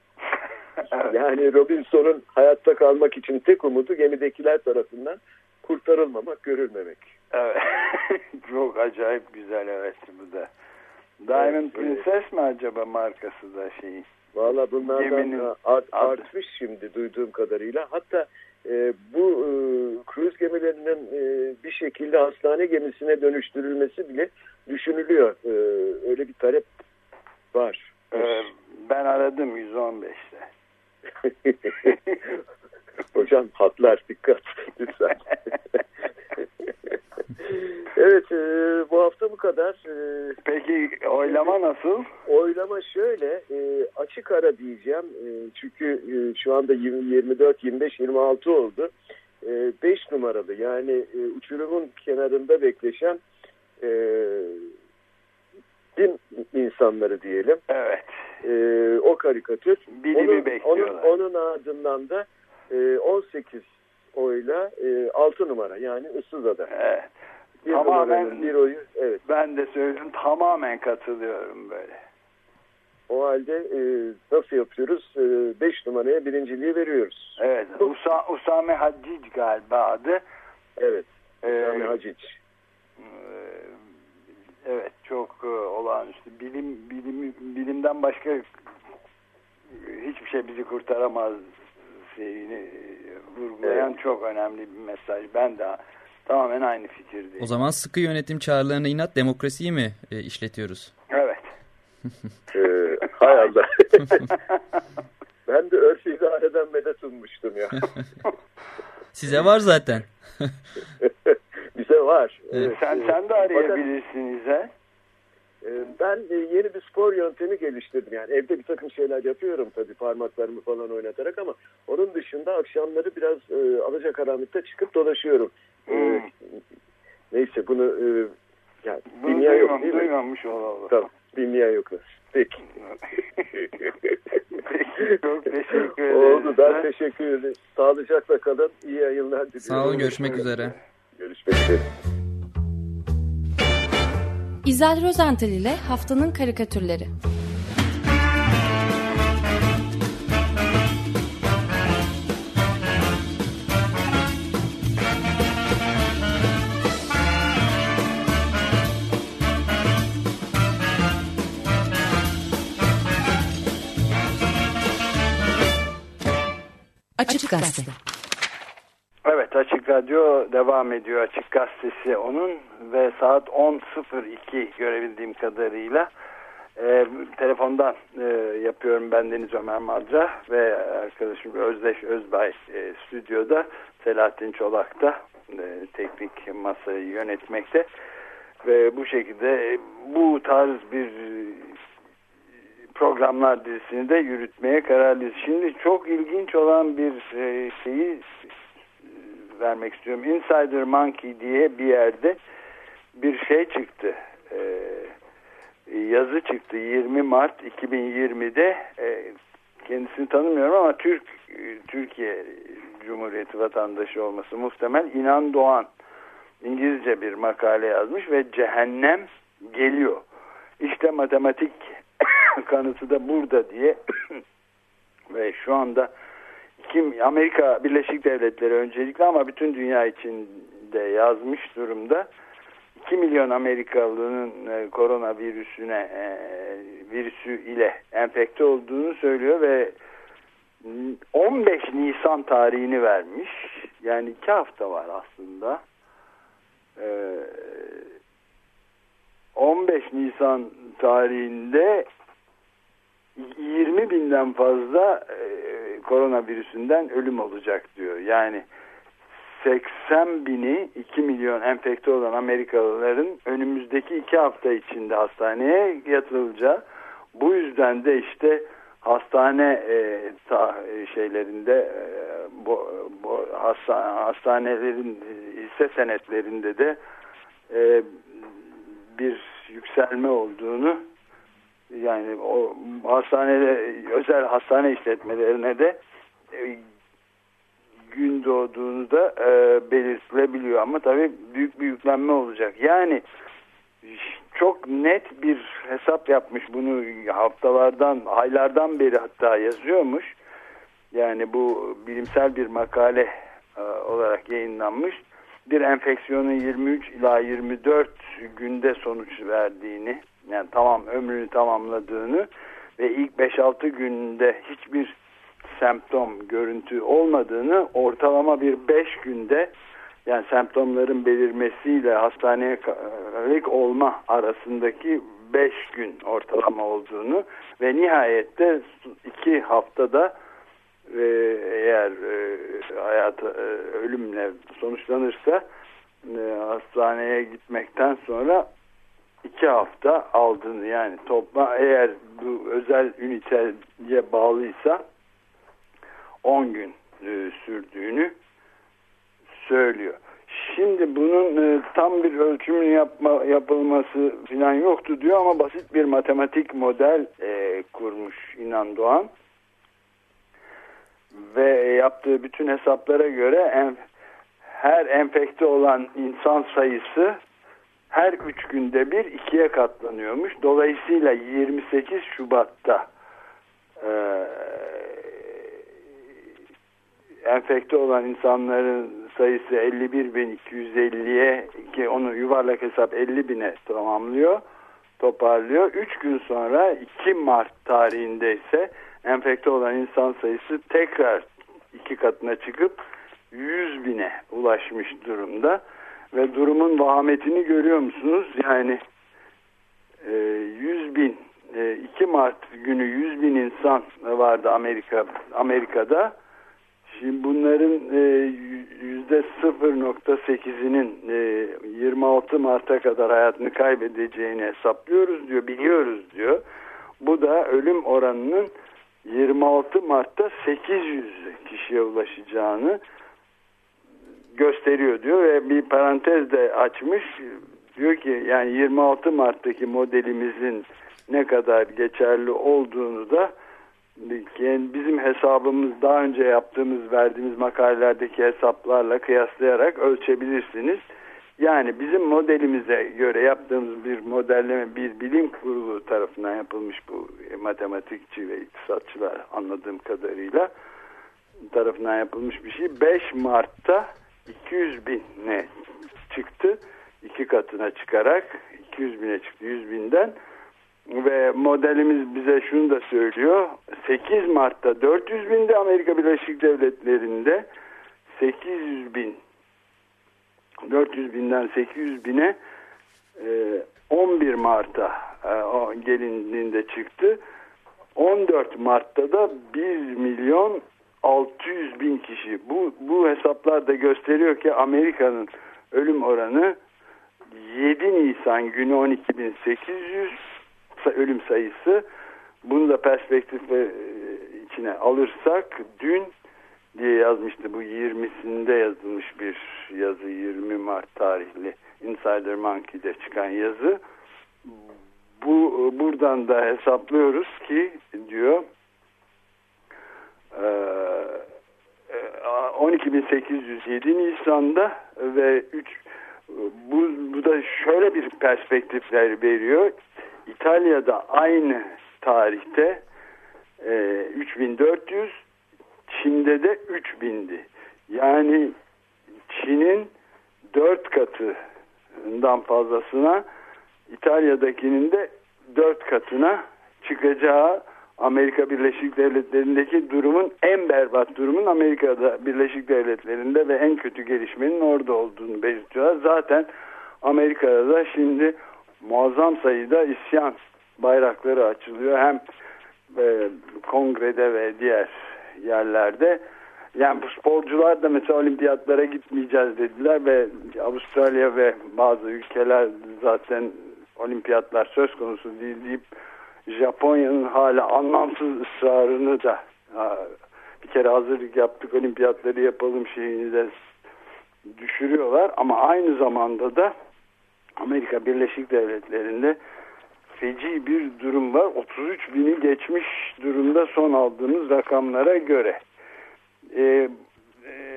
Yani Robinson'un hayatta kalmak için tek umudu gemidekiler tarafından kurtarılmamak, görülmemek. Evet. Çok acayip güzel evet bu da. Diamond evet, Princess mi acaba markası da şeyi? Valla bunlardan art, artmış şimdi duyduğum kadarıyla. Hatta e, bu e, kruz gemilerinin e, bir şekilde hastane gemisine dönüştürülmesi bile düşünülüyor. E, öyle bir talep var. Ee, ben aradım 115'te. Hocam hatlar dikkat lütfen. evet e, bu hafta bu kadar. E, Peki oylama nasıl? Oylama şöyle e, açık ara diyeceğim. E, çünkü e, şu anda 20, 24, 25, 26 oldu. 5 e, numaralı yani e, uçurumun kenarında bekleşen e, din insanları diyelim. Evet. E, o karikatür. Bilimi onun, bekliyorlar. Onun, onun ardından da e, 18 oyla e, 6 numara yani Issızada. Evet. Bir tamamen bir oyu evet. Ben de söylüyorum tamamen katılıyorum böyle. O halde e, nasıl yapıyoruz? 5 e, numaraya birinciliği veriyoruz. Evet. Usa, Usame Hacic galiba adı. Evet. Usame ee, Hacic. Evet çok e, olağanüstü. Bilim, bilim, bilimden başka hiçbir şey bizi kurtaramaz şeyini e, vurgulayan evet. çok önemli bir mesaj. Ben de tamamen aynı fikirdeyim. O zaman sıkı yönetim çağrılarına inat demokrasiyi mi e, işletiyoruz? Evet. ee, hay Allah. ben de örf idareden medet ummuştum ya. Size var zaten. Bize var. Evet. Sen, sen de arayabilirsin İzel. Ee, ben e, yeni bir spor yöntemi geliştirdim. Yani evde bir takım şeyler yapıyorum tabii parmaklarımı falan oynatarak ama onun dışında akşamları biraz e, alacakaranlıkta çıkıp dolaşıyorum. Ee, hmm. E, neyse bunu e, yani bunu dünya duymam, yok değil mi? Duymamış olalım. Tamam dünya yok. Peki. Peki çok teşekkür ederim. Oldu ben teşekkür ederim. Sağlıcakla kalın. İyi yayınlar diliyorum. Sağ olun görüşmek üzere. Görüşmek üzere. İzel Rozental ile Haftanın Karikatürleri. Açık Gazete Evet Açık Radyo devam ediyor. Açık Gazetesi onun ve saat 10.02 görebildiğim kadarıyla e, telefondan e, yapıyorum ben Deniz Ömer Madra ve arkadaşım Özdeş Özbay e, stüdyoda. Selahattin Çolak da e, teknik masayı yönetmekte. Ve bu şekilde e, bu tarz bir programlar dizisini de yürütmeye kararlıyız. Şimdi çok ilginç olan bir e, şeyi vermek istiyorum. Insider Monkey diye bir yerde bir şey çıktı. Ee, yazı çıktı 20 Mart 2020'de ee, kendisini tanımıyorum ama Türk Türkiye Cumhuriyeti vatandaşı olması muhtemel İnan Doğan İngilizce bir makale yazmış ve cehennem geliyor. İşte matematik kanıtı da burada diye ve şu anda kim Amerika Birleşik Devletleri öncelikle ama bütün dünya için de yazmış durumda. 2 milyon Amerikalının e, koronavirüsüne e, virüsü ile enfekte olduğunu söylüyor ve 15 Nisan tarihini vermiş. Yani iki hafta var aslında. Ee, 15 Nisan tarihinde 20 binden fazla e, koronavirüsünden ölüm olacak diyor. Yani 80 bini 2 milyon enfekte olan Amerikalıların önümüzdeki iki hafta içinde hastaneye yatırılacağı. Bu yüzden de işte hastane e, ta, şeylerinde e, bu, bu hastane, hastanelerin hisse senetlerinde de e, bir yükselme olduğunu yani o hastanede özel hastane işletmelerine de e, gün doğduğunu da e, belirtilebiliyor ama tabii büyük bir yüklenme olacak. Yani çok net bir hesap yapmış bunu haftalardan, aylardan beri hatta yazıyormuş. Yani bu bilimsel bir makale e, olarak yayınlanmış. Bir enfeksiyonun 23 ila 24 günde sonuç verdiğini, yani tamam ömrünü tamamladığını ve ilk 5-6 günde hiçbir semptom, görüntü olmadığını ortalama bir 5 günde yani semptomların belirmesiyle hastanelik olma arasındaki 5 gün ortalama olduğunu ve nihayette 2 haftada e, eğer e, hayat e, ölümle sonuçlanırsa e, hastaneye gitmekten sonra iki hafta aldığını yani toplam eğer bu özel üniteye bağlıysa 10 gün e, sürdüğünü söylüyor. Şimdi bunun e, tam bir ölçümün yapma, yapılması falan yoktu diyor ama basit bir matematik model e, kurmuş İnan Doğan. Ve yaptığı bütün hesaplara göre en, her enfekte olan insan sayısı her üç günde bir ikiye katlanıyormuş. Dolayısıyla 28 Şubat'ta e, enfekte olan insanların sayısı 51.250'ye ki onu yuvarlak hesap 50 bine tamamlıyor toparlıyor. 3 gün sonra 2 Mart tarihinde ise enfekte olan insan sayısı tekrar iki katına çıkıp 100 bine ulaşmış durumda. Ve durumun vahametini görüyor musunuz? Yani 100 bin 2 Mart günü 100 bin insan vardı Amerika Amerika'da Şimdi bunların e, yüzde 0.8'inin 26 e, Mart'a kadar hayatını kaybedeceğini hesaplıyoruz diyor, biliyoruz diyor. Bu da ölüm oranının 26 Mart'ta 800 kişiye ulaşacağını gösteriyor diyor ve bir parantez de açmış. Diyor ki yani 26 Mart'taki modelimizin ne kadar geçerli olduğunu da yani bizim hesabımız daha önce yaptığımız verdiğimiz makalelerdeki hesaplarla kıyaslayarak ölçebilirsiniz. Yani bizim modelimize göre yaptığımız bir modelleme bir bilim kurulu tarafından yapılmış bu matematikçi ve iktisatçılar anladığım kadarıyla tarafından yapılmış bir şey. 5 Mart'ta 200 bine çıktı. iki katına çıkarak 200 bine çıktı 100 binden ve modelimiz bize şunu da söylüyor. 8 Mart'ta 400 binde Amerika Birleşik Devletleri'nde 800 bin 400 binden 800 bine 11 Mart'a e, gelindiğinde çıktı. 14 Mart'ta da 1 milyon 600 bin kişi. Bu, bu hesaplar da gösteriyor ki Amerika'nın ölüm oranı 7 Nisan günü 12.800 ölüm sayısı. Bunu da perspektif e, içine alırsak dün diye yazmıştı. Bu 20'sinde yazılmış bir yazı 20 Mart tarihli Insider Monkey'de çıkan yazı. Bu buradan da hesaplıyoruz ki diyor 12.807 e, Nisan'da ve 3 bu, bu da şöyle bir perspektifler veriyor. İtalya'da aynı tarihte e, 3400 Çin'de de 3000'di. Yani Çin'in dört katından fazlasına İtalya'dakinin de dört katına çıkacağı Amerika Birleşik Devletleri'ndeki durumun en berbat durumun Amerika'da Birleşik Devletleri'nde ve en kötü gelişmenin orada olduğunu belirtiyorlar. Zaten Amerika'da da şimdi muazzam sayıda isyan bayrakları açılıyor. Hem e, kongrede ve diğer yerlerde. Yani bu sporcular da mesela olimpiyatlara gitmeyeceğiz dediler ve Avustralya ve bazı ülkeler zaten olimpiyatlar söz konusu değil deyip Japonya'nın hala anlamsız ısrarını da bir kere hazırlık yaptık olimpiyatları yapalım şeyini de düşürüyorlar ama aynı zamanda da Amerika Birleşik Devletleri'nde feci bir durum var. 33 bini geçmiş durumda son aldığımız rakamlara göre. Ee,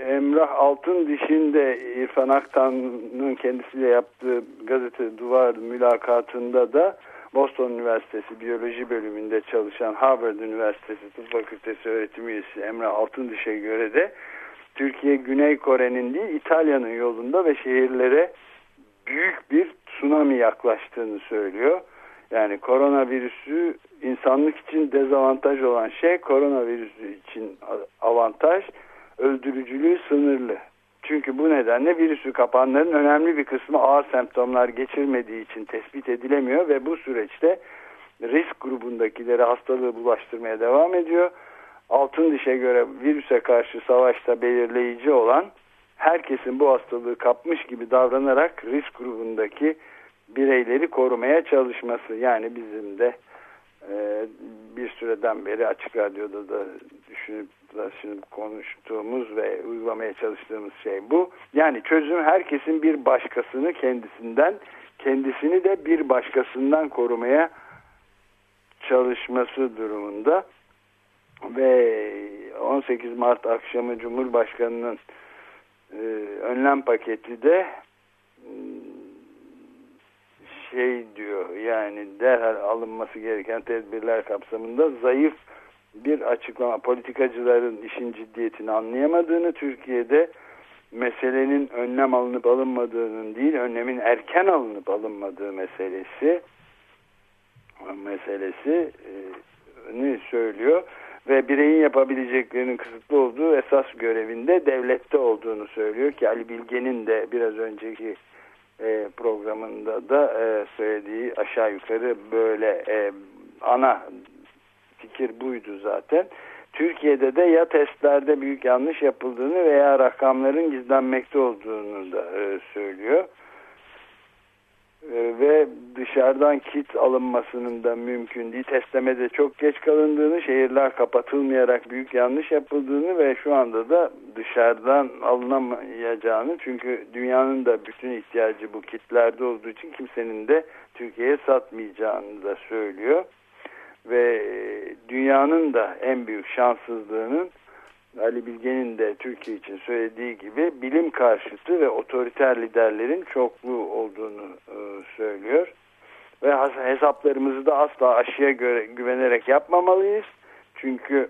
Emrah Altın dişinde İrfan Aktan'ın kendisiyle yaptığı gazete Duvar mülakatında da Boston Üniversitesi Biyoloji bölümünde çalışan Harvard Üniversitesi Tıp Fakültesi öğretim üyesi Emrah Altındiş'e göre de Türkiye Güney Kore'nin değil İtalya'nın yolunda ve şehirlere büyük bir tsunami yaklaştığını söylüyor. Yani koronavirüsü insanlık için dezavantaj olan şey koronavirüsü için avantaj öldürücülüğü sınırlı. Çünkü bu nedenle virüsü kapanların önemli bir kısmı ağır semptomlar geçirmediği için tespit edilemiyor ve bu süreçte risk grubundakileri hastalığı bulaştırmaya devam ediyor. Altın dişe göre virüse karşı savaşta belirleyici olan herkesin bu hastalığı kapmış gibi davranarak risk grubundaki bireyleri korumaya çalışması. Yani bizim de e, bir süreden beri Açık Radyo'da da düşünüp taşınıp konuştuğumuz ve uygulamaya çalıştığımız şey bu. Yani çözüm herkesin bir başkasını kendisinden, kendisini de bir başkasından korumaya çalışması durumunda. Ve 18 Mart akşamı Cumhurbaşkanı'nın e, önlem paketi de şey diyor yani derhal alınması gereken tedbirler kapsamında zayıf bir açıklama. Politikacıların işin ciddiyetini anlayamadığını Türkiye'de meselenin önlem alınıp alınmadığının değil önlemin erken alınıp alınmadığı meselesi meselesi ne söylüyor. Ve bireyin yapabileceklerinin kısıtlı olduğu esas görevinde devlette olduğunu söylüyor ki Ali Bilge'nin de biraz önceki e, programında da e, söylediği aşağı yukarı böyle e, ana fikir buydu zaten. Türkiye'de de ya testlerde büyük yanlış yapıldığını veya rakamların gizlenmekte olduğunu da söylüyor. E, ve dışarıdan kit alınmasının da mümkün değil. Testlemede çok geç kalındığını, şehirler kapatılmayarak büyük yanlış yapıldığını ve şu anda da dışarıdan alınamayacağını çünkü dünyanın da bütün ihtiyacı bu kitlerde olduğu için kimsenin de Türkiye'ye satmayacağını da söylüyor ve dünyanın da en büyük şanssızlığının Ali Bilge'nin de Türkiye için söylediği gibi bilim karşıtı ve otoriter liderlerin çokluğu olduğunu e, söylüyor. Ve hesaplarımızı da asla aşıya göre güvenerek yapmamalıyız. Çünkü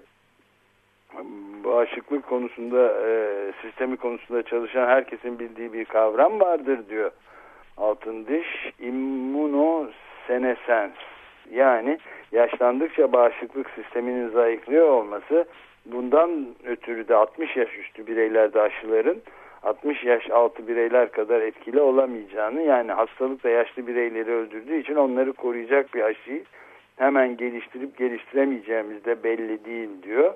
bağışıklık konusunda, e, sistemi konusunda çalışan herkesin bildiği bir kavram vardır diyor Altın Diş. Immunosenescence yani yaşlandıkça bağışıklık sisteminin zayıflıyor olması bundan ötürü de 60 yaş üstü bireylerde aşıların 60 yaş altı bireyler kadar etkili olamayacağını yani hastalıkla yaşlı bireyleri öldürdüğü için onları koruyacak bir aşıyı hemen geliştirip geliştiremeyeceğimiz de belli değil diyor.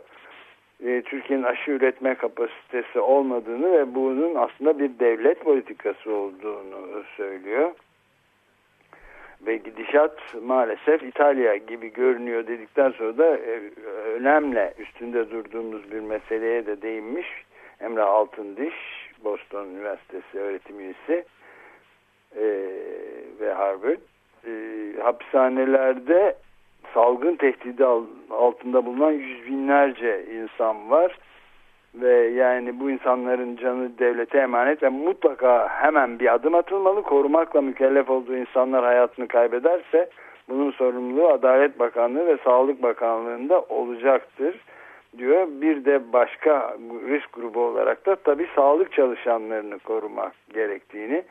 E, Türkiye'nin aşı üretme kapasitesi olmadığını ve bunun aslında bir devlet politikası olduğunu söylüyor ve gidişat maalesef İtalya gibi görünüyor dedikten sonra da e, önemli üstünde durduğumuz bir meseleye de değinmiş Emre Altındiş Boston Üniversitesi öğretim üyesi e, ve Harvard. E, hapishanelerde salgın tehdidi altında bulunan yüz binlerce insan var ve yani bu insanların canı devlete emanet ve mutlaka hemen bir adım atılmalı. Korumakla mükellef olduğu insanlar hayatını kaybederse bunun sorumluluğu Adalet Bakanlığı ve Sağlık Bakanlığı'nda olacaktır diyor. Bir de başka risk grubu olarak da tabii sağlık çalışanlarını korumak gerektiğini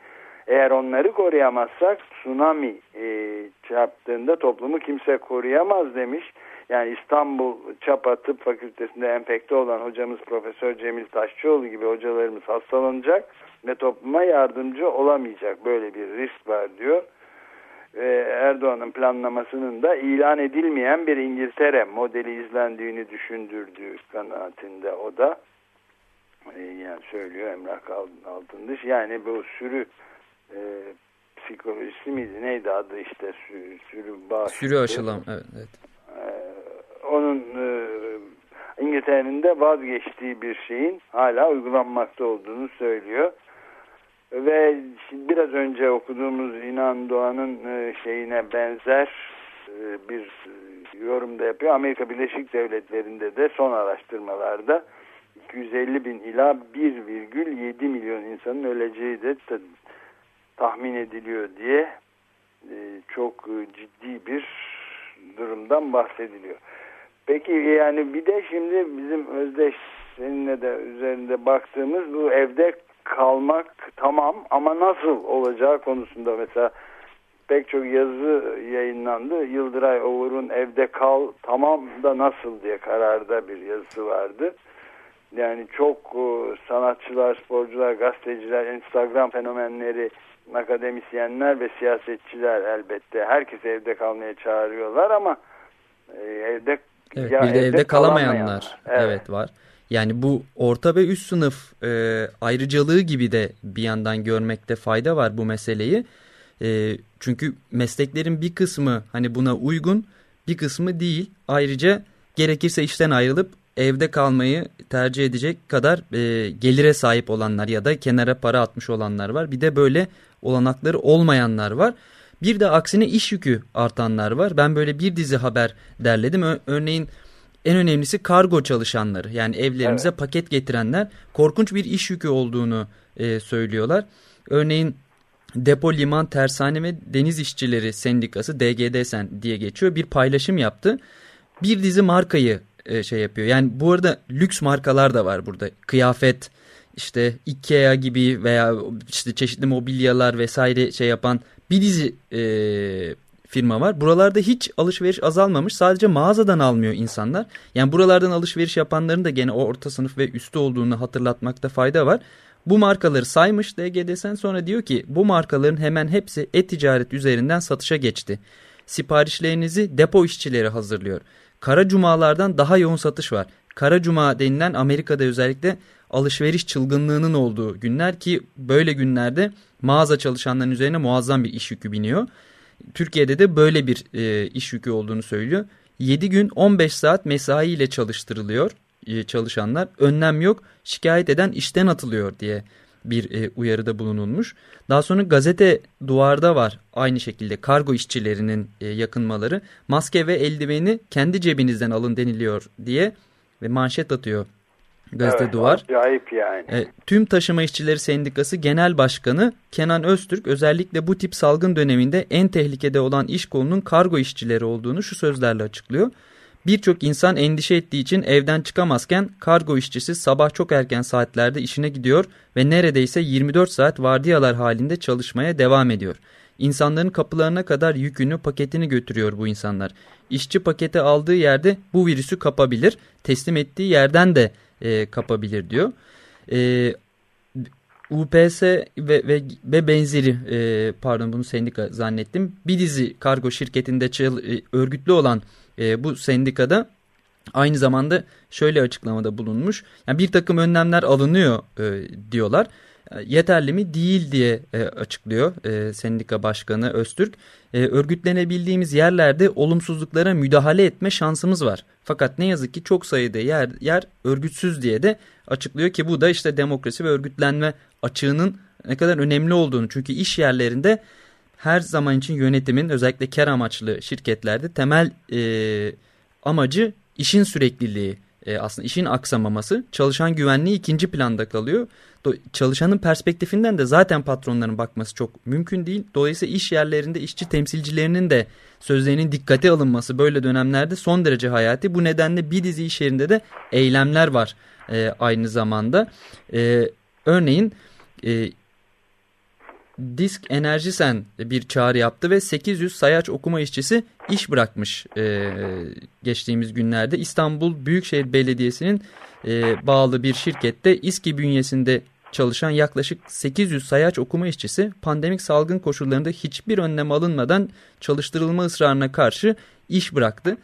eğer onları koruyamazsak tsunami e, çarptığında toplumu kimse koruyamaz demiş. Yani İstanbul Çapa Tıp Fakültesi'nde enfekte olan hocamız Profesör Cemil Taşçıoğlu gibi hocalarımız hastalanacak ve topluma yardımcı olamayacak. Böyle bir risk var diyor. Ve Erdoğan'ın planlamasının da ilan edilmeyen bir İngiltere modeli izlendiğini düşündürdüğü kanaatinde o da e, yani söylüyor Emrah Altındış. Yani bu sürü e, psikolojisi miydi neydi adı işte sürü, sürü bağış. Sürü aşılam evet. evet. Ee, onun e, İngiltere'nin de vazgeçtiği bir şeyin hala uygulanmakta olduğunu söylüyor. Ve biraz önce okuduğumuz İnan Doğan'ın e, şeyine benzer e, bir yorum da yapıyor. Amerika Birleşik Devletleri'nde de son araştırmalarda 250 bin ila 1,7 milyon insanın öleceği de tahmin ediliyor diye çok ciddi bir durumdan bahsediliyor. Peki yani bir de şimdi bizim Özdeş seninle de üzerinde baktığımız bu evde kalmak tamam ama nasıl olacağı konusunda mesela pek çok yazı yayınlandı. Yıldıray Oğur'un evde kal tamam da nasıl diye kararda bir yazısı vardı. Yani çok e, sanatçılar, sporcular, gazeteciler, Instagram fenomenleri, akademisyenler ve siyasetçiler elbette herkes evde kalmaya çağırıyorlar ama e, evde Evet, ya bir de evde, evde kalamayanlar, Evet. evet var. Yani bu orta ve üst sınıf e, ayrıcalığı gibi de bir yandan görmekte fayda var bu meseleyi. E, çünkü mesleklerin bir kısmı hani buna uygun bir kısmı değil. Ayrıca gerekirse işten ayrılıp evde kalmayı tercih edecek kadar e, gelire sahip olanlar ya da kenara para atmış olanlar var. Bir de böyle olanakları olmayanlar var. Bir de aksine iş yükü artanlar var. Ben böyle bir dizi haber derledim. Ö örneğin en önemlisi kargo çalışanları yani evlerimize evet. paket getirenler korkunç bir iş yükü olduğunu e, söylüyorlar. Örneğin Depo, Liman, Tersane ve Deniz İşçileri Sendikası DGDSEN diye geçiyor. Bir paylaşım yaptı. Bir dizi markayı e, şey yapıyor. Yani bu arada lüks markalar da var burada. Kıyafet, işte Ikea gibi veya işte çeşitli mobilyalar vesaire şey yapan bir dizi e, firma var. Buralarda hiç alışveriş azalmamış. Sadece mağazadan almıyor insanlar. Yani buralardan alışveriş yapanların da gene orta sınıf ve üstü olduğunu hatırlatmakta fayda var. Bu markaları saymış DGD'sen sonra diyor ki bu markaların hemen hepsi e-ticaret üzerinden satışa geçti. Siparişlerinizi depo işçileri hazırlıyor. Kara cumalardan daha yoğun satış var. Kara cuma denilen Amerika'da özellikle alışveriş çılgınlığının olduğu günler ki böyle günlerde mağaza çalışanların üzerine muazzam bir iş yükü biniyor. Türkiye'de de böyle bir e, iş yükü olduğunu söylüyor. 7 gün 15 saat mesai ile çalıştırılıyor e, çalışanlar. Önlem yok şikayet eden işten atılıyor diye bir e, uyarıda bulunulmuş. Daha sonra gazete duvarda var aynı şekilde kargo işçilerinin e, yakınmaları. Maske ve eldiveni kendi cebinizden alın deniliyor diye ve manşet atıyor gazete evet, duvar. Acayip yani. E, tüm Taşıma İşçileri Sendikası Genel Başkanı Kenan Öztürk özellikle bu tip salgın döneminde en tehlikede olan iş kolunun kargo işçileri olduğunu şu sözlerle açıklıyor. Birçok insan endişe ettiği için evden çıkamazken kargo işçisi sabah çok erken saatlerde işine gidiyor ve neredeyse 24 saat vardiyalar halinde çalışmaya devam ediyor. İnsanların kapılarına kadar yükünü paketini götürüyor bu insanlar. İşçi paketi aldığı yerde bu virüsü kapabilir, teslim ettiği yerden de e, kapabilir diyor. E, UPS ve, ve, ve benzeri e, pardon bunu sendika zannettim. Bir dizi kargo şirketinde çıl, e, örgütlü olan e, bu sendikada aynı zamanda şöyle açıklamada bulunmuş. Yani bir takım önlemler alınıyor e, diyorlar. E, yeterli mi değil diye e, açıklıyor e, sendika başkanı Öztürk. Örgütlenebildiğimiz yerlerde olumsuzluklara müdahale etme şansımız var. Fakat ne yazık ki çok sayıda yer, yer örgütsüz diye de açıklıyor ki bu da işte demokrasi ve örgütlenme açığının ne kadar önemli olduğunu. Çünkü iş yerlerinde her zaman için yönetimin özellikle kar amaçlı şirketlerde temel e, amacı işin sürekliliği e, aslında işin aksamaması çalışan güvenliği ikinci planda kalıyor. Do çalışanın perspektifinden de zaten patronların bakması çok mümkün değil. Dolayısıyla iş yerlerinde işçi temsilcilerinin de sözlerinin dikkate alınması böyle dönemlerde son derece hayati. Bu nedenle bir dizi iş yerinde de eylemler var e, aynı zamanda. E, örneğin e, Disk Enerjisen bir çağrı yaptı ve 800 sayaç okuma işçisi iş bırakmış e, geçtiğimiz günlerde. İstanbul Büyükşehir Belediyesi'nin e, bağlı bir şirkette İSKİ bünyesinde çalışan yaklaşık 800 sayaç okuma işçisi pandemik salgın koşullarında hiçbir önlem alınmadan çalıştırılma ısrarına karşı iş bıraktı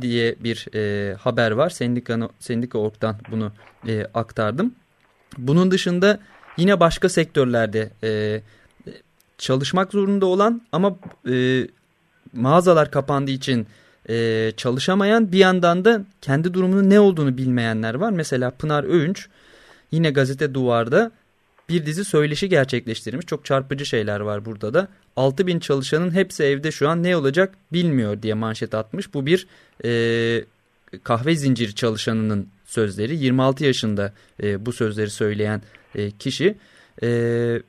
diye bir e, haber var. Sendika, Sendika Org'dan bunu e, aktardım. Bunun dışında yine başka sektörlerde e, çalışmak zorunda olan ama e, mağazalar kapandığı için e, çalışamayan bir yandan da kendi durumunun ne olduğunu bilmeyenler var. Mesela Pınar Öğünç yine gazete duvarda bir dizi söyleşi gerçekleştirmiş. Çok çarpıcı şeyler var burada da. 6 bin çalışanın hepsi evde şu an ne olacak bilmiyor diye manşet atmış. Bu bir e, kahve zinciri çalışanının sözleri. 26 yaşında e, bu sözleri söyleyen e, kişi. E,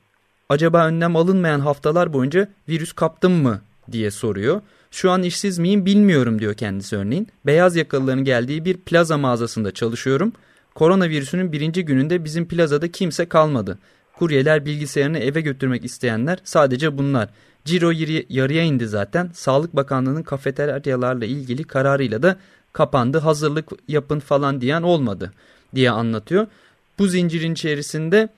acaba önlem alınmayan haftalar boyunca virüs kaptım mı diye soruyor. Şu an işsiz miyim bilmiyorum diyor kendisi örneğin. Beyaz yakalıların geldiği bir plaza mağazasında çalışıyorum. Koronavirüsünün birinci gününde bizim plazada kimse kalmadı. Kuryeler bilgisayarını eve götürmek isteyenler sadece bunlar. Ciro yarıya indi zaten. Sağlık Bakanlığı'nın kafeteryalarla ilgili kararıyla da kapandı. Hazırlık yapın falan diyen olmadı diye anlatıyor. Bu zincirin içerisinde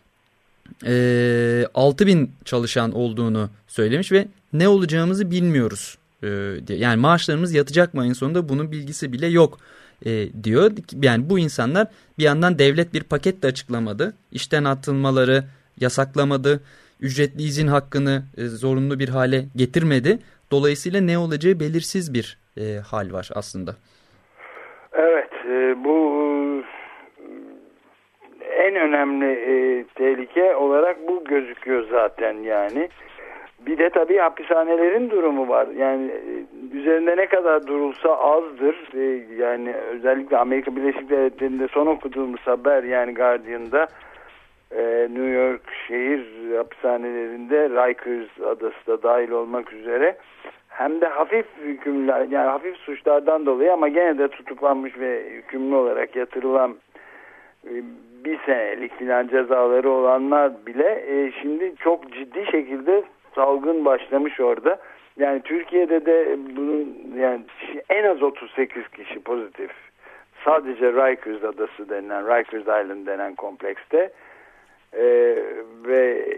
e, 6 bin çalışan olduğunu söylemiş ve ne olacağımızı bilmiyoruz e, diye. Yani maaşlarımız yatacak mı ayın sonunda bunun bilgisi bile yok e, diyor. Yani bu insanlar bir yandan devlet bir paket de açıklamadı. İşten atılmaları yasaklamadı. Ücretli izin hakkını e, zorunlu bir hale getirmedi. Dolayısıyla ne olacağı belirsiz bir e, hal var aslında. Evet e, bu en önemli e, tehlike olarak bu gözüküyor zaten yani. Bir de tabii hapishanelerin durumu var. Yani e, üzerinde ne kadar durulsa azdır. E, yani özellikle Amerika Birleşik Devletleri'nde son okuduğumuz haber yani Guardian'da e, New York şehir hapishanelerinde Rikers adası da dahil olmak üzere hem de hafif hükümler yani hafif suçlardan dolayı ama gene de tutuklanmış ve hükümlü olarak yatırılan bir senelik filan cezaları olanlar bile e, şimdi çok ciddi şekilde salgın başlamış orada. Yani Türkiye'de de bunun yani en az 38 kişi pozitif. Sadece Rikers adası denilen Rikers Island denen komplekste e, ve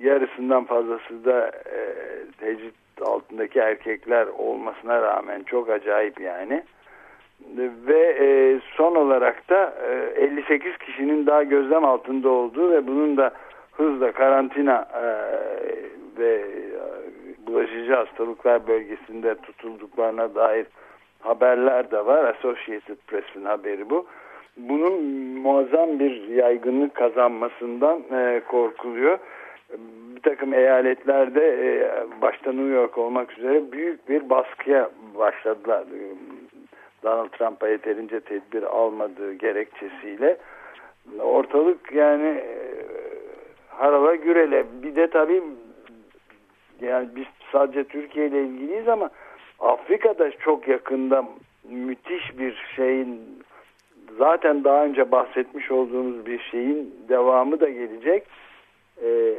yarısından fazlası da e, tecrit altındaki erkekler olmasına rağmen çok acayip yani ve e, son olarak da e, 58 kişinin daha gözlem altında olduğu ve bunun da hızla karantina e, ve e, bulaşıcı hastalıklar bölgesinde tutulduklarına dair haberler de var. Associated Press'in haberi bu. Bunun muazzam bir yaygınlık kazanmasından e, korkuluyor. Bir takım eyaletlerde e, başta New York olmak üzere büyük bir baskıya başladılar Donald Trump'a yeterince tedbir almadığı gerekçesiyle ortalık yani e, harala gürele bir de tabii yani biz sadece Türkiye ile ilgiliyiz ama Afrika'da çok yakında müthiş bir şeyin zaten daha önce bahsetmiş olduğumuz bir şeyin devamı da gelecek. Ee,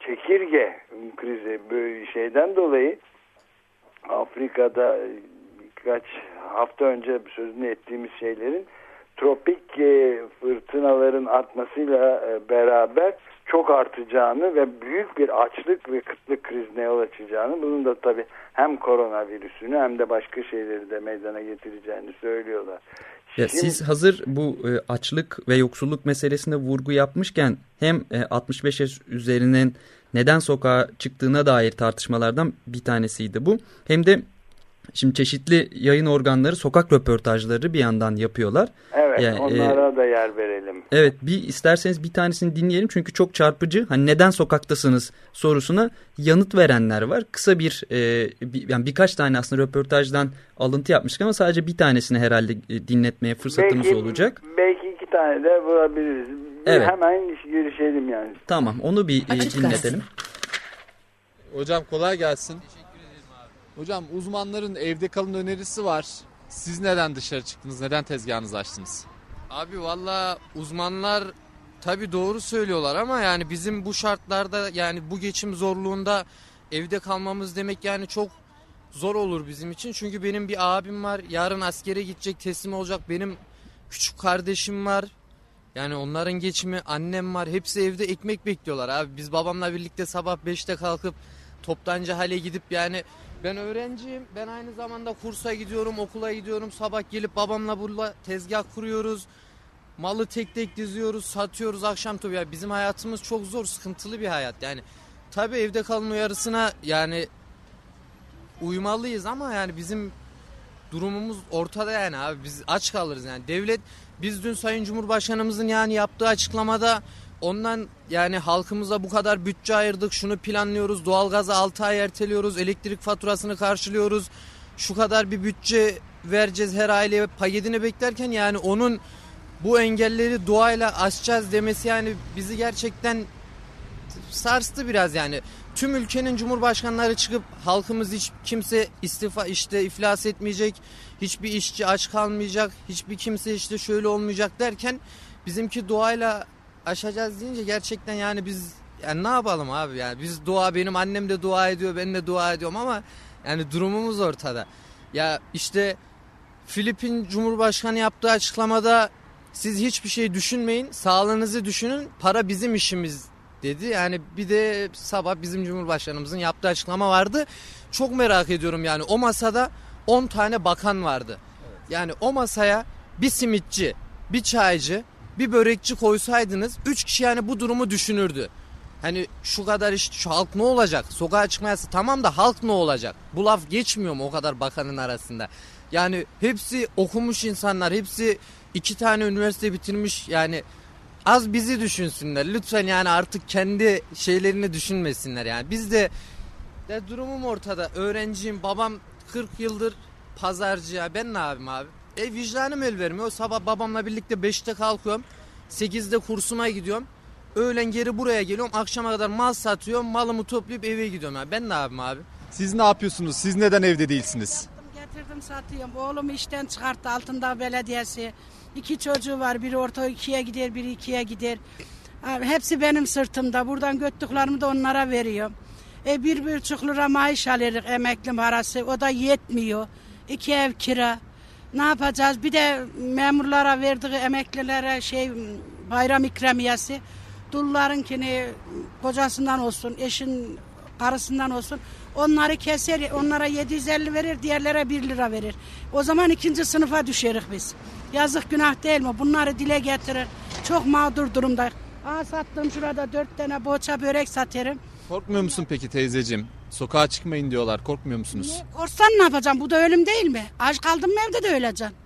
çekirge krizi böyle şeyden dolayı Afrika'da birkaç hafta önce sözünü ettiğimiz şeylerin tropik e, fırtınaların artmasıyla e, beraber çok artacağını ve büyük bir açlık ve kıtlık krizine yol açacağını bunun da tabii hem koronavirüsünü hem de başka şeyleri de meydana getireceğini söylüyorlar. Ya Şimdi, siz hazır bu e, açlık ve yoksulluk meselesine vurgu yapmışken hem e, 65 yaş üzerinin neden sokağa çıktığına dair tartışmalardan bir tanesiydi bu. Hem de Şimdi çeşitli yayın organları sokak röportajları bir yandan yapıyorlar. Evet yani, onlara e, da yer verelim. Evet bir isterseniz bir tanesini dinleyelim çünkü çok çarpıcı. Hani neden sokaktasınız sorusuna yanıt verenler var. Kısa bir, e, bir yani birkaç tane aslında röportajdan alıntı yapmıştık ama sadece bir tanesini herhalde e, dinletmeye fırsatımız belki, olacak. Belki iki tane de bulabiliriz. Evet. Hemen girişelim yani. Tamam onu bir e, dinletelim. Hocam kolay gelsin. Hocam uzmanların evde kalın önerisi var. Siz neden dışarı çıktınız? Neden tezgahınızı açtınız? Abi valla uzmanlar tabii doğru söylüyorlar ama yani bizim bu şartlarda yani bu geçim zorluğunda evde kalmamız demek yani çok zor olur bizim için. Çünkü benim bir abim var. Yarın askere gidecek, teslim olacak. Benim küçük kardeşim var. Yani onların geçimi, annem var. Hepsi evde ekmek bekliyorlar abi. Biz babamla birlikte sabah 5'te kalkıp toptancı hale gidip yani ben öğrenciyim. Ben aynı zamanda kursa gidiyorum, okula gidiyorum. Sabah gelip babamla burada tezgah kuruyoruz. Malı tek tek diziyoruz, satıyoruz akşam tabii. Ya bizim hayatımız çok zor, sıkıntılı bir hayat. Yani tabii evde kalın uyarısına yani uymalıyız ama yani bizim durumumuz ortada yani abi biz aç kalırız yani devlet biz dün Sayın Cumhurbaşkanımızın yani yaptığı açıklamada ondan yani halkımıza bu kadar bütçe ayırdık şunu planlıyoruz doğalgazı 6 ay erteliyoruz elektrik faturasını karşılıyoruz şu kadar bir bütçe vereceğiz her aileye paketini beklerken yani onun bu engelleri doğayla aşacağız demesi yani bizi gerçekten sarstı biraz yani. Tüm ülkenin cumhurbaşkanları çıkıp halkımız hiç kimse istifa işte iflas etmeyecek. Hiçbir işçi aç kalmayacak. Hiçbir kimse işte şöyle olmayacak derken bizimki doğayla aşacağız deyince gerçekten yani biz yani ne yapalım abi yani biz dua benim annem de dua ediyor ben de dua ediyorum ama yani durumumuz ortada. Ya işte Filipin Cumhurbaşkanı yaptığı açıklamada siz hiçbir şey düşünmeyin sağlığınızı düşünün para bizim işimiz dedi. Yani bir de sabah bizim Cumhurbaşkanımızın yaptığı açıklama vardı. Çok merak ediyorum yani o masada 10 tane bakan vardı. Yani o masaya bir simitçi, bir çaycı, bir börekçi koysaydınız 3 kişi yani bu durumu düşünürdü. Hani şu kadar işte şu halk ne olacak? Sokağa çıkmayası tamam da halk ne olacak? Bu laf geçmiyor mu o kadar bakanın arasında? Yani hepsi okumuş insanlar, hepsi iki tane üniversite bitirmiş yani az bizi düşünsünler. Lütfen yani artık kendi şeylerini düşünmesinler yani. Biz de de durumum ortada. Öğrenciyim. Babam 40 yıldır pazarcı ya. Ben ne yapayım abi? E vicdanım el vermiyor. Sabah babamla birlikte 5'te kalkıyorum. 8'de kursuma gidiyorum. Öğlen geri buraya geliyorum. Akşama kadar mal satıyorum. Malımı toplayıp eve gidiyorum. Ya. Ben ne yapayım abi? Siz ne yapıyorsunuz? Siz neden evde değilsiniz? Getirdim satıyorum. Oğlum işten çıkarttı Altındağ Belediyesi. İki çocuğu var. Biri orta ikiye gider, biri ikiye gider. Abi, hepsi benim sırtımda. Buradan göttüklerimi de onlara veriyorum. E bir buçuk lira maaş alırız emekli parası. O da yetmiyor. İki ev kira. Ne yapacağız? Bir de memurlara verdiği emeklilere şey bayram ikramiyesi. Dullarınkini kocasından olsun, eşin karısından olsun. Onları keser, onlara 750 verir, diğerlere 1 lira verir. O zaman ikinci sınıfa düşeriz biz. Yazık günah değil mi? Bunları dile getirir. Çok mağdur durumda. Aa sattım şurada dört tane boça börek satarım. Korkmuyor musun peki teyzeciğim? Sokağa çıkmayın diyorlar. Korkmuyor musunuz? Ne? Korksan ne yapacağım? Bu da ölüm değil mi? Aç kaldım mı evde de öleceksin.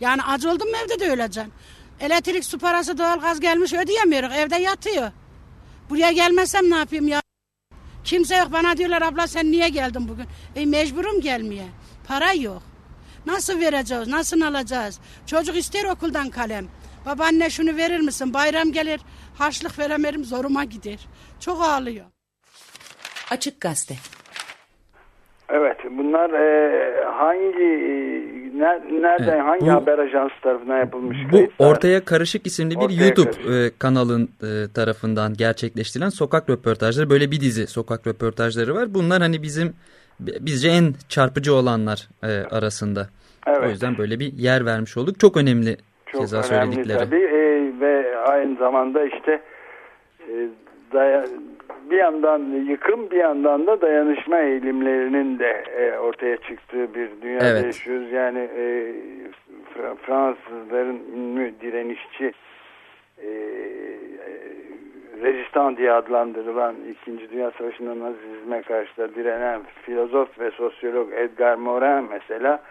Yani aç oldum mu evde de öleceksin. Elektrik su parası doğalgaz gelmiş ödeyemiyoruz. Evde yatıyor. Buraya gelmezsem ne yapayım ya? Kimse yok bana diyorlar abla sen niye geldin bugün? E mecburum gelmeye. Para yok. Nasıl vereceğiz? Nasıl alacağız? Çocuk ister okuldan kalem. Babaanne şunu verir misin? Bayram gelir. Harçlık veremerim zoruma gider. Çok ağlıyor. Açık Gazete Evet bunlar e, hangi e, nereden Evet, hangi bu- haber ajansı tarafından yapılmış Bu kayıtlar? Ortaya Karışık isimli bir Ortaya YouTube Karışık. e, kanalın e, tarafından gerçekleştirilen sokak röportajları. Böyle bir dizi sokak röportajları var. Bunlar hani bizim bizce en çarpıcı olanlar e, arasında. Evet. O yüzden böyle bir yer vermiş olduk. Çok önemli Çok keza önemli söyledikleri. tabii E, ve aynı zamanda işte e, daya- bir yandan yıkım bir yandan da dayanışma eğilimlerinin de e, ortaya çıktığı bir dünyada Evet. yaşıyoruz. Yani e, Fra- Fransızların ünlü direnişçi e, rezistan diye adlandırılan İkinci Dünya Savaşı'nda Nazizme karşı da direnen filozof ve sosyolog Edgar Morin mesela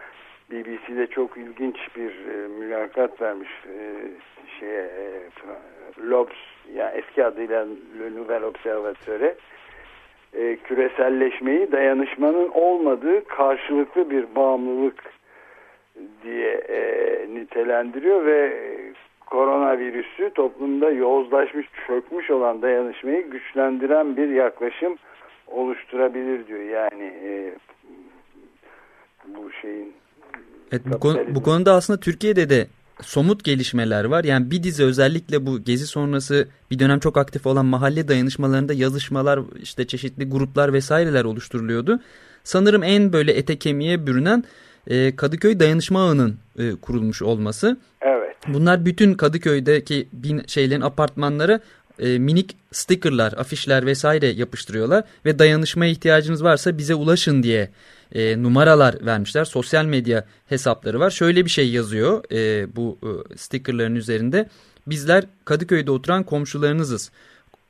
BBC'de çok ilginç bir e, mülakat vermiş e, şeye e, Lobs yani eski adıyla Le Nouvel Observatör'e e, küreselleşmeyi dayanışmanın olmadığı karşılıklı bir bağımlılık diye e, nitelendiriyor ve koronavirüsü toplumda yozlaşmış, çökmüş olan dayanışmayı güçlendiren bir yaklaşım oluşturabilir diyor. Yani e, bu şeyin Evet, bu, konu, bu konuda aslında Türkiye'de de somut gelişmeler var. Yani bir dizi özellikle bu gezi sonrası bir dönem çok aktif olan mahalle dayanışmalarında yazışmalar işte çeşitli gruplar vesaireler oluşturuluyordu. Sanırım en böyle ete kemiğe bürünen e, Kadıköy Dayanışma Ağı'nın e, kurulmuş olması. Evet. Bunlar bütün Kadıköy'deki bin şeylerin apartmanları e, minik stickerlar, afişler vesaire yapıştırıyorlar ve dayanışmaya ihtiyacınız varsa bize ulaşın diye e, numaralar vermişler. Sosyal medya hesapları var. Şöyle bir şey yazıyor e, bu e, stickerların üzerinde. Bizler Kadıköy'de oturan komşularınızız.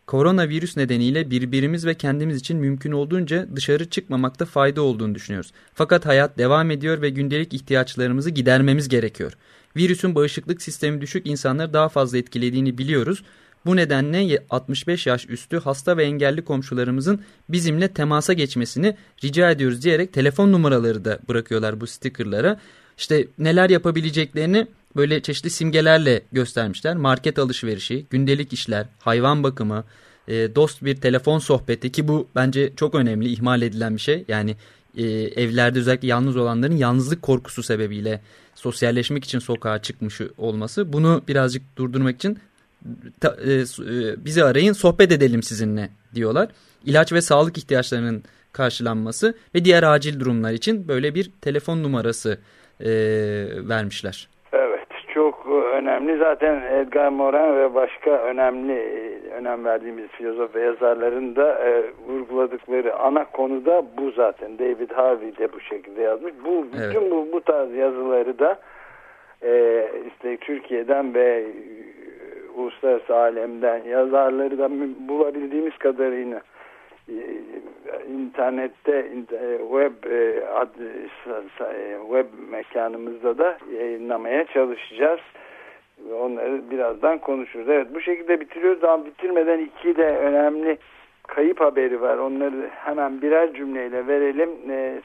Koronavirüs nedeniyle birbirimiz ve kendimiz için mümkün olduğunca dışarı çıkmamakta fayda olduğunu düşünüyoruz. Fakat hayat devam ediyor ve gündelik ihtiyaçlarımızı gidermemiz gerekiyor. Virüsün bağışıklık sistemi düşük insanları daha fazla etkilediğini biliyoruz. Bu nedenle 65 yaş üstü hasta ve engelli komşularımızın bizimle temasa geçmesini rica ediyoruz diyerek telefon numaraları da bırakıyorlar bu stickerlara. İşte neler yapabileceklerini böyle çeşitli simgelerle göstermişler. Market alışverişi, gündelik işler, hayvan bakımı, e, dost bir telefon sohbeti ki bu bence çok önemli, ihmal edilen bir şey. Yani e, evlerde özellikle yalnız olanların yalnızlık korkusu sebebiyle sosyalleşmek için sokağa çıkmış olması. Bunu birazcık durdurmak için ta, e, e, bizi arayın sohbet edelim sizinle diyorlar. İlaç ve sağlık ihtiyaçlarının karşılanması ve diğer acil durumlar için böyle bir telefon numarası e, vermişler. Evet çok önemli zaten Edgar Morin ve başka önemli önem verdiğimiz filozof ve yazarların da e, vurguladıkları ana konu da bu zaten. David Harvey de bu şekilde yazmış. Bu bütün evet. bu, bu tarz yazıları da e, işte Türkiye'den ve uluslararası alemden yazarları da bulabildiğimiz kadarıyla e, internette e, web e, web mekanımızda da yayınlamaya çalışacağız. Onları birazdan konuşuruz. Evet bu şekilde bitiriyoruz ama bitirmeden iki de önemli kayıp haberi var. Onları hemen birer cümleyle verelim.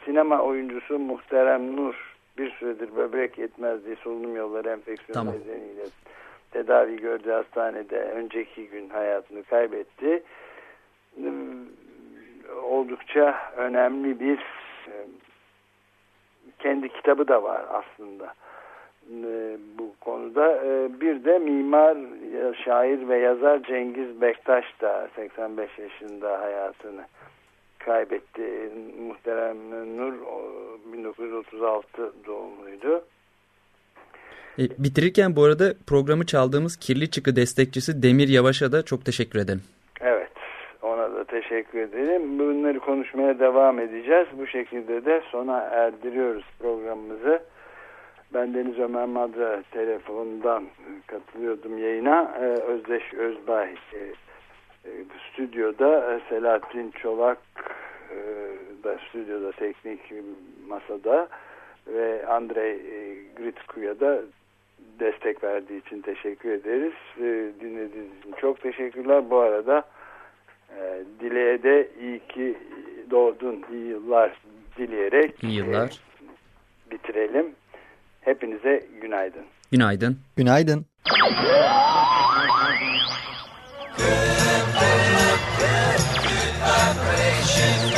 sinema oyuncusu Muhterem Nur bir süredir böbrek yetmezliği solunum yolları enfeksiyonu tamam. nedeniyle tedavi gördüğü hastanede önceki gün hayatını kaybetti. Oldukça önemli bir e, kendi kitabı da var aslında e, bu konuda. Bir de mimar, şair ve yazar Cengiz Bektaş da 85 yaşında hayatını kaybetti. Muhterem Nur 1936 doğumluydu. E, bitirirken bu arada programı çaldığımız Kirli Çıkı destekçisi Demir Yavaş'a da çok teşekkür ederim. Evet ona da teşekkür ederim. Bunları konuşmaya devam edeceğiz. Bu şekilde de sona erdiriyoruz programımızı. Ben Deniz Ömer Madra telefonundan katılıyordum yayına. Ee, Özdeş Özbay e, e, stüdyoda Selahattin Çolak e, da stüdyoda teknik masada ve Andrei Gritsku'ya da destek verdiği için teşekkür ederiz. E, dinlediğiniz için çok teşekkürler. Bu arada e, Dile'ye de iyi ki doğdun, iyi yıllar dileyerek iyi yıllar. E, bitirelim. Hepinize günaydın. Günaydın. Günaydın. Good vibration.